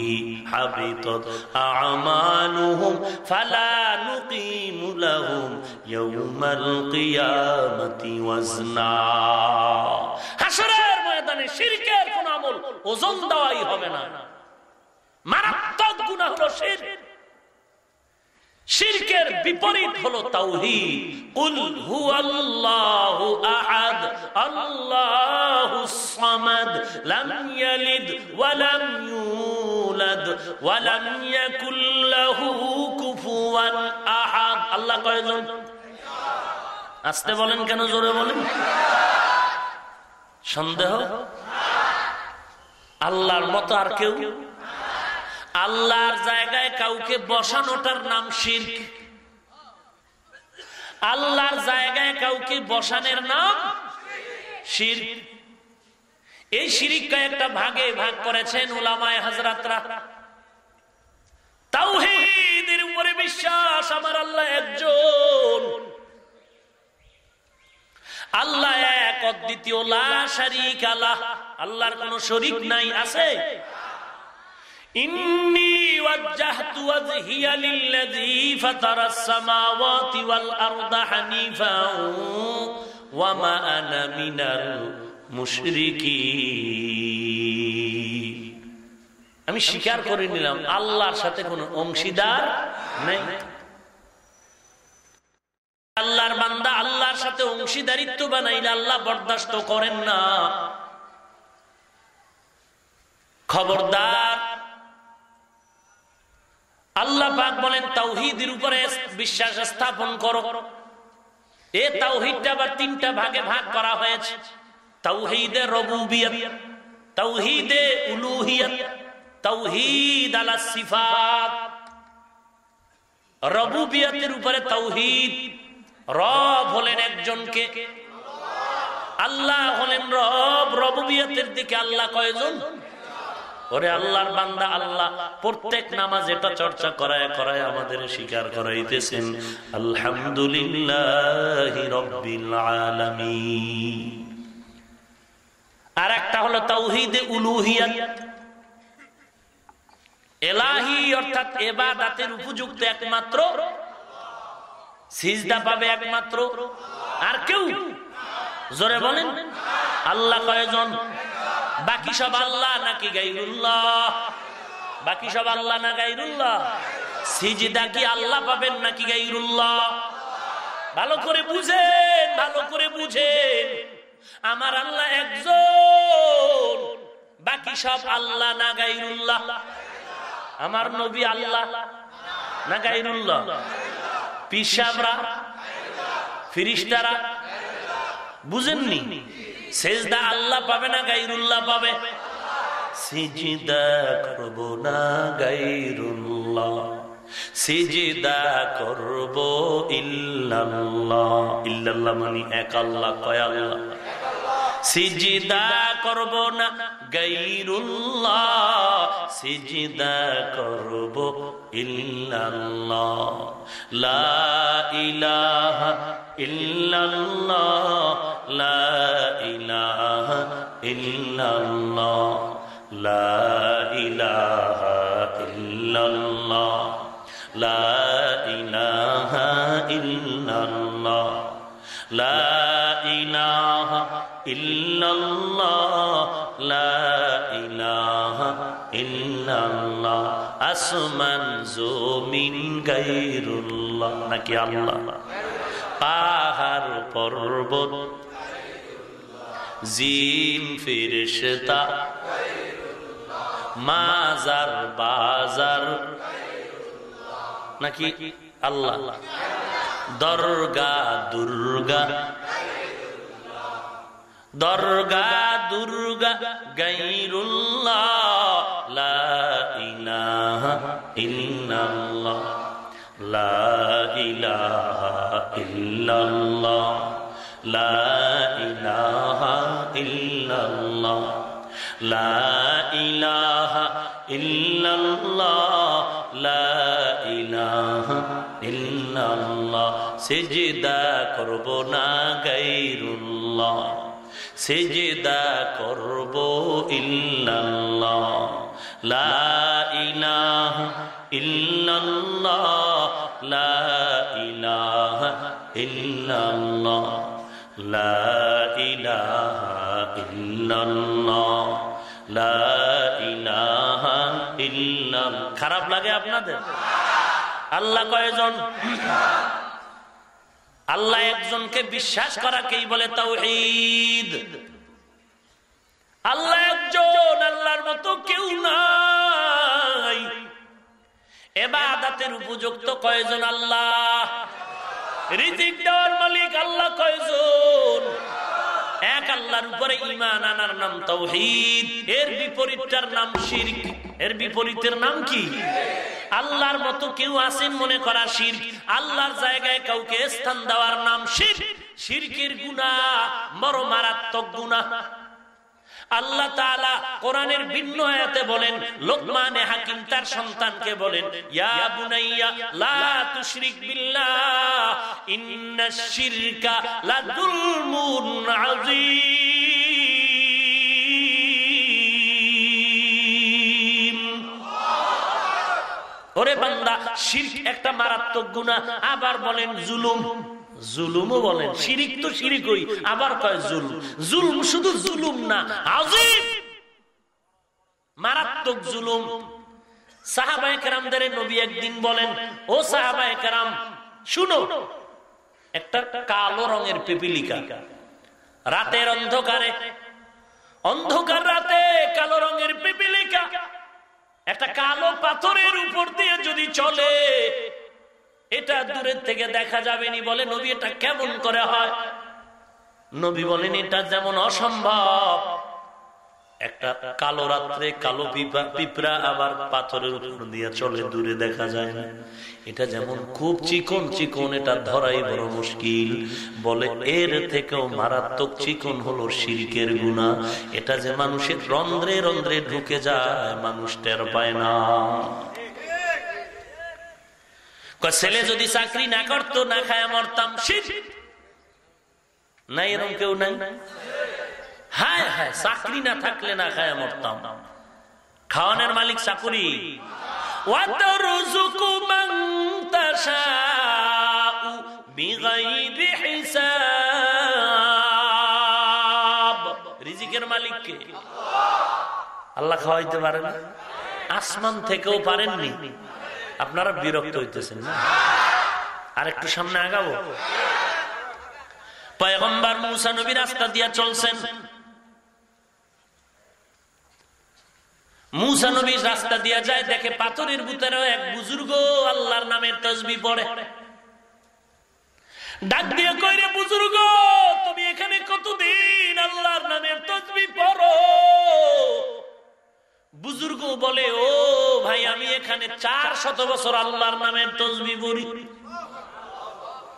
حبطت أعمالهم فلا نقيم لهم يوم القيامة وزنا হাসরের ময়দানে শিরকের কোন আমল ওজন দেওয়াই হবে না মারাত্মক গুনাহ হলো শিরক শিরকের বিপরীত হলো তাওহীদ। কুল হুয়াল্লাহু আহাদ আল্লাহুস সামাদ, লাম ইয়ালিদ ওয়া লাম ইউলাদ, ওয়া লাম ইয়াকুল লাহু কুফুয়ান আহাদ। আল্লাহ কয়জন? আসতে বলেন কেন জোরে বলেন? সন্দেহ? আল্লাহর মতো আর কেউ? আল্লাহর জায়গায় কাউকে বসানোটার নাম শির্ক। আল্লাহর জায়গায় কাউকে বসানের নাম শির্ক। এই শিরিকটা একটা ভাগে ভাগ করেছেন ওলামায় হাজরাতরা তাওহীদের উপরে বিশ্বাস, আমার আল্লাহ একজন। আল্লাহ এক, অদ্বিতীয় শারিক আল্লাহ আল্লাহর কোন শরিক নাই, আছে? إني وجهت وجهي للذي فطر السماوات والأرض حنيفا وما أنا من المشركين আমি স্বীকার করে নিলাম আল্লাহর সাথে কোন অংশীদার নেই আল্লাহর বান্দা আল্লাহর সাথে অংশীদারিত্ব বানাইলে আল্লাহ বরদাস্ত করেন না খবরদার আল্লাহ পাক বলেন, তাওহিদের উপরে বিশ্বাস স্থাপন করো। এ তাওহিদটা আবার তিনটা ভাগে ভাগ করা হয়েছে। তাওহিদে রবুবিয়ত, তাওহিদে উলুহিয়ত, তাওহিদ আলা সিফাত। রবুবিয়তের উপরে তাওহিদ, রব হলেন একজনকে। আল্লাহ হলেন রব, রবুবিয়তের দিকে আল্লাহ কয়জন? ওরে আল্লাহর বান্দা, আল্লাহ, প্রত্যেক নামাজ এটা চর্চা করায় করায় আমাদের স্বীকার করাইতেছেন। আলহামদুলিল্লাহ আর একটা হলো উলুহিয়াত। এলাহি অর্থাৎ এবাদাতের উপযুক্ত একমাত্র। সিজদা পাবে একমাত্র। আর কেউ? জোরে বলেন। আল্লাহ কয়জন? বাকি সব আল্লাহ নাকি গাইরুল্লাহ? বাকি সব আল্লাহ না গাইরুল্লাহ? সিজিদা কি আল্লাহ পাবেন নাকি গাইরুল্লাহ? ভালো করে বুঝেন, ভালো করে বুঝেন। আমার আল্লাহ একজন। বাকি সব আল্লাহ না গাইরুল্লাহ? আমার নবী আল্লাহ না গাইরুল্লাহ? পিসাবরা? ফিরিস্তারা? বুঝেননি? সেজদা আল্লাহ পাবে না গাইরুল্লাহ পাবে। সিজিদা করব না গাইরুল্লাহ। সিজিদা করব ইল্লাল্লাহ। মানে এক আল্লাহ, কয় আল্লাহ? সিজিদা করব না গাইরুল্লাহ। সিজিদা করব ইল্লাল্লাহ। লা ইলাহা ইল্লাল্লাহ। লা ইলাহা ইল্লাল্লাহ। লা ইলাহা ইল্লাল্লাহ। লা ইলাহা ইল্লাল্লাহ, লা ইলাহা ইল্লাল্লাহ, লা ইলাহা ইল্লাল্লাহ, আসমান জমিন গায়রুল্লাহ, নাকি আল্লাহ? পাহাড়, পর্বত, জিন, ফিরিশতা, মাজার, বাজার নাকি আল্লাহ? দরগা দুর্গা। দরগা দুর্গা গাইরুল্লাহ লা ইলাহা ইল্লাল্লাহ লা ইলাহা ইল্লাল্লাহ লা ইলাহা ইল্লাল্লাহ লা ইলাহা ইল্লাল্লাহ লা সেজেদা করব না গাইরুল্লাহ সেজেদা করব ইল্লাল্লাহ। লা ইলাহা ইল্লাল্লাহ। লা ইলাহা ইল্লাল্লাহ। লা ইলাহা ইল্লাল্লাহ। লা ইলাহা ইল্লাল্লাহ। খারাপ লাগে আপনাদের? আল্লাহ কয়জন? আল্লাহ একজনকে বিশ্বাস করাকেই বলে তাওহীদ। আল্লাহ একজন, আল্লাহর মতো কেউ নাই। এবাদাতের উপযুক্ত কয়জন আল্লাহ? মালিক আল্লাহ কয়জন? এক আল্লাহর উপরে ইমান আনার নাম তৌহিদ এর বিপরীতটার নাম শিরক। এর বিপরীতের নাম কি? আল্লাহর মতো কেউ আছেন মনে করা শির আল্লাহর জায়গায় কাউকে স্থান দেওয়ার নাম শির শিরকের গুণা বড় মারাত্মক গুণা আল্লাহ কোরআনের ভিন্ন আয়াতে বলেন, লোকমানে হাকিম তার সন্তানকে বলেন, ইয়া বুনাইয়া, লা বান্দা, শিরক একটা মারাত্মক গুনাহ আবার বলেন জুলুম। জুলুমও বলেন। শিরিক তো শিরিকই। আবার কয় জুলুম। জুলুম শুধু জুলুম না। মারাত্মক জুলুম। রাতের অন্ধকারে, অন্ধকার রাতে কালো রঙের পিপিলিকা। একটা কালো পাথরের উপর দিয়ে যদি চলে, এটা দূরের থেকে দেখা যাবেনি বলে নবী এটা কেমন করে হয়? নবী বলেন, এটা যেমন অসম্ভব। একটা কালো রাত্রে কালো পিঁপড়া আবার পাথরের উপর দিয়ে চলে, দূরে দেখা যায় না। এটা যেমন খুব চিকন চিকন এটা ধরাই বড় মুশকিল। বলে এর থেকেও মারাত্মক চিকন হলো শিল্কের গুণা। এটা যে মানুষের রন্ধ্রে রন্ধ্রে ঢুকে যায় মানুষ টের পায় না। ছেলে যদি চাকরি না করতো না খায় মরতাম নাই এরকম কেউ নাই? হ্যাঁ হ্যাঁ চাকরি না থাকলে না খায় মরতাম। খাওয়ানোর মালিক চাকুরি। রিজিকের মালিককে আল্লাহ খাওয়াইতে পারে না আসমান থেকেও পারেননি। আপনারা বিরক্ত হইতেছেন না? আর একটু সামনে আগাবো? পয়গম্বর মুসা নবী রাস্তা দিয়া চলছেন। মুসা নবী রাস্তা দিয়া যায়, দেখে পাথরের এক বুজুর্গ আল্লাহর নামের তসবি পড়ে। ডাক দিয়ে কইরে, বুজুর্গ, তুমি এখানে কতদিন আল্লাহর তসবি পড়ো? বুজুর্গ বলে, ও ভাই, আমি এখানে চার শত বছর আল্লাহর নামের তসবি পড়ি।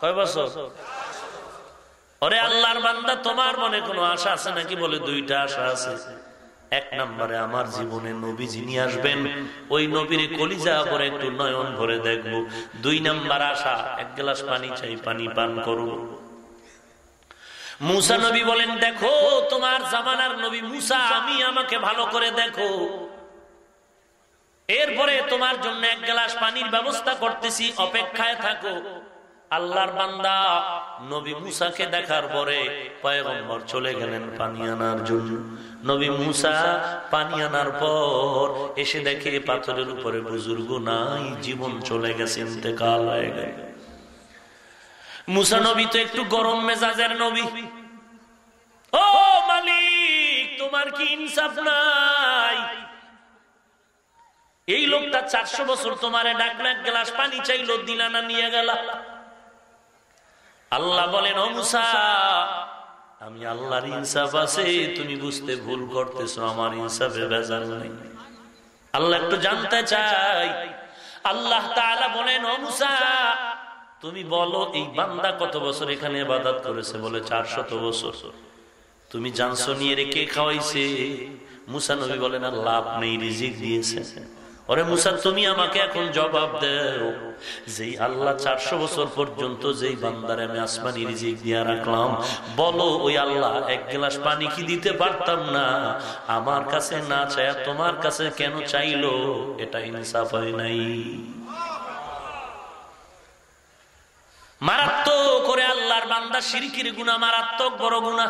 কয় বছর? ওরে আল্লাহর বান্দা, তোমার মনে কোনো আশা আছে নাকি? বলে, দুইটা আশা আছে। এক নম্বরে আমার জীবনে নবী যিনি আসবেন, ওই নবীর কলিজা করে একটু নয়ন ভরে দেখব। দুই নাম্বার আশা, এক গ্লাস পানি চাই, পানি পান করব। মুসা নবী বলেন, দেখো, তোমার জামানার নবী মুসা, আমি, আমাকে ভালো করে দেখো। এরপরে তোমার জন্য এক গ্লাস পানির ব্যবস্থা করতেছি, অপেক্ষায় থাকো। আল্লাহর বান্দা নবী মুসাকে দেখার পরে পয়গম্বর চলে গেলেন পানি আনার জন্য। নবী মুসা পানি আনার পর এসে দেখে পাথরের উপরে বুজুর্গ নাই, জীবন চলে গেছে, ইন্তেকাল হয়ে গেল। মুসা নবী তো একটু গরম মেজাজের নবী। ও মালিক, তোমার কি ইনসাফ নাই? এই লোকটা চারশো বছর তোমারে গ্লাস পানি চাইলো, দিলানা নিয়ে গেল। আল্লাহ বলেন, ও মুসা আমি আল্লাহর ইনসাফ আছে, তুমি বুঝতে ভুল করতেছো, আমার ইনসাফে বেজাল নেই। আল্লাহ একটু জানতে চাই। আল্লাহ তাআলা বলেন, ও মুসা, তুমি বলো, এই বান্দা কত বছর এখানে ইবাদত করেছে? বলে, চারশত বছর। তুমি জানছো, নিয়ে কে খাওয়াইছে? মুসা নবী বলেন, আল্লাহ আপনি রিজিক দিয়েছে ওরে মুসা, তুমি আমাকে এখন জবাব দেও। যেই আল্লাহ চারশো বছর পর্যন্ত যেই বান্দারে আমি আসমানি রিজিক দিয়ে রাখলাম, বলো ওই আল্লাহ এক গ্লাস পানি কি দিতে পারতাম না? আমার কাছে না চায় তোমার কাছে কেন চাইলো? এটা ইনসাফ হয় নাই। মারাত্মক করে আল্লাহর বান্দা সিরিকির গুণা মারাত্মক বড় গুণা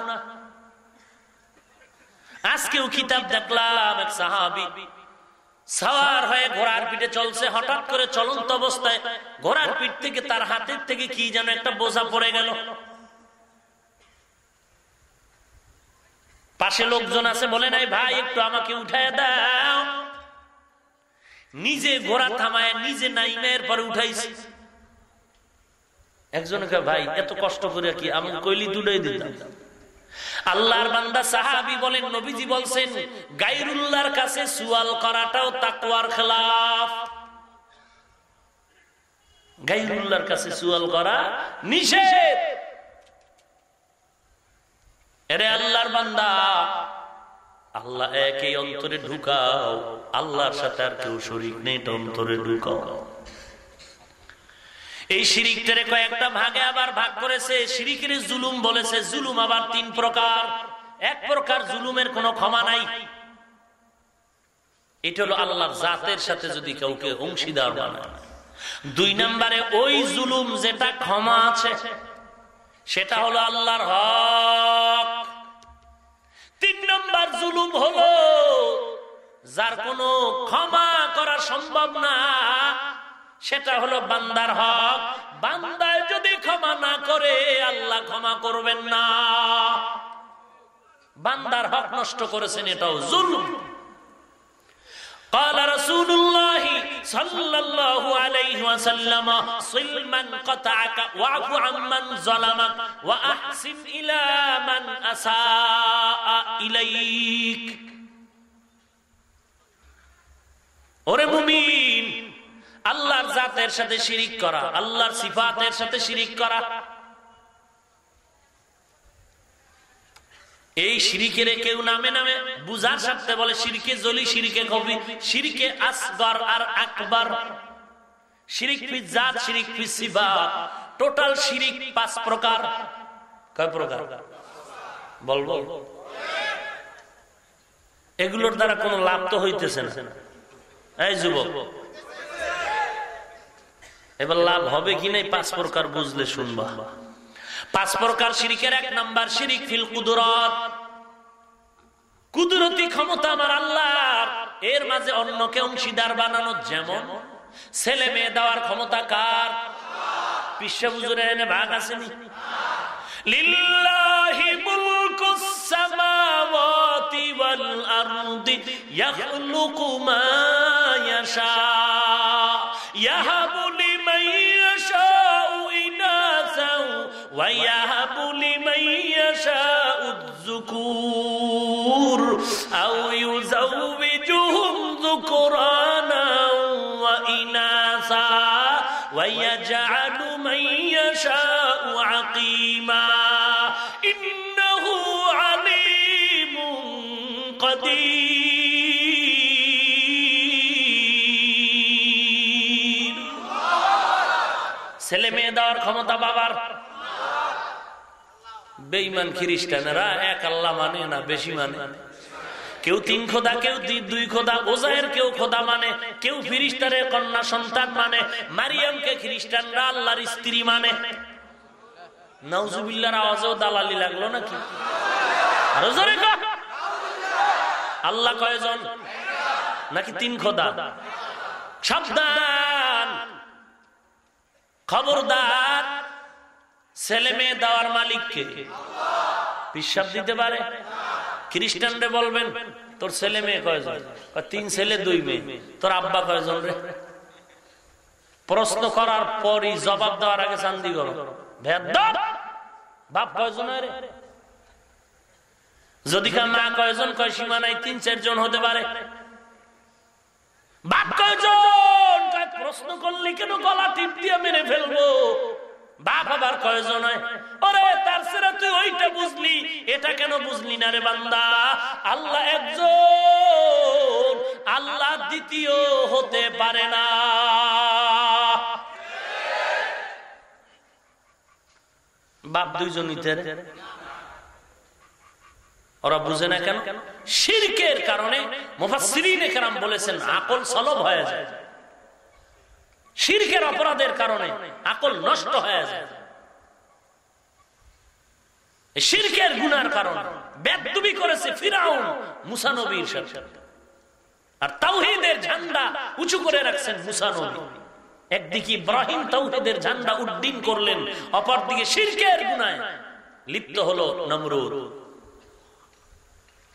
আজকেও কিতাব দেখলাম এক সাহাবি সাওয়ার হয়ে ঘোড়ার পিঠে চলছে, হঠাৎ করে চলন্ত অবস্থায় ঘোড়ার পিঠ থেকে তার হাতের থেকে কি যেন একটা বোঝা পড়ে গেল। পাশে লোকজন আছে, বলে নাই, ভাই, একটু আমাকে উঠায় দাও। নিজে ঘোড়া থামায়, নিজে নাইমের পরে উঠাইছে। একজনকে, ভাই, এত কষ্ট করে কি আমি কইলি দুটাই দিতাম। আল্লাহর বান্দা সাহাবি বলেন, নবীজি বলছেন গাইরুল্লাহর কাছে সুয়াল করাটাও তাকওয়ার খেলাফ। গাইরুল্লাহর কাছে সুয়াল করা নিষেধ। এরে আল্লাহর বান্দা, আল্লাহ একই অন্তরে ঢুকাও, আল্লাহর সাথে আর কেউ শরীর নেই অন্তরে ঢুকাও। এই শিরিকটারে কয়েকটা ভাগে আবার ভাগ করেছে। শিরিকের জুলুম বলেছে, জুলুম আবার তিন প্রকার। এক প্রকার জুলুমের কোনো ক্ষমা নাই। এটা হলো আল্লাহর জাতের সাথে যদি কাউকে অংশীদার দুই নম্বরে, ওই জুলুম যেটা ক্ষমা আছে, সেটা হলো আল্লাহর হক। তিন নম্বর জুলুম হলো, যার কোনো ক্ষমা করা সম্ভব না সেটা হলো বান্দার হক বান্দায় যদি ক্ষমা না করে আল্লাহ ক্ষমা করবেন না বান্দার হক নষ্ট করেছেন এটাও জুলুম قال رسول الله صلى الله عليه وسلم صل من قطعك واعف عمن ظلمك واحسن الى من اساء اليك ওরে মুমিন আল্লাহর জাতের সাথে শিরিক করা, আল্লাহর সিফাতের সাথে শিরিক করা। এই সিরিকের কেউ নামে নামে বুঝার সাথে বলে সিরিকে জলি সিরিকে কবি সিরিকে আসগর আর আকবর। শিরিক ফি জাত, শিরিক ফি সিবা টোটাল শিরিক পাঁচ প্রকার। কয় প্রকার? বল বল। এগুলোর দ্বারা কোনো লাভ তো হইতেছে না। এই যুবক এবার লাভ হবে কি নাই? পাঁচ প্রকার বুঝলে শুনবা। পাঁচ প্রকার শিরিকের এক নাম্বার শিরিক ফিল কুদরত। কুদরতি ক্ষমতা আমার আল্লাহর। এর মাঝে অন্যকে অংশীদার বানানো যেমন, ছেলে মেয়ে দেওয়ার ক্ষমতা কার? বিশ্ব বুজুরে এনে ভাগ আসেনি লিল্লাহি ওয়া ইয়াহাবু লিমান ইয়াশাউ الذكور أو يزوجهم ذكرانا وإناثا ويجعل من يشاء عقيما إنه عليم قدير ছেলে মেয়ে দেওয়ার ক্ষমতা বাবার বেইমান খ্রিস্টানেরা এক আল্লাহ মানে না বেশি মানে? কেউ তিন খোদা, কেউ দুই খোদা, ওজাহের কেউ খোদা মানে কেউ ফিরিস্তারের কন্যা সন্তান মানে মারিয়ামকে খ্রিস্টানরা আল্লাহর স্ত্রী মানে। নওজুবিল্লার আওয়াজেও দালালি লাগল নাকি? আল্লাহ কয়জন? নাকি তিন খোদা? সাবধান। খবরদার। ছেলে মেয়ে দেওয়ার মালিককে পিসাব দিতে পারে? খ্রিস্টানরে বলবেন তোর ছেলে মেয়ে কয়জন? তিন ছেলে দুই মেয়ে। তোর আব্বা কয়জন রে? প্রশ্ন করার পরই জবাব দেওয়ার আগে চান্দি করো বাপ কয়জন রে? যদি মা কয়জন? কয় সীমা নাই তিন চারজন হতে পারে। বাপ কয়জন? কয়, প্রশ্ন করলে কেন গলা টিপ দিয়ে মেরে ফেলব? বাপ আবার কয়জন ওরে, তার সেরা তুই ওইটা বুঝলি, এটা কেন বুঝলি না রে বান্দা? আল্লাহ একজন, আল্লাহ দ্বিতীয় হতে পারে না। বাপ দুইজন ওরা বুঝে না কেন? শিরকের কারণে মুফাসসিরিন একরাম বলেছেন, আকল সলব হয়ে যায়। শিরকের অপরাধের কারণে আকল নষ্ট হয়ে যায়। শিরকের গুনার কারণ, বেদবি করেছে ফিরাউন মুসানবীর সাথে। আর তাওহিদের ঝান্ডা উঁচু করে রাখছেন মুসানবী একদিকে ইব্রাহিম তাওহিদের ঝান্ডা উড্ডীন করলেন, অপরদিকে শিরকের গুনায় লিপ্ত হলো নমরুদ।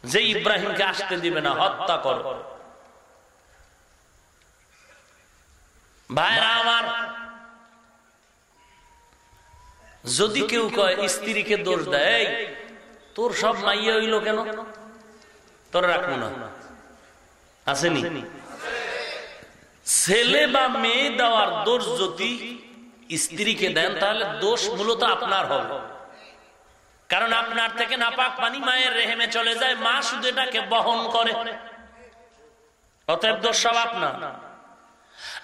যে ইব্রাহিমকে আসতে দিবে না, হত্যা কর। ভাইরা আমার যদি কেউ কয় স্ত্রীকে দোষ দেয় তোর সব মাইয়া হইল কেন? তোর রাখব না। আসেনি। ছেলে বা মেয়ে দেওয়ার দোষ যদি স্ত্রীকে দেন তাহলে দোষ মূলত আপনার হবে। কারণ আপনার থেকে নাপাক পানি মায়ের রেহেমে চলে যায় মা শুধু এটাকে বহন করে। অতএব দোষ সব আপনার।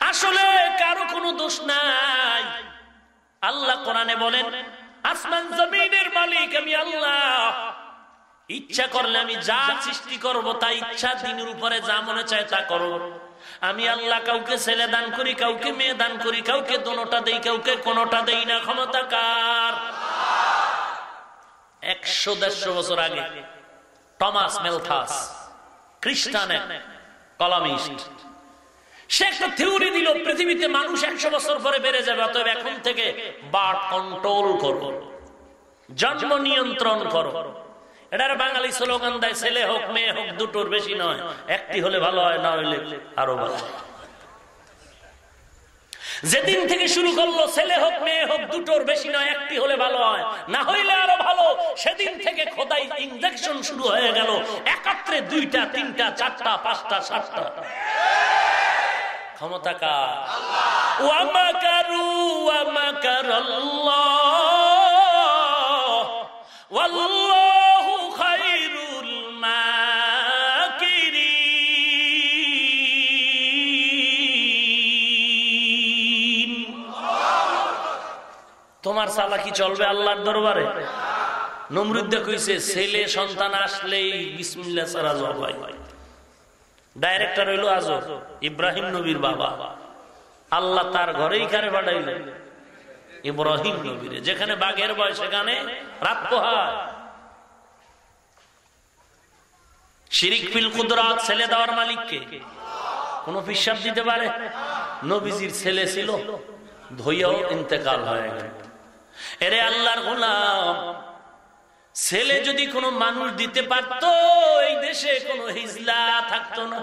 আসলে কারও কোনো দোষ নাই। আল্লাহ কোরআনে বলেন, আসমান জমিনের মালিক আমি আল্লাহ। ইচ্ছা করলে আমি যা সৃষ্টি করব, তা ইচ্ছা দিনের উপরে যা মনে চায় তা করো। আমি আল্লাহ কাউকে ছেলে দান করি, কাউকে মেয়ে দান করি, কাউকে দোনোটা দেই, কাউকে কোনোটা দেই না। ক্ষমতা কার? একশো দেড়শো বছর আগে টমাস মেলথাস খ্রিস্টান কলামিস্ট। সে একটা থিওরি দিল, পৃথিবীতে মানুষ একশো বছর পরে বেড়ে যাবে, অতএব এখন থেকে বার্থ কন্ট্রোল করো, জন্ম নিয়ন্ত্রণ করো। এটার বাঙালি স্লোগান দেয়, ছেলে হোক, মেয়ে হোক, দুটোর বেশি নয়, একটি হলে ভালো হয়, না হইলে আরও ভালো যেদিন থেকে শুরু করল, ছেলে হোক, মেয়ে হোক, দুটোর বেশি নয়, একটি হলে ভালো হয়, না হইলে আরও ভালো। সেদিন থেকে খোদাই ইঞ্জেকশন শুরু হয়ে গেল, একাত্রে দুইটা, তিনটা, চারটা, পাঁচটা, সাতটা। ক্ষমতা কার ওয়ামাকারু, ওয়ামাকারাল্লাহ। ওয়াল্লাহু খায়রুল মাকিরিন। তোমার সালা কি চলবে আল্লাহর দরবারে? নমরুদ্দে কইছে, ছেলে সন্তান আসলেই বিসমিল্লাহ সারা জবাই। ডাইরেক্টর হইল আজ ইব্রাহিম নবীর বাবা। আল্লাহ তার ঘরেই কারে পাঠাইলেন? ইব্রাহিম নবীরে। যেখানে বাঘের বয়, সেখানে রাত শিরিক ফিল ছেলে দেওয়ার মালিককে। কোন পিসাব দিতে পারে? নবীজির ছেলে ছিল। ধইয়াও ইন্তেকাল হয়ে গেল। এরে আল্লাহর গোলাম ছেলে যদি কোনো মানুষ দিতে পারত এই দেশে কোনো হিজলা থাকতো না।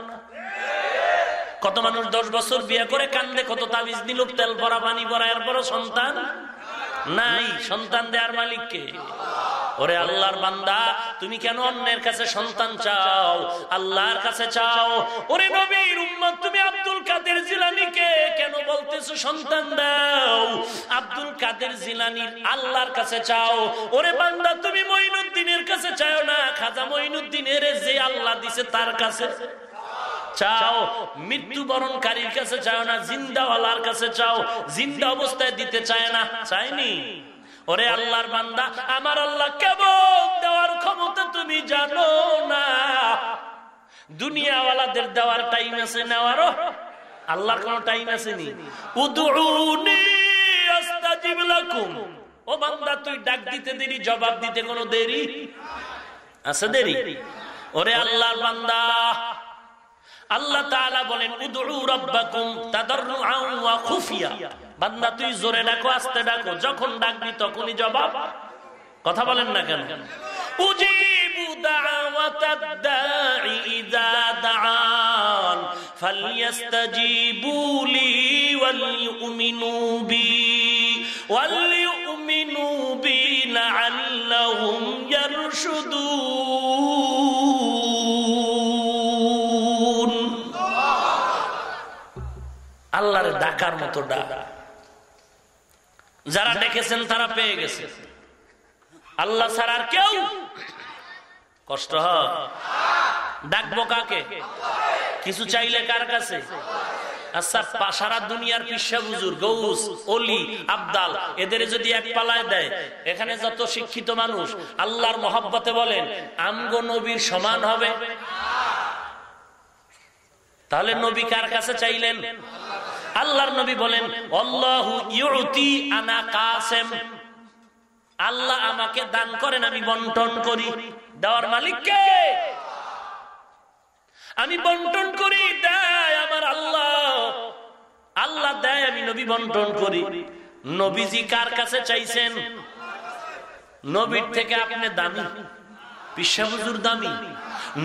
কত মানুষ দশ বছর বিয়ে করে কান্দে কত তাবিজ দিল তেল ভরা পানি ভরা এরপর সন্তান। নাই, সন্তান দেওয়ার মালিককে। ওরে আল্লাহর বান্দা, তুমি কেন অন্যের কাছে সন্তান চাও? আল্লাহর কাছে চাও। ওরে নবীর উম্মত, তুমি আব্দুল কাদের জিলানিকে কেন বলতেছো সন্তান দাও? আব্দুল কাদের জিলানির আল্লাহর কাছে চাও। ওরে বান্দা, তুমি মঈনুদ্দিনের কাছে চাও না? খাজা মঈনুদ্দিনের যে আল্লাহ দিছে তার কাছে। চাও, মৃত্যুবরণকারীর কাছে চাও না, জিন্দাওয়ালার কাছে চাও, জিন্দা অবস্থায় দিতে চায় না, চায়নি? ওরে আল্লাহর বান্দা, আমার আল্লাহ কেমন দেওয়ার ক্ষমতা তুমি জানো না। দুনিয়াওয়ালাদের দেওয়ার টাইম আছে নেওয়ারও আল্লাহর কোন টাইম আছে নি? ও বান্দা, তুই ডাক দিতে দেরি, জবাব দিতে কোনো দেরি? আছে দেরি? ওরে আল্লাহর বান্দা আল্লাহ তাআলা বলেন, উদউ বান্দা, তুই জোরে ডাকো, আস্তে ডাকো, যখন ডাকবি তখনই জবাব। কথা বলেন না কেন? উজিবু দাওয়াতাদ দাঈ ইযা দাআন ফালইস্তাজিবু লি ওয়াল ইউমিনু বি ওয়াল বি লাআল্লাহুম ইয়ারশুদুন। আল্লাহর ডাকার মতো ডাক। যারা ডেকেছেন তারা পেয়ে গেছে। আল্লাহ ছাড়া আর কেউ কষ্ট ডাকবো কাকে? কিছু চাইলে কার কাছে? আচ্ছা সারা দুনিয়ার পিসা বুজুর, গৌস, অলি, আবদাল, এদের যদি এক পালায় দেয়, এখানে যত শিক্ষিত মানুষ, আল্লাহর মহাব্বতে বলেন, আমগো নবীর সমান হবে। তাহলে নবী কার কাছে চাইলেন? আল্লাহর নবী বলেন আনা কাসেম। আল্লাহ আমাকে দান করেন, আমি বন্টন করি। দেওয়ার মালিককে আমি বন্টন করি, দেয় আমার আল্লাহ। আল্লাহ দেয়, আমি নবী বন্টন করি। নবীজি কার কাছে চাইছেন? নবীর থেকে আপনি দামি। পিসাবুজুর দামি।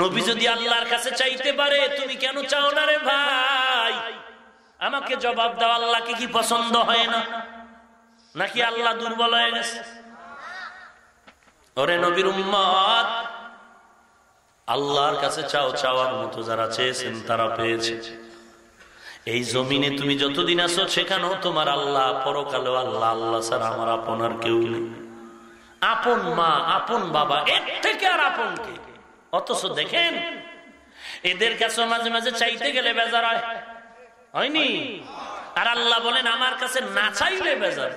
নবী যদি আল্লাহর কাছে চাইতে পারে, তুমি কেন চাও না রে ভাই? আমাকে জবাব দাও, আল্লাহকে কি পছন্দ হয় না? নাকি আল্লাহ দুর্বল হয়ে গেছে? ওরে নবীর উম্মত, আল্লাহর কাছে চাও, চাওয়ার মতো যারা চেয়েছেন তারা পেয়েছে। এই জমিনে তুমি যতদিন আছো সেখানেও তোমার আল্লাহ, পরকালেও আল্লাহ আল্লাহ ছাড়া আমার আপন আর কেউ নেই। আপন মা, আপন বাবা, এর থেকে আর আপন কে? অথচ দেখেন, এদের কাছে মাঝে মাঝে চাইতে গেলে বেজার হয়। হয়নি? আর আল্লাহ বলেন আমার কাছে না চাইলে বেজার।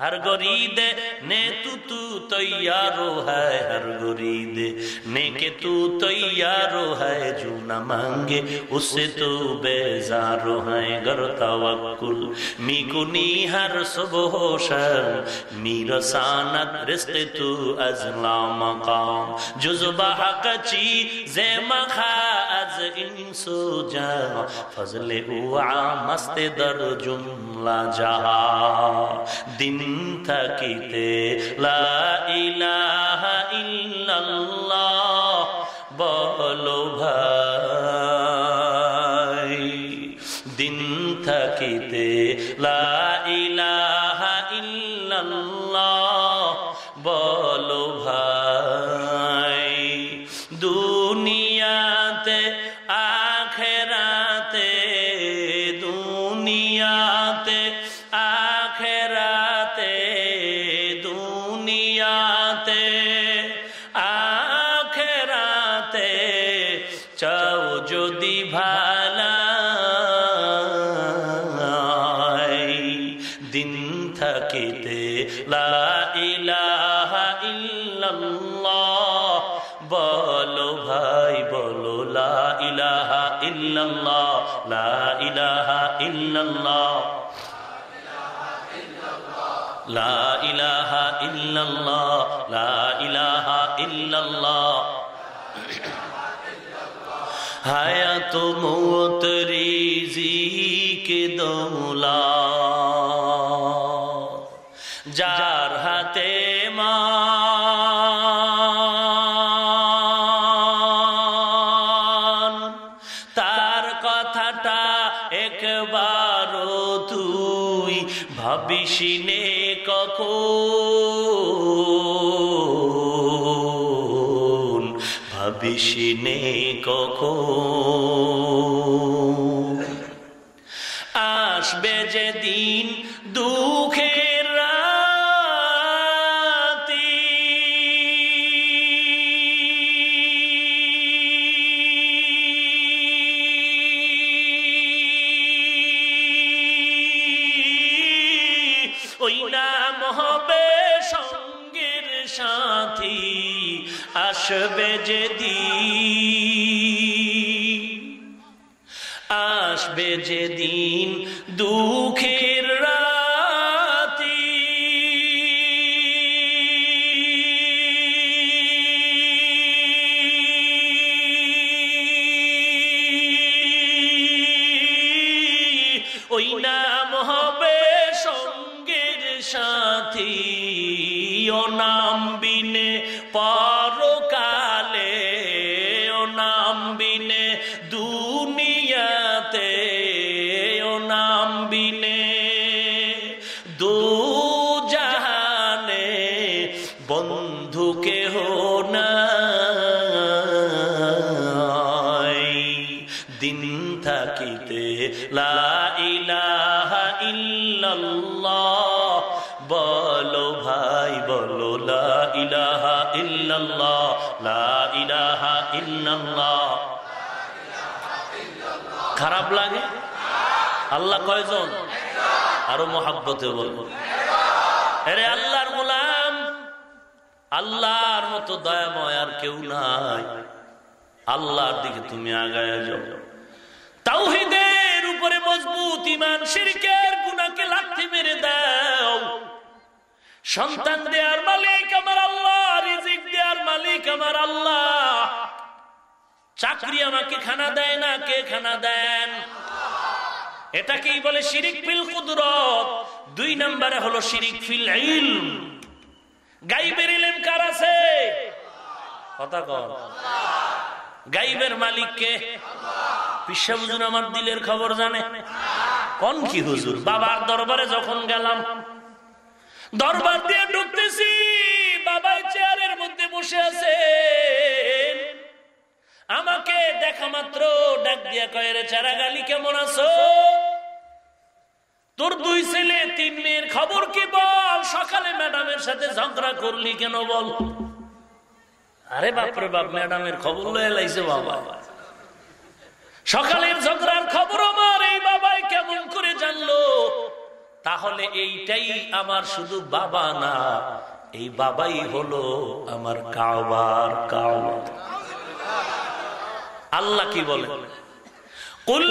ہر گرید نے تو تو تیارو ہے ہر گرید نے کہ تو تیارو ہے جو نہ مانگے اس سے تو بیزارو ہے گر توکل میکنی ہر صبح و شام میرسانت رزق تو از لا مقام جزب حق چیز مخا از انسو جا فضل اوعا مست در جملہ جہا دن থাকিতে। বলো ভাই দিন থাকিতে। লা লা ইলাহা ইল্লাল্লাহ। লা ইলাহা ইল্লাল্লাহ। লা ইলাহা ইল্লাল্লাহ। হায়াত মৌত রিজিক দৌলা। ভাবিস নে কখন? ভাবিস নে কখন? আরও মহাব্বতে বলব আরে আল্লাহর গোলাম, আল্লাহর মতো দয়াময় আর কেউ নাই। আল্লাহর দিকে তুমি আগায় যাও। তাওহিদের উপরে মজবুত ইমান শিরকের গুনাহকে লাথি মেরে দাও। সন্তান দেয়ার মালিক আমার আল্লাহ, রিজিক দেয়ার মালিক আমার আল্লাহ। চাকরি আমাকে খানা দেয় না, কে খানা দেন? এটাকেই বলে শিরিক ফিল কুদরত। দুই নম্বরে হলো শিরিক ফিল ইলম। গাইবের ইলম কার আছে? কথা কর গাইবের মালিক কে? পিসা হুজুর আমার দিলের খবর জানে। কোন কি হুজুর? বাবার দরবারে যখন গেলাম, দরবার দিয়ে ঢুকতেছি, বাবাই চেয়ারের মধ্যে বসে আছে। আমাকে দেখা মাত্র ডাক দিয়া কয়ের চারা গালি কেমন আছো? তোর দুই ছেলে, তিন মেয়ের খবর কি বল? সকালে ম্যাডামের সাথে ঝগড়া করলি কেন বল? আরে বাপরে বাপ, ম্যাডামের খবর লয়ে লাইছে বাবা। সকালের ঝগড়ার খবর আমার, এই বাবাই কেমন করে জানলো? তাহলে এইটাই আমার শুধু বাবা না, এই বাবাই হলো আমার কাবার কাবার আল্লাহ কি বলে? قل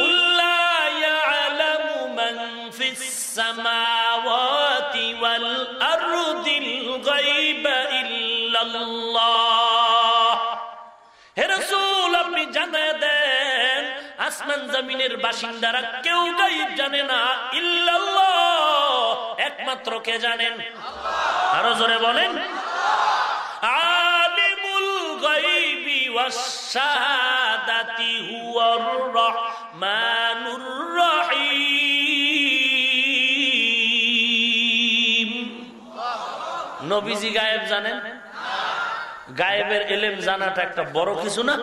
السماوات والأرض الغيب إلا الله হে রসুল আপনি জানা দেন আসমান জমিনের বাসিন্দারা কেউ গাইব জানে না ইল্লাল্লাহ একমাত্র কে জানেন আরো জোরে বলেন আলিমুল গাইবি ওয়াশ-শাহাদাতি হুয়ার রহমানুর নবীজি গায়েব জানেন? গায়েবের এলেম জানাটা একটা বড় কিছু না?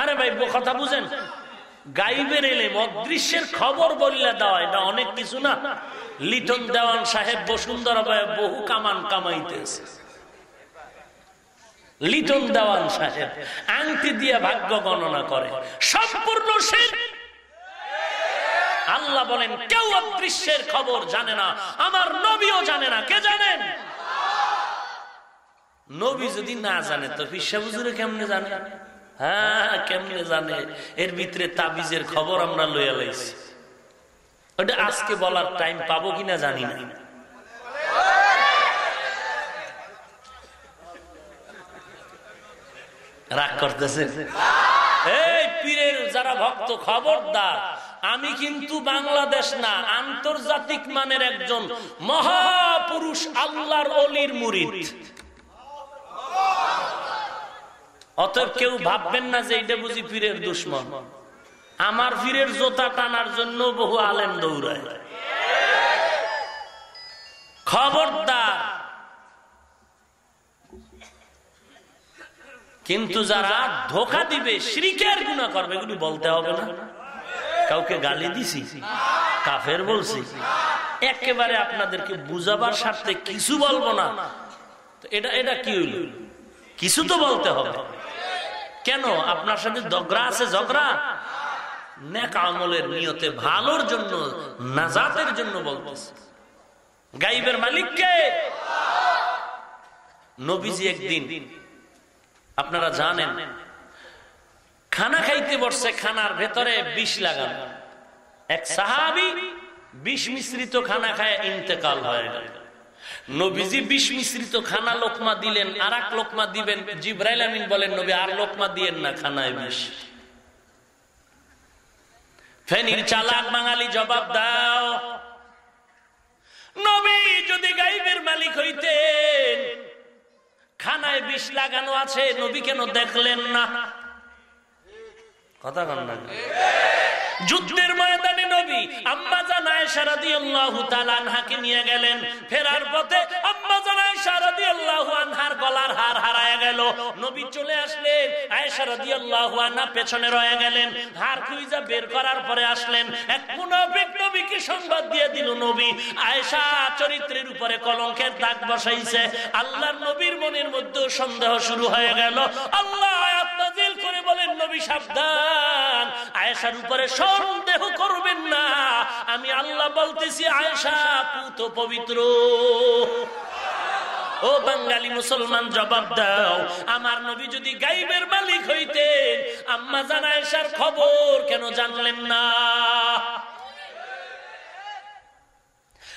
আরে ভাই কথা বুঝেন? গাইবের এলেম, অদৃশ্যের খবর বললে দেওয়া, এটা অনেক কিছু না? লিটন দেওয়ান সাহেব বসুন্ধরা বহু কামান কামাইতেছে। লিটন দেওয়ান সাহেব আংটি দিয়ে ভাগ্য গণনা করে। সম্পূর্ণ আল্লাহ বলেন, কেউ অদৃশ্যের খবর জানে না, আমার নবীও জানে না, কে জানেন? নবী যদি না জানে, তো বুঝুরে কেমনে জানে? হ্যাঁ কেমনে জানে? এর ভিতরে তাবিজের খবর আমরা লইয়া লাইছি। ওটা আজকে বলার টাইম পাবো কিনা জানি না। রাগ করতেছে? এই পীরের যারা ভক্ত, খবরদার, আমি কিন্তু বাংলাদেশ না, আন্তর্জাতিক মানের একজন মহাপুরুষ আল্লাহর অলির মুরিদ। অতএব কেউ ভাববেন না যে এটা বুঝি পীরের দুশ্মন। আমার পীরের জোতা টানার জন্য বহু আলেম দৌড়ায়। খবরদার। কিন্তু যারা ধোকা দিবে, শ্রীকের গুণা করবে, এগুলি বলতে হবে না। কাউকে গালি দিছি, কাফের বলছি। একেবারে আপনাদেরকে বুঝাবার স্বার্থে কিছু বলব না। এটা এটা কি হইল? কিছু তো বলতে হবে। কেন? আপনার সাথে দগরা আছে, ঝগড়া? ভালোর জন্য, নাজাতের জন্য গাইবের মালিককে? আপনারা জানেন, খানা খাইতে বসছে, খানার ভেতরে বিষ লাগানো। এক সাহাবি বিষ মিশ্রিত খানা খায়, ইন্তেকাল হয়ে। গেল নবীজি বিষ মিশ্রিত খানা লোকমা দিলেন আর এক লোকমা দিবেন। জিব্রাইল আমিন বলেন, নবী, আর লোকমা দিয়েন না, খানায় বিষ। ফেনির চালাক বাঙালি জবাব দাও। নবী যদি গাইবের মালিক হইতেন, খানায় বিষ লাগানো আছে, নবী কেন দেখলেন না? কথা না। যুদ্ধের ময়দানে নবী আম্মা জানায় আল্লাহ তালানহাকে নিয়ে গেলেন। ফেরার পথে আম্মা জানায় আল্লাহ আনহার গলার হার হারায় গেল। নবী চলে আসলেন আল্লাহ আনহা পেছনে রয়ে গেলেন। হার বের করার পরে আসলেন। এক নবীকে সংবাদ দিয়ে দিল নবী, আয়েশা চরিত্রের উপরে কলঙ্কের দাগ বসাইছে। আল্লাহর নবীর মনের মধ্যে সন্দেহ শুরু হয়ে গেল। আল্লাহ আয়াত করে বলেন, নবী সাবধান। আয়েশার উপরে সন্দেহ করবেন না। আমি আল্লাহ বলতেছি, আয়েশা, পুত পবিত্র। ও বাঙালি মুসলমান, জবাব দাও। আমার নবী যদি গাইবের মালিক হইতেন, আম্মা জানায় খবর কেন জানলেন না?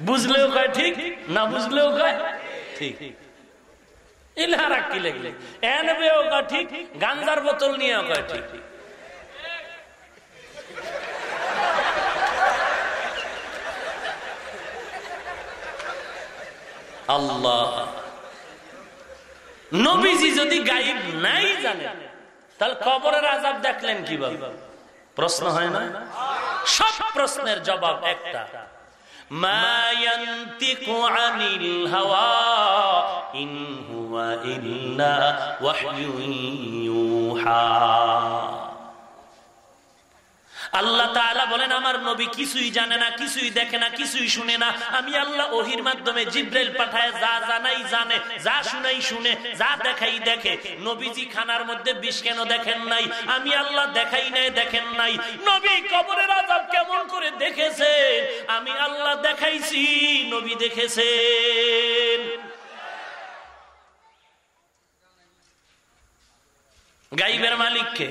বুঝলেও কয় ঠিক, না বুঝলেও কয় ঠিক। নবীজি যদি গাইব নাই জানে, তাহলে কবরের আজাব দেখলেন কীভাবে? প্রশ্ন হয় না? সব প্রশ্নের জবাব একটা। ما ينطق عن الهوى إن هو إلا وحي يوحى. আল্লাহ তাআলা বলেন, আমার নবী কিছুই জানে না, কিছুই দেখে না, কিছুই শুনে না। আমি আল্লাহ ওহির মাধ্যমে জিব্রাইল পাঠায়, যা জানাই জানে, যা শুনাই শুনে, যা দেখাই দেখে। নবীজি খানার মধ্যে বিষ কেন দেখেন নাই? আমি আল্লাহ দেখাই নাই, দেখেন নাই। নবী কবরের আজাব কেমন করে দেখেছে আমি আল্লাহ দেখাইছি, নবী দেখেছেন। গাইবের মালিককে?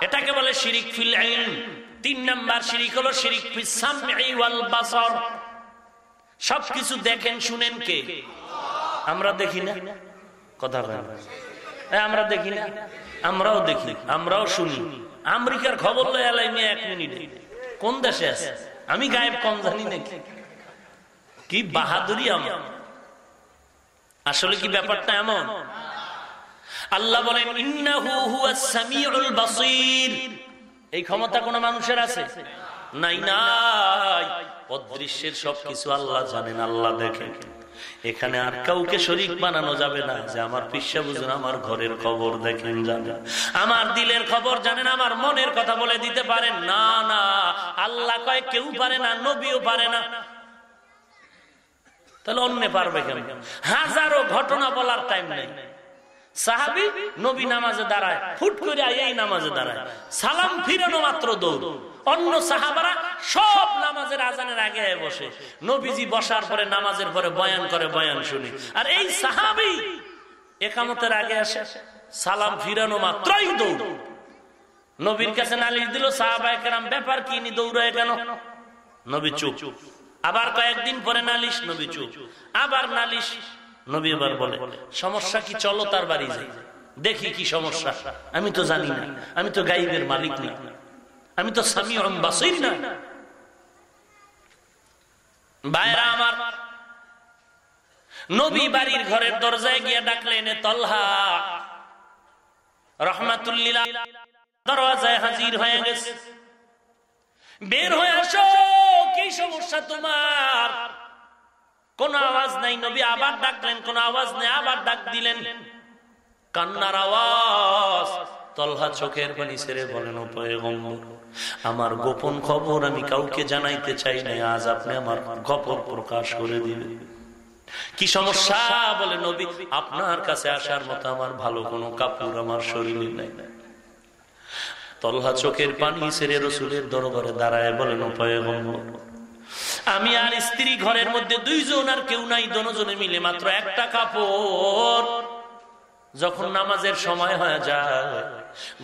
এটাকে বলে শিরিক ফিল ইলম তিন নাম্বার শিরিক হলো শিরিক ফিস সামঈ ওয়াল সবকিছু দেখেন, শুনেন কে? আমরা দেখি না। কথা বলেন। আমরা দেখি না। আমরাও দেখি, আমরাও শুনি। আমেরিকার খবর এক মিনিটে। কোন দেশে আছে? আমি গায়েব কম জানি নাকি কি বাহাদুরি আমার। আসলে কি ব্যাপারটা এমন? আল্লাহ বলেন এই ক্ষমতা কোন মানুষের আছে? নাই নাই। অদৃশ্যের সবকিছু আল্লাহ জানেন, আল্লাহ দেখেন। এখানে আর কাউকে শরিক বানানো যাবে না। যে আমার পিসা বুঝুন, আমার ঘরের খবর দেখেন, জানেন। আমার দিলের খবর জানেন, আমার মনের কথা বলে দিতে পারেন। না না। আল্লাহ কয়, কেউ পারে না, নবীও পারে না। তাহলে অন্য পারবে কেন? হাজারো ঘটনা বলার টাইম নেই। সাহাবি নবী নামাজে দাঁড়ায়, ফুট করে এই নামাজে দাঁড়ায়। সালাম ফিরানো মাত্র দৌড়। অন্য সাহাবারা সব নামাজের আজানের আগে বসে। নবীজি বসার পরে, নামাজের পরে বয়ান করে, বয়ান শুনি। আর এই সাহাবি একামতের আগে আসে, সালাম ফিরানো মাত্রই দৌড়। নবীর কাছে নালিশ দিল সাহাবাহাম ব্যাপার কি নি দৌড়ায় কেন? নবী চুপ। আবার কয়েকদিন পরে নালিশ, নবী চুপ। আবার নালিশ নবী এবার বলে, সমস্যা কি? চলো তার বাড়ি যাই। দেখি কি সমস্যা। আমি তো জানি না। আমি তো গাইবের মালিক না। আমি তো স্বামী না। বাড়ির ঘরের দরজায় গিয়ে হাজির হয়ে গেছে। বের হয়ে আসো, কি সমস্যা তোমার? কোন আওয়াজ নাই, নবী আবার ডাকলেন, কোন আওয়াজ নেই, আবার ডাক দিলেন। কান্নার আওয়াজ। তলহা চোখের পানি ছেড়ে বলেন আমার গোপন খবর আমি কাউকে জানাইতে চাই না আজ আপনি আমার গোপন প্রকাশ করে দিবেন। কি সমস্যা? বলে, নবী, আপনার কাছে আসার মতো আমার ভালো কোনো কাপড় আমার শরীরে নাই। তলহা চোখের পানি ছেড়ে রসুলের দরবারে দাঁড়ায় বলেন উপায় আমি আর স্ত্রী ঘরের মধ্যে দুইজন আর কেউ নাই, দনজনে মিলে মাত্র একটা কাপড়। যখন নামাজের সময় হয়ে যায়,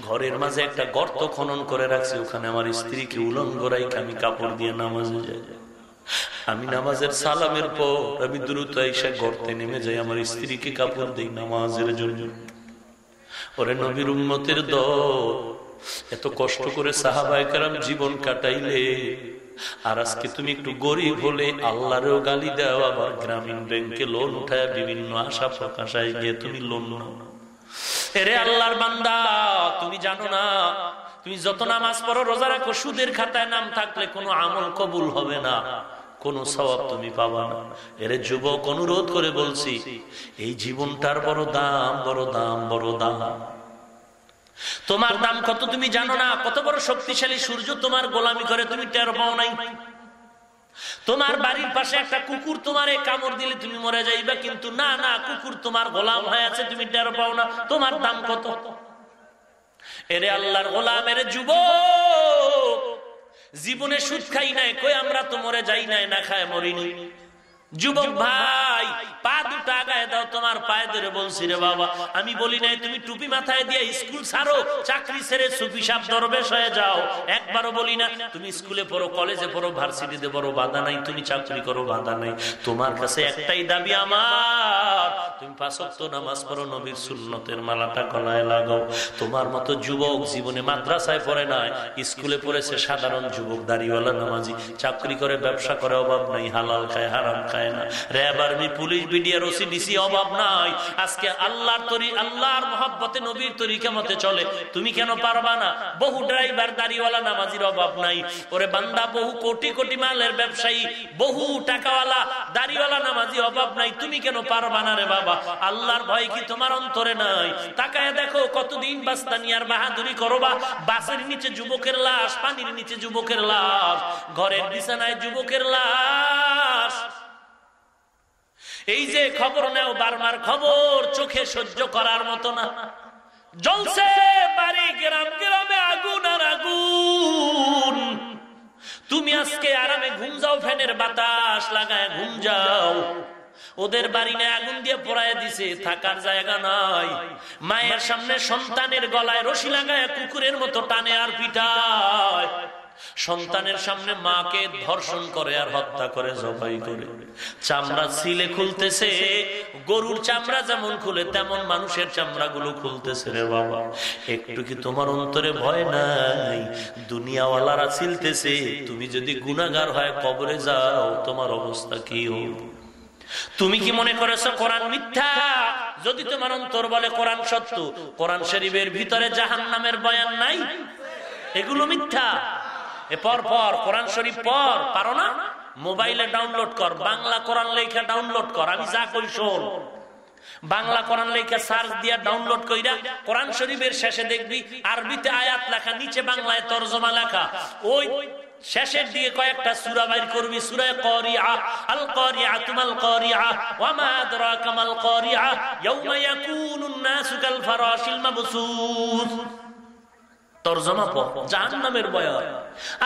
ঘরের মাঝে একটা গর্ত খনন করে রাখছি, ওখানে আমার স্ত্রীকে উলঙ্গ রাইকে আমি কাপড় দিয়ে নামাজে যাই। আমি নামাজের সালামের পর আমি দ্রুত এসে গর্তে নেমে যাই, আমার স্ত্রীকে কাপড় দিই নামাজের জন্য। ওরে নবীর উন্মতের দল, এত কষ্ট করে সাহাবায় কারাম জীবন কাটাইলে আর আজকে তুমি একটু গরিব হলে আল্লাহরেও গালি দাও, আবার গ্রামীণ ব্যাংকে লোন উঠায়, বিভিন্ন আশা প্রকাশায় গিয়ে তুমি লোন নাও। এরে আল্লাহর বান্দা, তুমি জানো না, তুমি যত নামাজ পড়ো, রোজা রাখো, সুদের খাতায় নাম থাকলে কোনো আমল কবুল হবে না, কোন স্বভাব তুমি পাবা না। এর যুবক, অনুরোধ করে বলছি, এই জীবনটার বড় দাম বড় দাম বড় দাম। তোমার দাম কত তুমি জানো না? কত বড় শক্তিশালী সূর্য তোমার গোলামি করে, তুমি টের পাও নাই। তোমার বাড়ির পাশে একটা কুকুর তোমার কামড় দিলে তুমি মরে যাইবা, কিন্তু না না, কুকুর তোমার গোলাম হয়ে আছে, তুমি টের পাও না। তোমার দাম কত? এরে আল্লাহর গোলাম, এরে যুব জীবনে সুদ খাই নাই, কই আমরা তো মরে যাই নাই, না খায় মরিনি। যুবক ভাই, পা দুটো আগায় দাও, তোমার পায়ে ধরে বলছি রে বাবা। আমি বলি নাই, তুমি টুপি মাথায় দিয়ে স্কুল ছাড়ো, চাকরি ছেড়ে সুফি সাপ দরবেশ হয়ে যাও। একবারও বলি না, তুমি স্কুলে পড়ো, কলেজে পড়ো, ভার্সিটিতে পড়ো, বাধা নাই, তুমি চাকরি করো, বাধা নাই। তোমার কাছে একটাই দাবি আমার, তুমি পাঁচক্ত নামাজ পড়ো, নবীর সুন্নতের মালাটা গলায় লাগাও। তোমার মতো যুবক জীবনে মাদ্রাসায় পড়ে নাই, স্কুলে পড়েছে সাধারণ যুবক, দাড়িওয়ালা নামাজি। চাকরি করে, ব্যবসা করে, অভাব নাই, হালাল খায়, হারাম খায়। না। RAB army police BDR OC DC অভাব নাই। আজকে আল্লাহর তরি আল্লাহর মহব্বতে নবীর তরিকা মতে চলে? তুমি কেন পারবা না? বহু ড্রাইভার নামাজির অভাব নাই। ওরে বান্দা, বহু কোটি কোটি মালের ব্যবসায়ী, বহু টাকাওয়ালা নামাজি অভাব নাই। তুমি কেন পারবা না রে বাবা? আল্লাহর ভয় কি তোমার অন্তরে নাই? তাকায় দেখো, কতদিন বাস্তানিয়ার বাহাদুরি করবা? বাসের নিচে যুবকের লাশ, পানির নিচে যুবকের লাশ, ঘরের বিছানায় যুবকের লাশ। এই যে খবর নেও বারবার খবর, চোখে সহ্য করার মতো না। জলসে বাড়ি গ্রাম গ্রামে আগুন আর আগুন। তুমি আজকে আরামে ঘুম যাও, ফ্যানের বাতাস লাগায় ঘুম যাও। ওদের বাড়ি না আগুন দিয়ে পড়ায় দিছে, থাকার জায়গা নাই। মায়ের সামনে সন্তানের গলায় রশি লাগায় কুকুরের মতো টানে আর পিটায়। সন্তানের সামনে মাকে ধর্ষণ করে আর হত্যা করে, জবাই করে। চামড়া ছিলে খুলতেছে, গরুর চামড়া যেমন খুলে, তেমন মানুষের চামড়া গুলো খুলতেছে রে বাবা। একটু কি তোমার অন্তরে ভয় নাই? দুনিয়াওয়ালারা ছিলতেছে, তুমি যদি গুণাগার হয় কবরে যাও, তোমার অবস্থা কি হবে? তুমি কি মনে করেছ কোরআন মিথ্যা? যদি তোমার অন্তর বলে কোরআন সত্য, কোরআন শরীফের ভিতরে জাহান নামের বয়ান নাই? এগুলো মিথ্যা। এ পর কোরআন শরীফ পর পারো না? মোবাইলে ডাউনলোড কর, বাংলা কোরআন লেখা ডাউনলোড কর, আমি যা করি শোন। বাংলা কোরআন লেখা সার্চ দিয়া ডাউনলোড কইরা কোরআন শরীফের শেষে দেখবি, আরবিতে আয়াত লেখা, নিচে বাংলায় তরজমা লেখা। ওই শেষের দিকে কয়েকটা সূরা বাইর করবি, সূরা করিয়া আল করিয়া তুমাল করিয়া ওয়া মা আদরাকা মাল করিয়া, ইয়াউমা ইয়াকুনুন নাসু কাল ফারাশিল মাবসুস। তরজমা পড় জাহান্নামের বয়ান।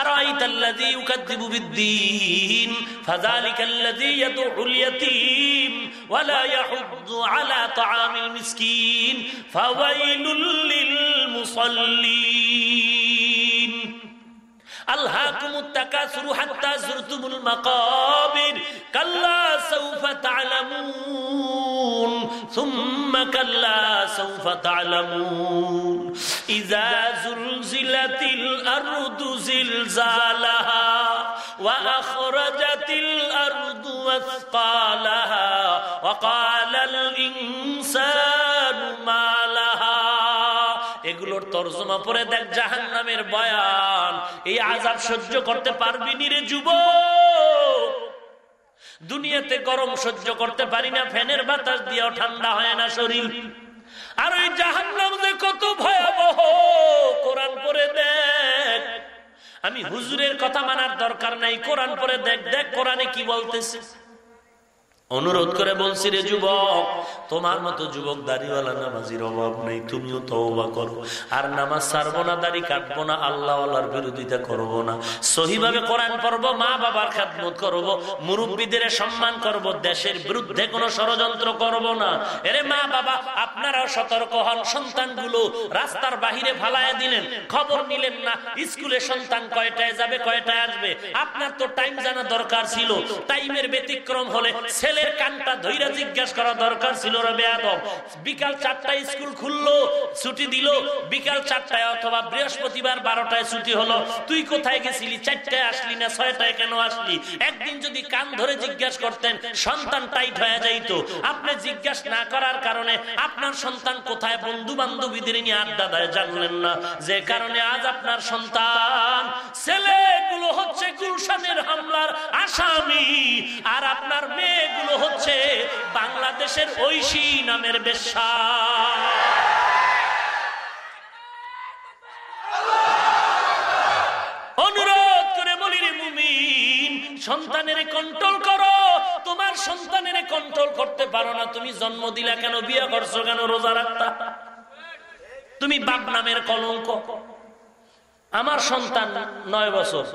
আরাইতা আল্লাযী ইউকাযযিবু বিদ্দীন ফাযালিকা আল্লাযী ইয়াদউল ইয়াতীম ওয়া লা ইয়াহুদ্দু আলা তাআমিল মিসকিন, ফাওয়াইলুল লিল মুসাল্লিন। আল্লাহকুমুত তাকাসুরু হাত্তা যুরতুমুল মাকাবির, কাল্লা সাউফা তা'লামুন, সুম্মা কাল্লা সাউফা তা'লামুন। ইযা যুলজিলাতিল আরদু জিলজালাহা, ওয়া তর্জমা পরে দেখ জাহান নামের বয়ান। এই আজাব সহ্য করতে পারবি নি রে দুনিয়াতে গরম সহ্য করতে পারি না, ফ্যানের বাতাস দিয়েও ঠান্ডা হয় না শরীর। আর ওই জাহান নাম যে কত ভয়াবহ, কোরআন পরে দেখ। আমি হুজুরের কথা মানার দরকার নাই, কোরআন পরে দেখ দেখ কোরআনে কি বলতেছে। অনুরোধ করে বলছি রে যুবক, তোমার মতো যুবক দাড়িওয়ালা নামাজির অভাব নেই, তুমিও তওবা করো। আর নামাজ ছাড়বো না, দাড়ি কাটবো না আল্লাহ আল্লাহর বিরোধিতা করব না। সহিভাবে কোরআন পড়ব, মা বাবার খাদমত করব, মুরব্বীদের সম্মান করব, দেশের বিরুদ্ধে কোনো ষড়যন্ত্র করব না। এরে মা বাবা, আপনারাও সতর্ক হন, সন্তানগুলো রাস্তার বাহিরে ফালায় দিলেন, খবর নিলেন না, স্কুলে সন্তান কয়টায় যাবে, কয়টায় আসবে। আপনার তো টাইম জানা দরকার ছিল টাইমের ব্যতিক্রম হলে ছেলে ছেলের কানটা ধৈরা জিজ্ঞাসা করা দরকার ছিল রে বেয়াদব বিকাল চারটায় স্কুল খুললো, ছুটি দিল, বিকাল চারটায় অথবা বৃহস্পতিবার বারোটায় ছুটি হলো। তুই কোথায় গেছিলি? চারটায় আসলি না ছয়টায় কেন আসলি? একদিন যদি কান ধরে জিজ্ঞাসা করতেন, সন্তান টাইট হয়ে যাইতো। আপনি জিজ্ঞাসা না করার কারণে আপনার সন্তান কোথায়? বন্ধু বান্ধবীদের নিয়ে আড্ডা দেয়, জানলেন না। যে কারণে আজ আপনার সন্তান ছেলেগুলো হচ্ছে গুলশানের হামলার আসামি। আর আপনার মেয়েগুলো হচ্ছে বাংলাদেশের ঐশী নামের বেশ্যা। অনুরোধ করে বলি রে মুমিন, সন্তানের কন্ট্রোল করো। তোমার সন্তানের কন্ট্রোল করতে পারো না। তুমি জন্ম দিলা কেন, বিয়ে করছ কেন, রোজা রাখতা? তুমি বাপ নামের কলঙ্ক। আমার সন্তান নয় বছর।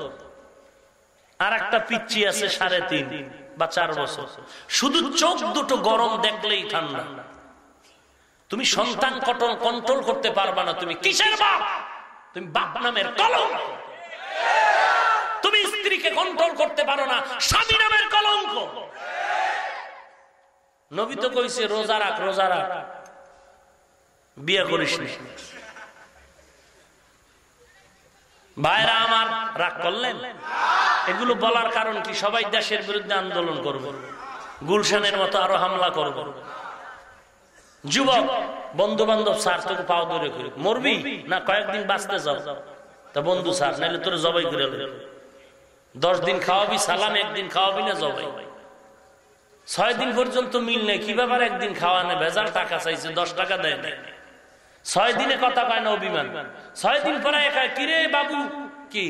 আর একটা পিচ্ছি আছে সাড়ে তিন। বা চার বছর। শুধু চোখ দুটো গরম দেখলেই ঠান্ডা। তুমি সন্তান কটন কন্ট্রোল করতে পারবা না, তুমি কিসের বাপ? তুমি বাপ নামের কলঙ্ক। তুমি স্ত্রীকে কন্ট্রোল করতে পারো না, স্বামী নামের কলঙ্ক। নবী তো কইছে, রোজা রাখ রোজা রাখ। বিয়ে করিস ভাইরা আমার, রাগ করলেন? এগুলো বলার কারণ কি? সবাই দেশের বিরুদ্ধে আন্দোলন করব। গুলশানের মতো আরও হামলা করব। যুবক বন্ধু বান্ধব স্যার, তোকে পাও ধরে করে মরবি? না, কয়েকদিন বাঁচতে যাও। তা বন্ধু স্যার নাহলে তোর জবাই করে দশ দিন খাওয়াবি, সালাম, একদিন খাওয়াবি না জবাই? ছয় দিন পর্যন্ত মিল নেই, কি ব্যাপার একদিন খাওয়া নেই? ভেজাল টাকা চাইছে, দশ টাকা দেয় না ছয় দিনে কথা পায় না অভিমান? ছয় দিন পরে একা কিরে বাবু? কি?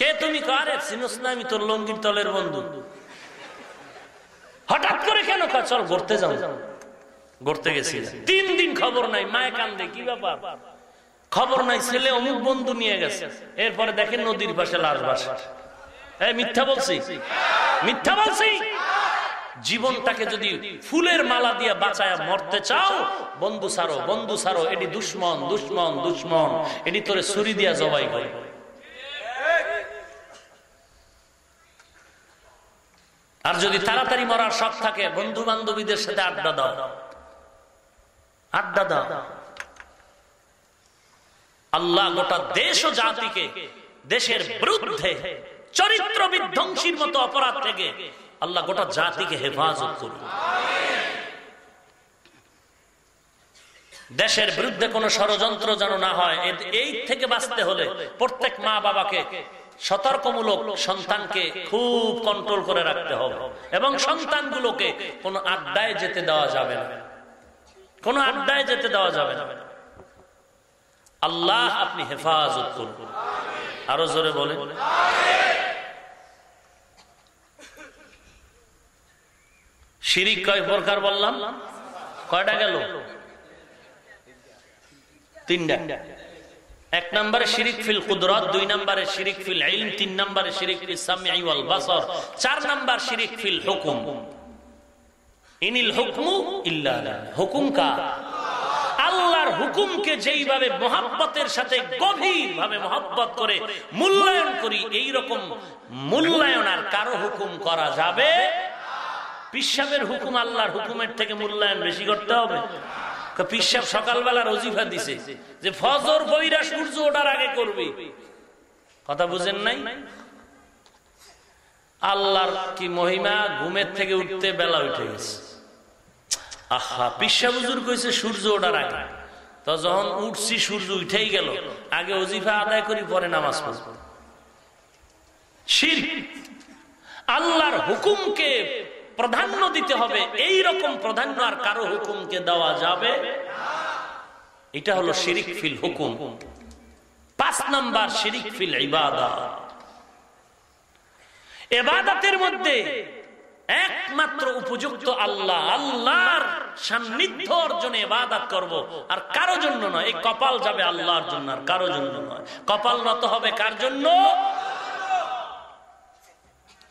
কে তুমি কারে চিনস না, আমি তোর লঙ্গির তলের বন্ধু। হঠাৎ করে কেন চল ঘুরতে যাও। ঘুরতে গেছি। তিন দিন খবর নাই, মায়ে কান্দে, কি ব্যাপার? খবর নাই, ছেলে অমুক বন্ধু নিয়ে গেছে। এরপরে দেখেন নদীর পাশে লাশ বাস। মিথ্যা বলছি? মিথ্যা বলছি? জীবনটাকে যদি ফুলের মালা দিয়ে বাঁচায় মরতে চাও, বন্ধু সারো বন্ধু সারো, এটি দুশ্মন দুশ্মন দুশ্মন। এটি তোরে ছুরি দিয়া জবাই করে। আর যদি তাড়াতাড়ি মরার শখ থাকে বন্ধু বান্ধবীদের সাথে আড্ডা দাও। আড্ডা দাও। আল্লাহ গোটা দেশ ও জাতিকে দেশের বিরুদ্ধে চরিত্র বিধ্বংসীর মতো অপরাধ থেকে আল্লাহ গোটা জাতিকে হেফাজত করুন। দেশের বিরুদ্ধে কোন ষড়যন্ত্র যেন না হয় এই থেকে বাঁচতে হলে প্রত্যেক মা বাবাকে সতর্কমূলক সন্তানকে খুব কন্ট্রোল করে রাখতে হবে। এবং সন্তানগুলোকে কোন আড্ডায় যেতে দেওয়া যাবে না। কোন আড্ডায় যেতে দেওয়া যাবে না। আল্লাহ আপনি হেফাজত করুন। আরও জোরে বলে শিরিক কয় প্রকার বললাম? কয়টা গেল? তিনটা। এক নম্বরে শিরিক ফিল কুদরত, দুই নম্বরে শিরিক ফিল ইলম, তিন নম্বরে শিরিক ফিল সামিঈ ওয়াল বাসর, চার নম্বর শিরিক ফিল হুকুম। ইনিল হুকমু ইল্লা হুকুম কা আল্লাহর হুকুমকে যেইভাবে মোহাব্বতের সাথে গভীর ভাবে মোহাব্বত করে মূল্যায়ন করি এই রকম মূল্যায়ন আর কারও হুকুম করা যাবে পিসাবের হুকুম আল্লাহর হুকুমের থেকে মূল্যায়ন বেশি করতে হবে। পিসাব সকালবেলা রজিফা দিছে যে ফজর বইরা সূর্য ওঠার আগে করবি। কথা বুঝেন নাই? আল্লাহর কি মহিমা? ঘুমের থেকে উঠতে বেলা উঠে গেছে। আহা পিসা বুজুর কইছে সূর্য ওঠার আগে। তো যখন উঠছি, সূর্য উঠেই গেল। আগে অজিফা আদায় করি, পরে নামাজ পড়ব। আল্লাহর হুকুমকে প্রাধান্য দিতে হবে। এই রকম প্রাধান্য আর কারও হুকুমকে দেওয়া যাবে এটা হলো শিরিক ফিল হুকুম। পাঁচ নাম্বার শিরিক ফিল ইবাদা। এবাদাতের মধ্যে একমাত্র উপযুক্ত আল্লাহ, আল্লাহর সান্নিধ্য অর্জনে এবাদাত করব। আর কারও জন্য নয়, এই কপাল যাবে আল্লাহর জন্য, আর কারও জন্য নয়। কপাল নত হবে কার জন্য?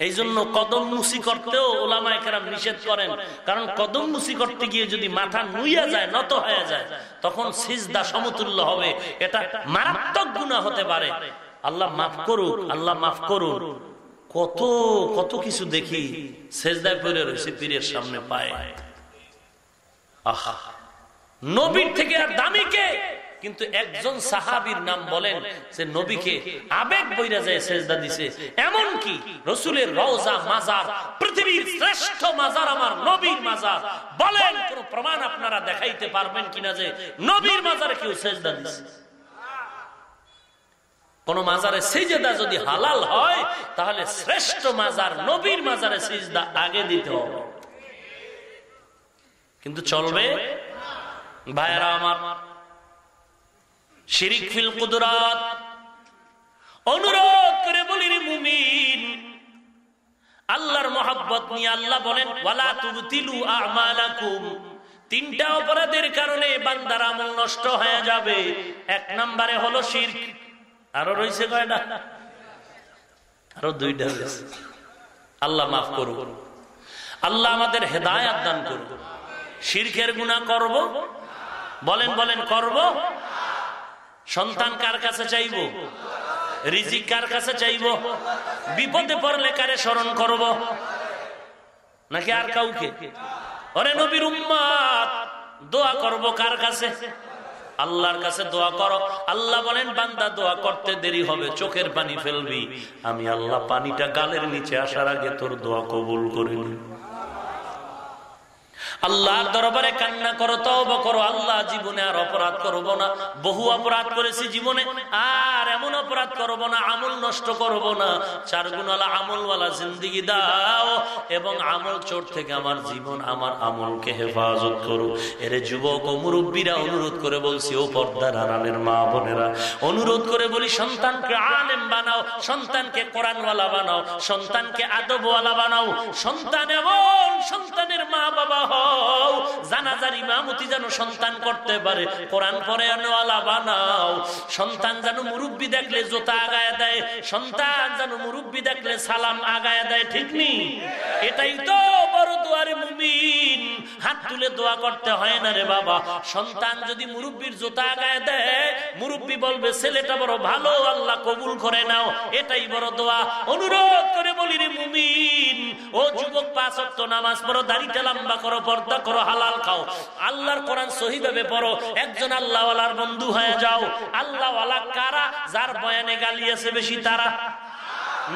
এই জন্য কদম মুসি করতেও ওলামায়াম নিষেধ করেন। কারণ কদম মুসি করতে গিয়ে যদি মাথা নুইয়া যায়, নত হয়ে যায়, তখন সিজদা সমতুল্য হবে। এটা মারাত্মক গুণা হতে পারে। আল্লাহ মাফ করুক, আল্লাহ মাফ করুন কত কত কিছু দেখি সামনে পায়। নবীর থেকে আর দামি কে? কিন্তু একজন সাহাবির নাম বলেন সে নবীকে আবেগ বইরা যায় সেজদা দিছে। এমন কি রসুলের রওজা মাজার পৃথিবীর শ্রেষ্ঠ মাজার আমার নবীর মাজার। বলেন কোন প্রমাণ আপনারা দেখাইতে পারবেন কিনা যে নবীর মাজারে কেউ সেজদা দিছে? কোন মাজারে সিজদা যদি হালাল হয় তাহলে শ্রেষ্ঠ মাজার নবীর মাজারে সিজদা আগে দিতে হবে। কিন্তু চলবে? ভাইয়ারা আমার শিরিক ফিল কুদরাত। অনুরোধ করে বলি রে মুমিন, আল্লাহর মহাব্বত নিয়ে আল্লাহ বলেন, ওয়ালা তুবতিলু আমালাকুম। তিনটা অপরাধের কারণে বান্দার আমল নষ্ট হয়ে যাবে। এক নম্বরে হলো শিরক। আরও রয়েছে কয়টা? আরও দুইটা রয়েছে। আল্লাহ মাফ করুন আল্লাহ আমাদের হেদায়াত দান করুন শিরকের গুণা করব? বলেন বলেন, করব? সন্তান কার কাছে চাইব? রিজিক কার কাছে চাইব? বিপদে পড়লে কারে স্মরণ করব? নাকি আর কাউকে? অরে নবীর উম্মাদ, দোয়া করব কার কাছে? আল্লাহর কাছে দোয়া করো। আল্লাহ বলেন, বান্দা, দোয়া করতে দেরি হবে, চোখের পানি ফেলবি। আমি আল্লাহ পানিটা গালের নিচে আসার আগে তোর দোয়া কবুল করিনি আল্লাহর দরবারে কান্না করো, তওবা করো, আল্লাহ জীবনে আর অপরাধ করব না। বহু অপরাধ করেছি জীবনে, আর এমন অপরাধ করব না, আমল নষ্ট করব না। চার গুণালা আমলওয়ালা জিন্দিগি দাও, এবং আমল চোট থেকে আমার জীবন, আমার আমলকে হেফাজত করো। এর যুবক ও মুরব্বীরা অনুরোধ করে বলছি, ও পর্দার আড়ালের মা বোনেরা, অনুরোধ করে বলি, সন্তানকে আলেম বানাও, সন্তানকে কোরআনওয়ালা বানাও, সন্তানকে আদবওয়ালা বানাও। সন্তান এমন, সন্তানের মা বাবা হও জানাজার ইমামতি যেন সন্তান করতে পারে। কোরআন পরে আনোয়ালা বানাও। সন্তান যেন মুরব্বী দেখলে জোতা আগায় দেয়, সন্তান যেন মুরব্বী দেখলে সালাম আগায় দেয়, ঠিক এটাই তো বড় দুয়ারে মুমিন। হাত তুলে দোয়া করতে হয় না রে বাবা। সন্তান যদি মুরব্বীর জোতা আগায় দেয়, মুরব্বী বলবে, ছেলেটা বড় ভালো, আল্লাহ কবুল করে নাও। এটাই বড় দোয়া। অনুরোধ করে বলি রে মুমিন, ও যুবক, পাঁচ নামাজ পড়ো, দাড়িটা লম্বা করো পর্দা করো, হালাল খাও। আল্লাহর কোরআন সহি ভাবে পড়ো। একজন আল্লাহওয়ালার বন্ধু হয়ে যাও। আল্লাহওয়ালা কারা? যার বয়ানে গালিয়েছে বেশি তারা।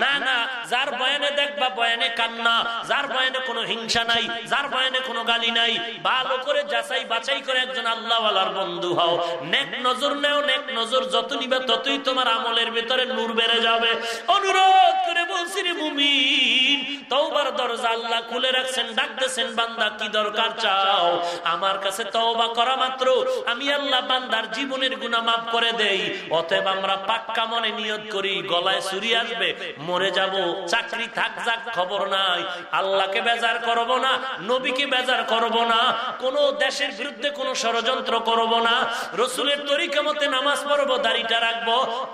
না না, যার বয়ানে দেখবা বয়ানে কান্না, যার বয়ানে কোনো হিংসা নাই, যার বয়ানে কোনো গালি নাই ভালো করে যাচাই বাছাই করে একজন আল্লাহওয়ালার বন্ধু হও। নেক নজর নেও, নেক নজর যত নিবে ততই তোমার আমলের ভিতরে নূর বেড়ে যাবে। অনুরোধ করে বলছি রে মুমিন, তওবার দরজা আল্লাহ খুলে রাখছেন, ডাকতেছেন, বান্দা কি দরকার চাও? আমার কাছে তওবা করা মাত্র, আমি আল্লাহ বান্দার জীবনের গুনাহ মাফ করে দেই। অতএব আমরা পাক্কা মনে নিয়ত করি, গলায় ছুরি আসবে মরে যাব, চাকরি থাক যাক, খবর নাই। আল্লাহকে বেজার করব না, নবীকে বেজার করব না, কোন দেশের বিরুদ্ধে কোন ষড়যন্ত্র করব না। রসুলের তরিকা মতে নামাজ পড়ব, দাড়িটা রাখব,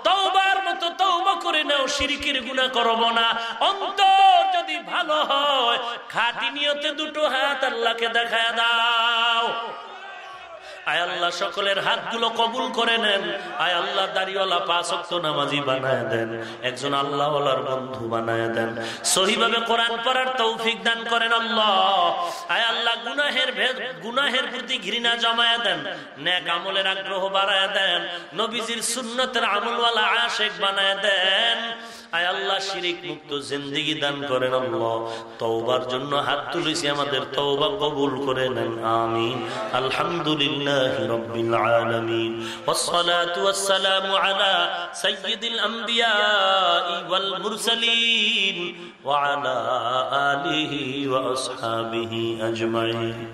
তওবার মতো তওবা করে নাও, শিরিকের গুনাহ করব না। অন্তর যদি ভালো হয়, খাটি নিয়তে দুটো হাত আল্লাহকে দেখায় দাও। আয় আল্লাহ সকলের হাতগুলো কবুল করে নেন। আয় আল্লাহ দাড়িওয়ালা পাঁচক্ত নামাজি বানায় দেন। একজন আল্লাহওয়ালার বন্ধু বানায় দেন। সহিভাবে কোরআন পড়ার তৌফিক দান করেন আল্লাহ। আয় আল্লাহ গুনাহের ভেদ, গুনাহের প্রতি ঘৃণা জমায় দেন। নেক আমলের আগ্রহ বাড়ায় দেন। নবীজির সুন্নতের আমলওয়ালা আশেক বানায় দেন। আয় আল্লাহ শিরিক মুক্ত জিন্দিগি দান করেন আল্লাহ। তওবার জন্য হাত তুলেছি আমাদের তওবা কবুল করে নেন। আমিন। আলহামদুলিল্লাহ। لله رب العالمين. والصلاة والسلام على سيد الأنبياء والمرسلين وعلى آله وأصحابه أجمعين.